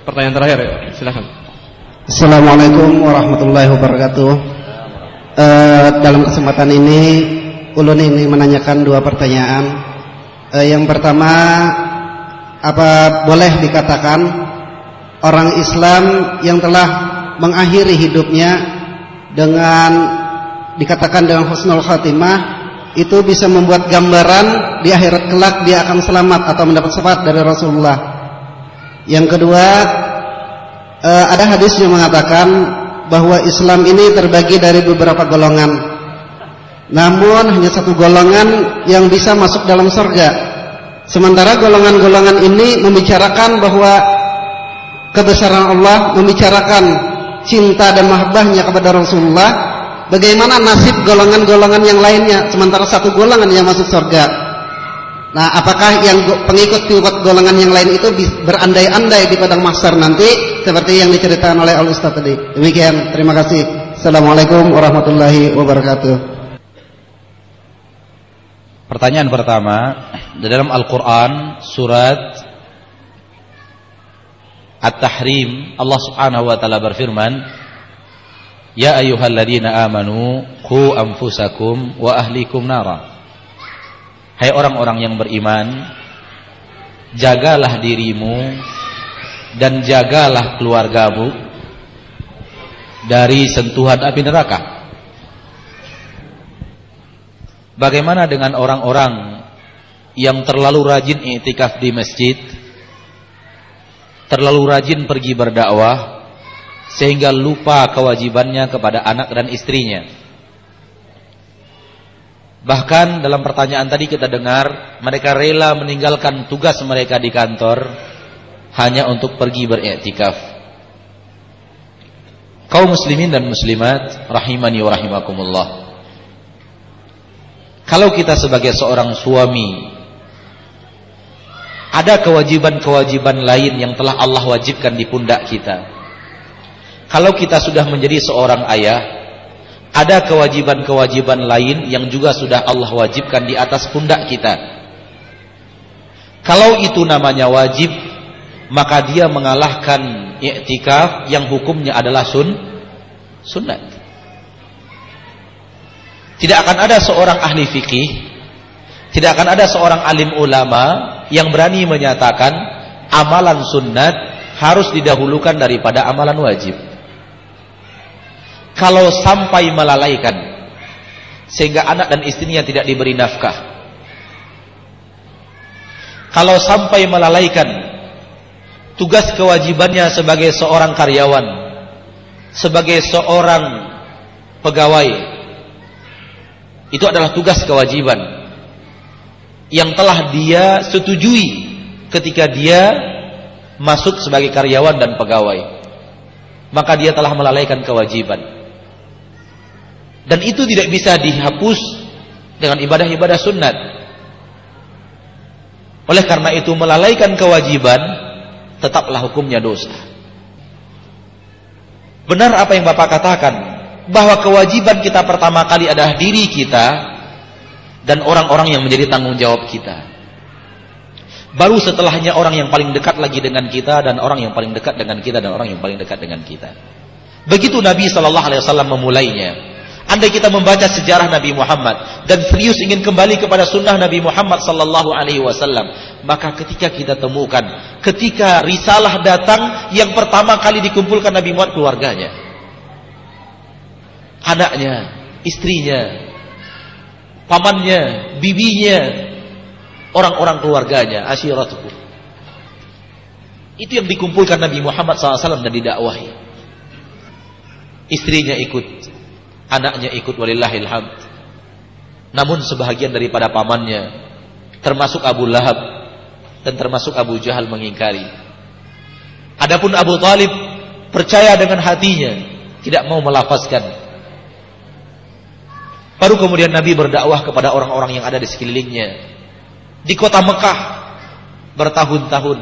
pertanyaan terakhir ya silakan. Assalamualaikum warahmatullahi wabarakatuh. Uh, dalam kesempatan ini Ulun ini menanyakan dua pertanyaan. E, yang pertama, apa boleh dikatakan orang Islam yang telah mengakhiri hidupnya dengan dikatakan dengan husnul khatimah itu bisa membuat gambaran di akhirat kelak dia akan selamat atau mendapat syafaat dari Rasulullah. Yang kedua, e, ada hadis yang mengatakan bahwa Islam ini terbagi dari beberapa golongan. Namun hanya satu golongan yang bisa masuk dalam surga. Sementara golongan-golongan ini membicarakan bahwa kebesaran Allah, membicarakan cinta dan mahabbahnya kepada Rasulullah. Bagaimana nasib golongan-golongan yang lainnya sementara satu golongan yang masuk surga. Nah, apakah yang pengikut-pengikut golongan yang lain itu berandai-andai di padang mahsyar nanti seperti yang diceritakan oleh Al Ustaz tadi? Demikian, terima kasih. Assalamualaikum warahmatullahi wabarakatuh. Pertanyaan pertama, di dalam Al-Qur'an surat At-Tahrim Allah Subhanahu wa taala berfirman, "Ya ayyuhalladzina amanu qu anfusakum wa ahlikum nara." Hai orang-orang yang beriman, jagalah dirimu dan jagalah keluargamu dari sentuhan api neraka. Bagaimana dengan orang-orang yang terlalu rajin i'tikaf di masjid, terlalu rajin pergi berdakwah sehingga lupa kewajibannya kepada anak dan istrinya. Bahkan dalam pertanyaan tadi kita dengar mereka rela meninggalkan tugas mereka di kantor hanya untuk pergi beriktikaf. Kaum muslimin dan muslimat rahimani wa rahimakumullah. Kalau kita sebagai seorang suami ada kewajiban-kewajiban lain yang telah Allah wajibkan di pundak kita. Kalau kita sudah menjadi seorang ayah, ada kewajiban-kewajiban lain yang juga sudah Allah wajibkan di atas pundak kita. Kalau itu namanya wajib, maka dia mengalahkan i'tikaf yang hukumnya adalah sun sunnah. Tidak akan ada seorang ahli fikih, tidak akan ada seorang alim ulama yang berani menyatakan amalan sunnat harus didahulukan daripada amalan wajib. Kalau sampai melalaikan sehingga anak dan istrinya tidak diberi nafkah. Kalau sampai melalaikan tugas kewajibannya sebagai seorang karyawan, sebagai seorang pegawai, itu adalah tugas kewajiban. Yang telah dia setujui ketika dia masuk sebagai karyawan dan pegawai. Maka dia telah melalaikan kewajiban. Dan itu tidak bisa dihapus dengan ibadah-ibadah sunat oleh karena itu melalaikan kewajiban tetaplah hukumnya dosa. Benar apa yang Bapak katakan bahwa kewajiban kita pertama kali adalah diri kita dan orang-orang yang menjadi tanggung jawab kita. Baru setelahnya orang yang paling dekat lagi dengan kita dan orang yang paling dekat dengan kita dan orang yang paling dekat dengan kita. Begitu Nabi Shallallahu Alaihi Wasallam memulainya. Andai kita membaca sejarah Nabi Muhammad dan serius ingin kembali kepada sunnah Nabi Muhammad Sallallahu Alaihi Wasallam, maka ketika kita temukan, ketika risalah datang, yang pertama kali dikumpulkan Nabi Muhammad keluarganya, anaknya, istrinya, pamannya, bibinya, orang-orang keluarganya, asyiratuhu. Itu yang dikumpulkan Nabi Muhammad SAW dan didakwahi. Istrinya ikut, anaknya ikut walillahil hamd. Namun sebahagian daripada pamannya, termasuk Abu Lahab dan termasuk Abu Jahal mengingkari. Adapun Abu Talib percaya dengan hatinya, tidak mau melafazkan Baru kemudian Nabi berdakwah kepada orang-orang yang ada di sekelilingnya. Di kota Mekah bertahun-tahun.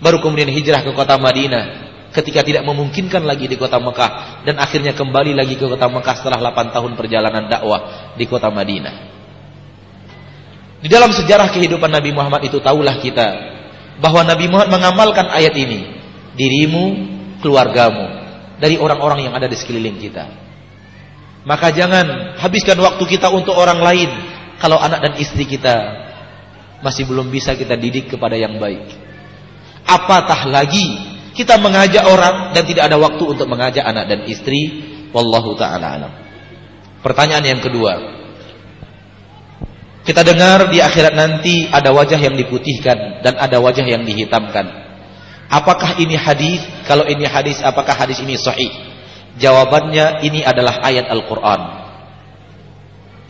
Baru kemudian hijrah ke kota Madinah ketika tidak memungkinkan lagi di kota Mekah dan akhirnya kembali lagi ke kota Mekah setelah 8 tahun perjalanan dakwah di kota Madinah. Di dalam sejarah kehidupan Nabi Muhammad itu tahulah kita bahwa Nabi Muhammad mengamalkan ayat ini, dirimu, keluargamu dari orang-orang yang ada di sekeliling kita. Maka jangan habiskan waktu kita untuk orang lain kalau anak dan istri kita masih belum bisa kita didik kepada yang baik. Apatah lagi kita mengajak orang dan tidak ada waktu untuk mengajak anak dan istri. Wallahu taala alam. Pertanyaan yang kedua. Kita dengar di akhirat nanti ada wajah yang diputihkan dan ada wajah yang dihitamkan. Apakah ini hadis? Kalau ini hadis, apakah hadis ini sahih? Jawabannya ini adalah ayat Al-Quran.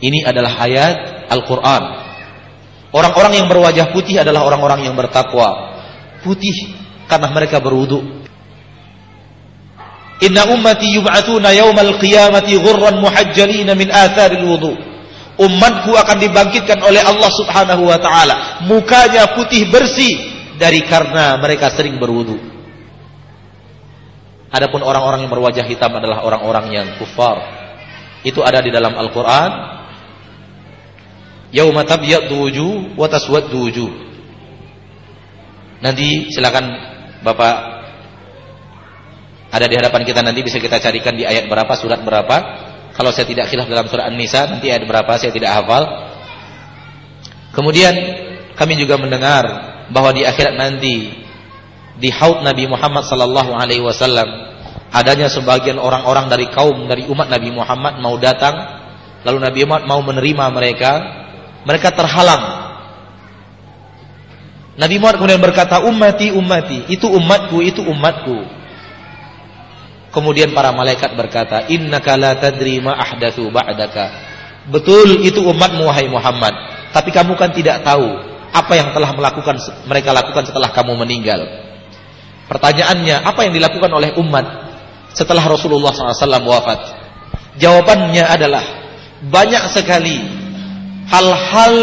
Ini adalah ayat Al-Quran. Orang-orang yang berwajah putih adalah orang-orang yang bertakwa. Putih karena mereka berwudu. Inna ummati yub'atuna yawmal qiyamati ghurran muhajjalina min atharil wudu. Umatku akan dibangkitkan oleh Allah Subhanahu wa taala, mukanya putih bersih dari karena mereka sering berwudu. Adapun orang-orang yang berwajah hitam adalah orang-orang yang kufar. Itu ada di dalam Al-Qur'an. Yauma tabyaddu wujuh wa wujuh. Nanti silakan Bapak ada di hadapan kita nanti bisa kita carikan di ayat berapa, surat berapa. Kalau saya tidak khilaf dalam surat An-Nisa nanti ayat berapa saya tidak hafal. Kemudian kami juga mendengar bahwa di akhirat nanti di haud Nabi Muhammad sallallahu alaihi wasallam. Adanya sebagian orang-orang dari kaum dari umat Nabi Muhammad mau datang lalu Nabi Muhammad mau menerima mereka. Mereka terhalang. Nabi Muhammad kemudian berkata ummati ummati itu umatku itu umatku. Kemudian para malaikat berkata innaka la tadri ma ahdatsu ba'daka. Betul itu umatmu wahai Muhammad. Tapi kamu kan tidak tahu apa yang telah melakukan mereka lakukan setelah kamu meninggal Pertanyaannya, apa yang dilakukan oleh umat setelah Rasulullah SAW wafat? Jawabannya adalah banyak sekali hal-hal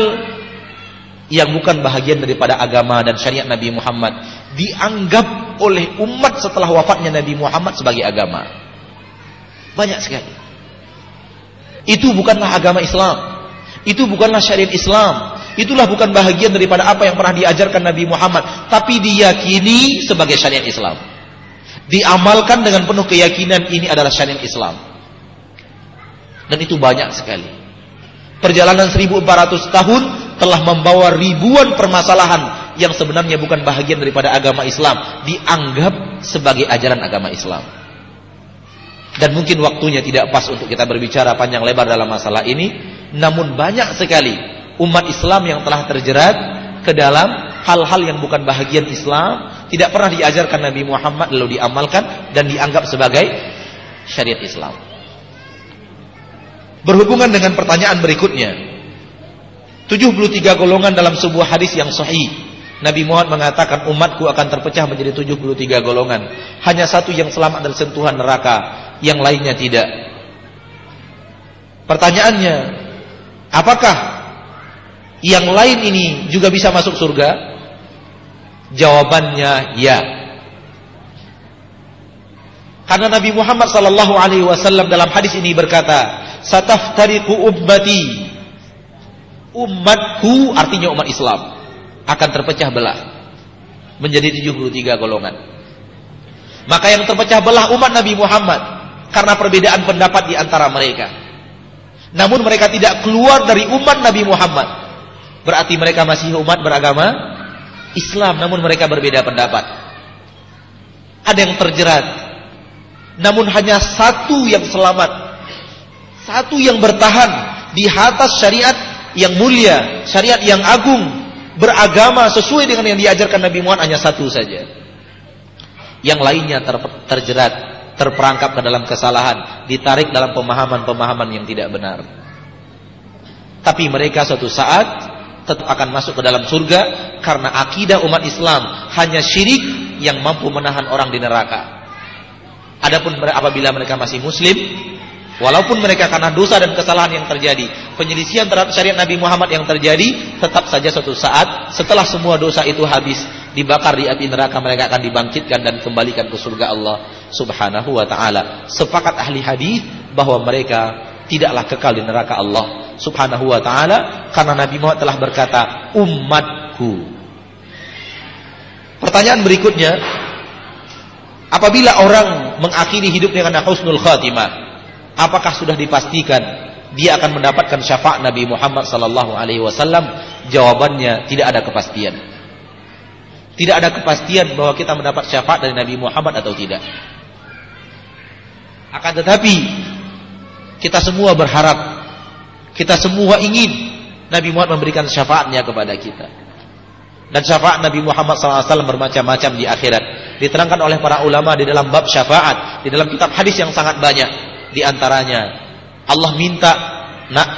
yang bukan bahagian daripada agama dan syariat Nabi Muhammad dianggap oleh umat setelah wafatnya Nabi Muhammad sebagai agama. Banyak sekali. Itu bukanlah agama Islam. Itu bukanlah syariat Islam. Itulah bukan bahagian daripada apa yang pernah diajarkan Nabi Muhammad, tapi diyakini sebagai syariat Islam. Diamalkan dengan penuh keyakinan ini adalah syariat Islam. Dan itu banyak sekali. Perjalanan 1400 tahun telah membawa ribuan permasalahan yang sebenarnya bukan bahagian daripada agama Islam, dianggap sebagai ajaran agama Islam. Dan mungkin waktunya tidak pas untuk kita berbicara panjang lebar dalam masalah ini, namun banyak sekali umat Islam yang telah terjerat ke dalam hal-hal yang bukan bahagian Islam, tidak pernah diajarkan Nabi Muhammad lalu diamalkan dan dianggap sebagai syariat Islam. Berhubungan dengan pertanyaan berikutnya. 73 golongan dalam sebuah hadis yang sahih. Nabi Muhammad mengatakan umatku akan terpecah menjadi 73 golongan. Hanya satu yang selamat dari sentuhan neraka, yang lainnya tidak. Pertanyaannya, apakah yang lain ini juga bisa masuk surga? Jawabannya ya. Karena Nabi Muhammad sallallahu alaihi wasallam dalam hadis ini berkata, "Sataftariqu ummati umatku artinya umat Islam akan terpecah belah menjadi 73 golongan. Maka yang terpecah belah umat Nabi Muhammad karena perbedaan pendapat di antara mereka. Namun mereka tidak keluar dari umat Nabi Muhammad. Berarti mereka masih umat beragama Islam namun mereka berbeda pendapat. Ada yang terjerat. Namun hanya satu yang selamat. Satu yang bertahan di atas syariat yang mulia, syariat yang agung, beragama sesuai dengan yang diajarkan Nabi Muhammad hanya satu saja. Yang lainnya ter, terjerat, terperangkap ke dalam kesalahan, ditarik dalam pemahaman-pemahaman yang tidak benar. Tapi mereka suatu saat tetap akan masuk ke dalam surga karena akidah umat Islam hanya syirik yang mampu menahan orang di neraka. Adapun apabila mereka masih muslim, Walaupun mereka karena dosa dan kesalahan yang terjadi, penyelisihan terhadap syariat Nabi Muhammad yang terjadi, tetap saja suatu saat setelah semua dosa itu habis, dibakar di api neraka mereka akan dibangkitkan dan kembalikan ke surga Allah Subhanahu wa taala. Sepakat ahli hadis bahwa mereka tidaklah kekal di neraka Allah Subhanahu wa taala karena Nabi Muhammad telah berkata, "Umatku." Pertanyaan berikutnya, apabila orang mengakhiri hidup dengan husnul khatimah, apakah sudah dipastikan dia akan mendapatkan syafaat Nabi Muhammad sallallahu alaihi wasallam? Jawabannya tidak ada kepastian. Tidak ada kepastian bahwa kita mendapat syafaat dari Nabi Muhammad atau tidak. Akan tetapi kita semua berharap, kita semua ingin Nabi Muhammad memberikan syafaatnya kepada kita. Dan syafaat Nabi Muhammad SAW bermacam-macam di akhirat. Diterangkan oleh para ulama di dalam bab syafaat, di dalam kitab hadis yang sangat banyak di antaranya Allah minta nak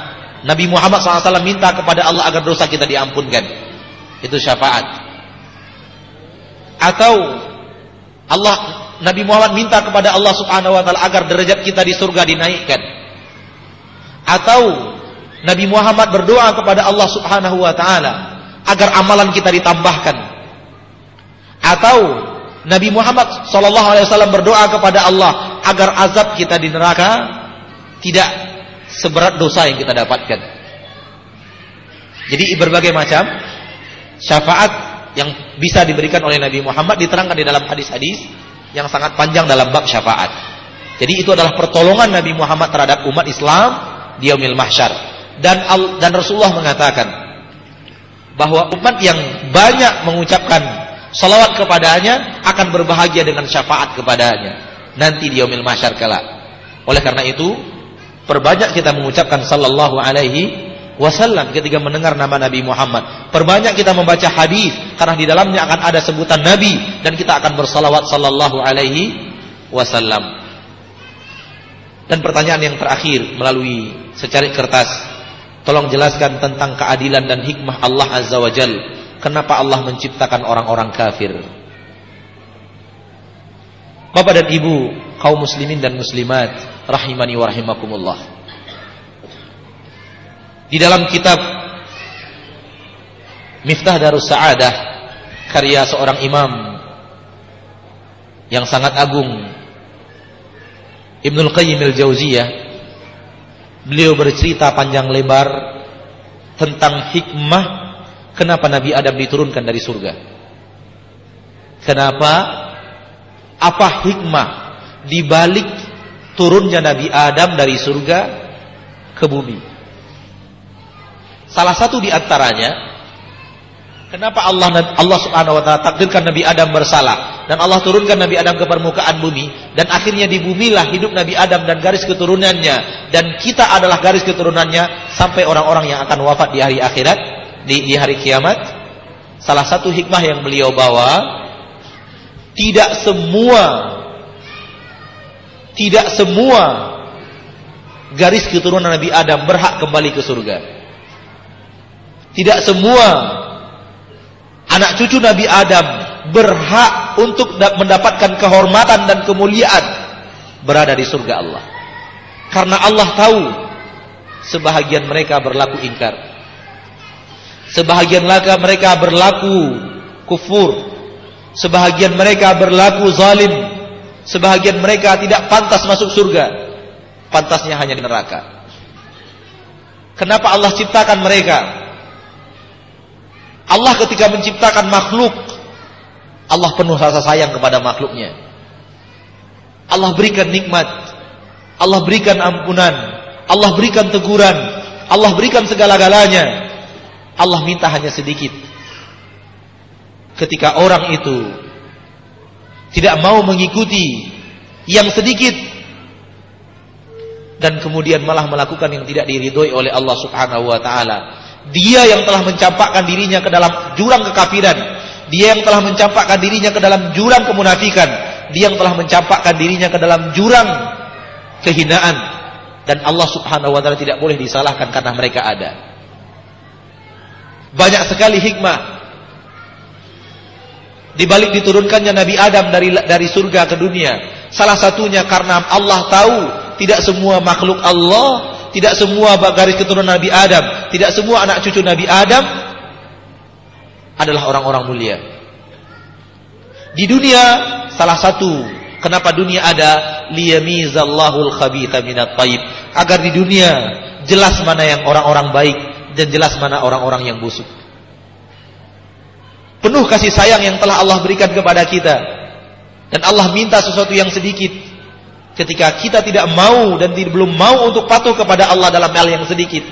Nabi Muhammad SAW minta kepada Allah agar dosa kita diampunkan. Itu syafaat. Atau Allah Nabi Muhammad minta kepada Allah Subhanahu wa taala agar derajat kita di surga dinaikkan. Atau Nabi Muhammad berdoa kepada Allah Subhanahu wa taala agar amalan kita ditambahkan. Atau Nabi Muhammad sallallahu alaihi wasallam berdoa kepada Allah agar azab kita di neraka tidak seberat dosa yang kita dapatkan. Jadi berbagai macam syafaat yang bisa diberikan oleh Nabi Muhammad diterangkan di dalam hadis-hadis yang sangat panjang dalam bab syafaat. Jadi itu adalah pertolongan Nabi Muhammad terhadap umat Islam di yaumil mahsyar. Dan dan Rasulullah mengatakan bahwa umat yang banyak mengucapkan salawat kepadanya akan berbahagia dengan syafaat kepadanya nanti di yaumil mahsyar kala. Oleh karena itu, perbanyak kita mengucapkan sallallahu alaihi wasallam ketika mendengar nama Nabi Muhammad. Perbanyak kita membaca hadis karena di dalamnya akan ada sebutan Nabi dan kita akan bersalawat sallallahu alaihi wasallam. Dan pertanyaan yang terakhir melalui secari kertas, tolong jelaskan tentang keadilan dan hikmah Allah Azza wa Jal. Kenapa Allah menciptakan orang-orang kafir? Bapak dan Ibu kaum muslimin dan muslimat rahimani wa rahimakumullah. Di dalam kitab Miftah Darus Sa'adah karya seorang imam yang sangat agung Ibnul Qayyim al-Jauziyah beliau bercerita panjang lebar tentang hikmah kenapa Nabi Adam diturunkan dari surga. Kenapa apa hikmah di balik turunnya Nabi Adam dari surga ke bumi? Salah satu di antaranya Kenapa Allah Allah Subhanahu wa taala takdirkan Nabi Adam bersalah dan Allah turunkan Nabi Adam ke permukaan bumi dan akhirnya di bumilah hidup Nabi Adam dan garis keturunannya dan kita adalah garis keturunannya sampai orang-orang yang akan wafat di hari akhirat di, di hari kiamat. Salah satu hikmah yang beliau bawa tidak semua tidak semua garis keturunan Nabi Adam berhak kembali ke surga. Tidak semua anak cucu Nabi Adam berhak untuk mendapatkan kehormatan dan kemuliaan berada di surga Allah. Karena Allah tahu sebahagian mereka berlaku ingkar. Sebahagian mereka berlaku kufur. Sebahagian mereka berlaku zalim. Sebahagian mereka tidak pantas masuk surga. Pantasnya hanya di neraka. Kenapa Allah ciptakan mereka? Allah ketika menciptakan makhluk, Allah penuh rasa sayang kepada makhluknya. Allah berikan nikmat, Allah berikan ampunan, Allah berikan teguran, Allah berikan segala-galanya. Allah minta hanya sedikit. Ketika orang itu tidak mau mengikuti yang sedikit dan kemudian malah melakukan yang tidak diridhoi oleh Allah Subhanahu wa taala, dia yang telah mencampakkan dirinya ke dalam jurang kekafiran. Dia yang telah mencampakkan dirinya ke dalam jurang kemunafikan. Dia yang telah mencampakkan dirinya ke dalam jurang kehinaan. Dan Allah subhanahu wa ta'ala tidak boleh disalahkan karena mereka ada. Banyak sekali hikmah. Di balik diturunkannya Nabi Adam dari dari surga ke dunia. Salah satunya karena Allah tahu tidak semua makhluk Allah tidak semua garis keturunan Nabi Adam, tidak semua anak cucu Nabi Adam adalah orang-orang mulia. Di dunia salah satu kenapa dunia ada liyamizallahul khabitha minat taib agar di dunia jelas mana yang orang-orang baik dan jelas mana orang-orang yang busuk. Penuh kasih sayang yang telah Allah berikan kepada kita dan Allah minta sesuatu yang sedikit Ketika kita tidak mau dan belum mau untuk patuh kepada Allah dalam hal yang sedikit,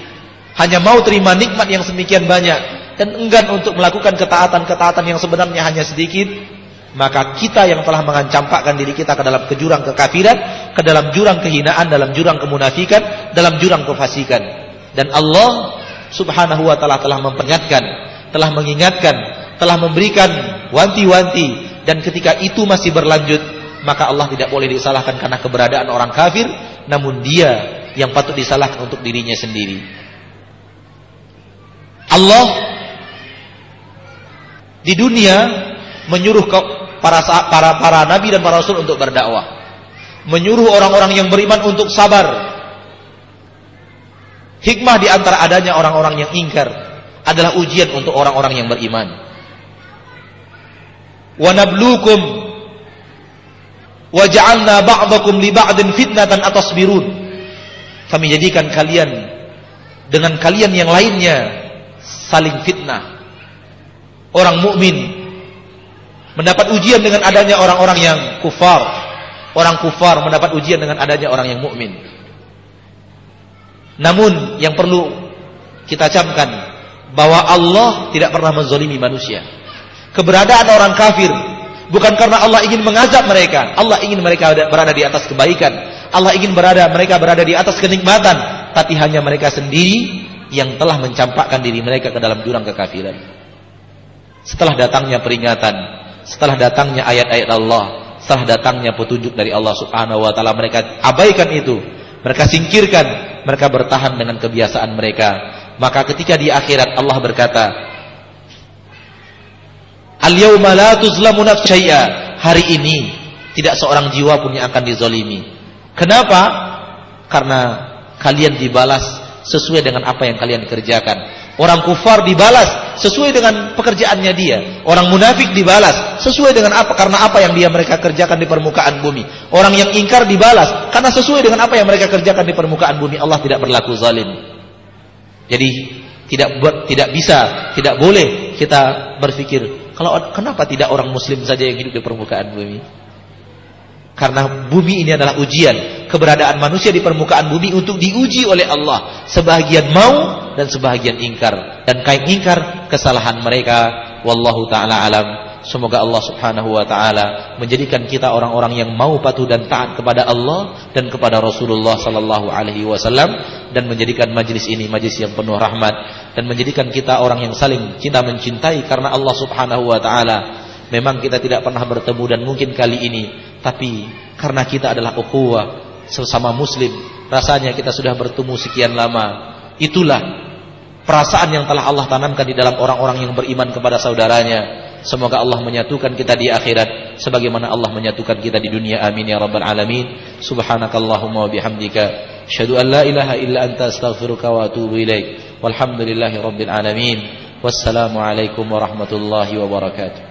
hanya mau terima nikmat yang semikian banyak dan enggan untuk melakukan ketaatan-ketaatan yang sebenarnya hanya sedikit, maka kita yang telah mengancampakkan diri kita ke dalam kejurang kekafiran, ke dalam jurang kehinaan, dalam jurang kemunafikan, dalam jurang kefasikan. Dan Allah Subhanahu wa taala telah memperingatkan, telah mengingatkan, telah memberikan wanti-wanti dan ketika itu masih berlanjut maka Allah tidak boleh disalahkan karena keberadaan orang kafir, namun dia yang patut disalahkan untuk dirinya sendiri. Allah di dunia menyuruh para para para nabi dan para rasul untuk berdakwah. Menyuruh orang-orang yang beriman untuk sabar. Hikmah di antara adanya orang-orang yang ingkar adalah ujian untuk orang-orang yang beriman. Wa nabluukum Waj'alna ba'dakum li ba'din fitnatan atasbirun. Kami jadikan kalian dengan kalian yang lainnya saling fitnah. Orang mukmin mendapat ujian dengan adanya orang-orang yang kufar. Orang kufar mendapat ujian dengan adanya orang yang mukmin. Namun yang perlu kita camkan bahwa Allah tidak pernah menzalimi manusia. Keberadaan orang kafir Bukan karena Allah ingin mengazab mereka. Allah ingin mereka berada di atas kebaikan. Allah ingin berada mereka berada di atas kenikmatan. Tapi hanya mereka sendiri yang telah mencampakkan diri mereka ke dalam jurang kekafiran. Setelah datangnya peringatan, setelah datangnya ayat-ayat Allah, setelah datangnya petunjuk dari Allah Subhanahu wa taala mereka abaikan itu. Mereka singkirkan, mereka bertahan dengan kebiasaan mereka. Maka ketika di akhirat Allah berkata, Al-yawma la tuzlamu syai'a. Hari ini tidak seorang jiwa pun yang akan dizolimi. Kenapa? Karena kalian dibalas sesuai dengan apa yang kalian kerjakan. Orang kufar dibalas sesuai dengan pekerjaannya dia. Orang munafik dibalas sesuai dengan apa karena apa yang dia mereka kerjakan di permukaan bumi. Orang yang ingkar dibalas karena sesuai dengan apa yang mereka kerjakan di permukaan bumi. Allah tidak berlaku zalim. Jadi tidak tidak bisa, tidak boleh kita berpikir kalau kenapa tidak orang muslim saja yang hidup di permukaan bumi? Karena bumi ini adalah ujian. Keberadaan manusia di permukaan bumi untuk diuji oleh Allah. Sebahagian mau dan sebahagian ingkar. Dan kain ingkar kesalahan mereka. Wallahu ta'ala alam. Semoga Allah subhanahu wa ta'ala menjadikan kita orang-orang yang mau patuh dan taat kepada Allah dan kepada Rasulullah sallallahu alaihi wasallam dan menjadikan majlis ini majlis yang penuh rahmat dan menjadikan kita orang yang saling cinta mencintai karena Allah subhanahu wa ta'ala memang kita tidak pernah bertemu dan mungkin kali ini tapi karena kita adalah ukhuwah sesama muslim rasanya kita sudah bertemu sekian lama itulah perasaan yang telah Allah tanamkan di dalam orang-orang yang beriman kepada saudaranya. Semoga Allah menyatukan kita di akhirat sebagaimana Allah menyatukan kita di dunia. Amin ya rabbal alamin. Subhanakallahumma wa bihamdika asyhadu an la ilaha illa anta astaghfiruka wa atubu ilaik. Walhamdulillahi rabbil alamin. Wassalamu alaikum warahmatullahi wabarakatuh.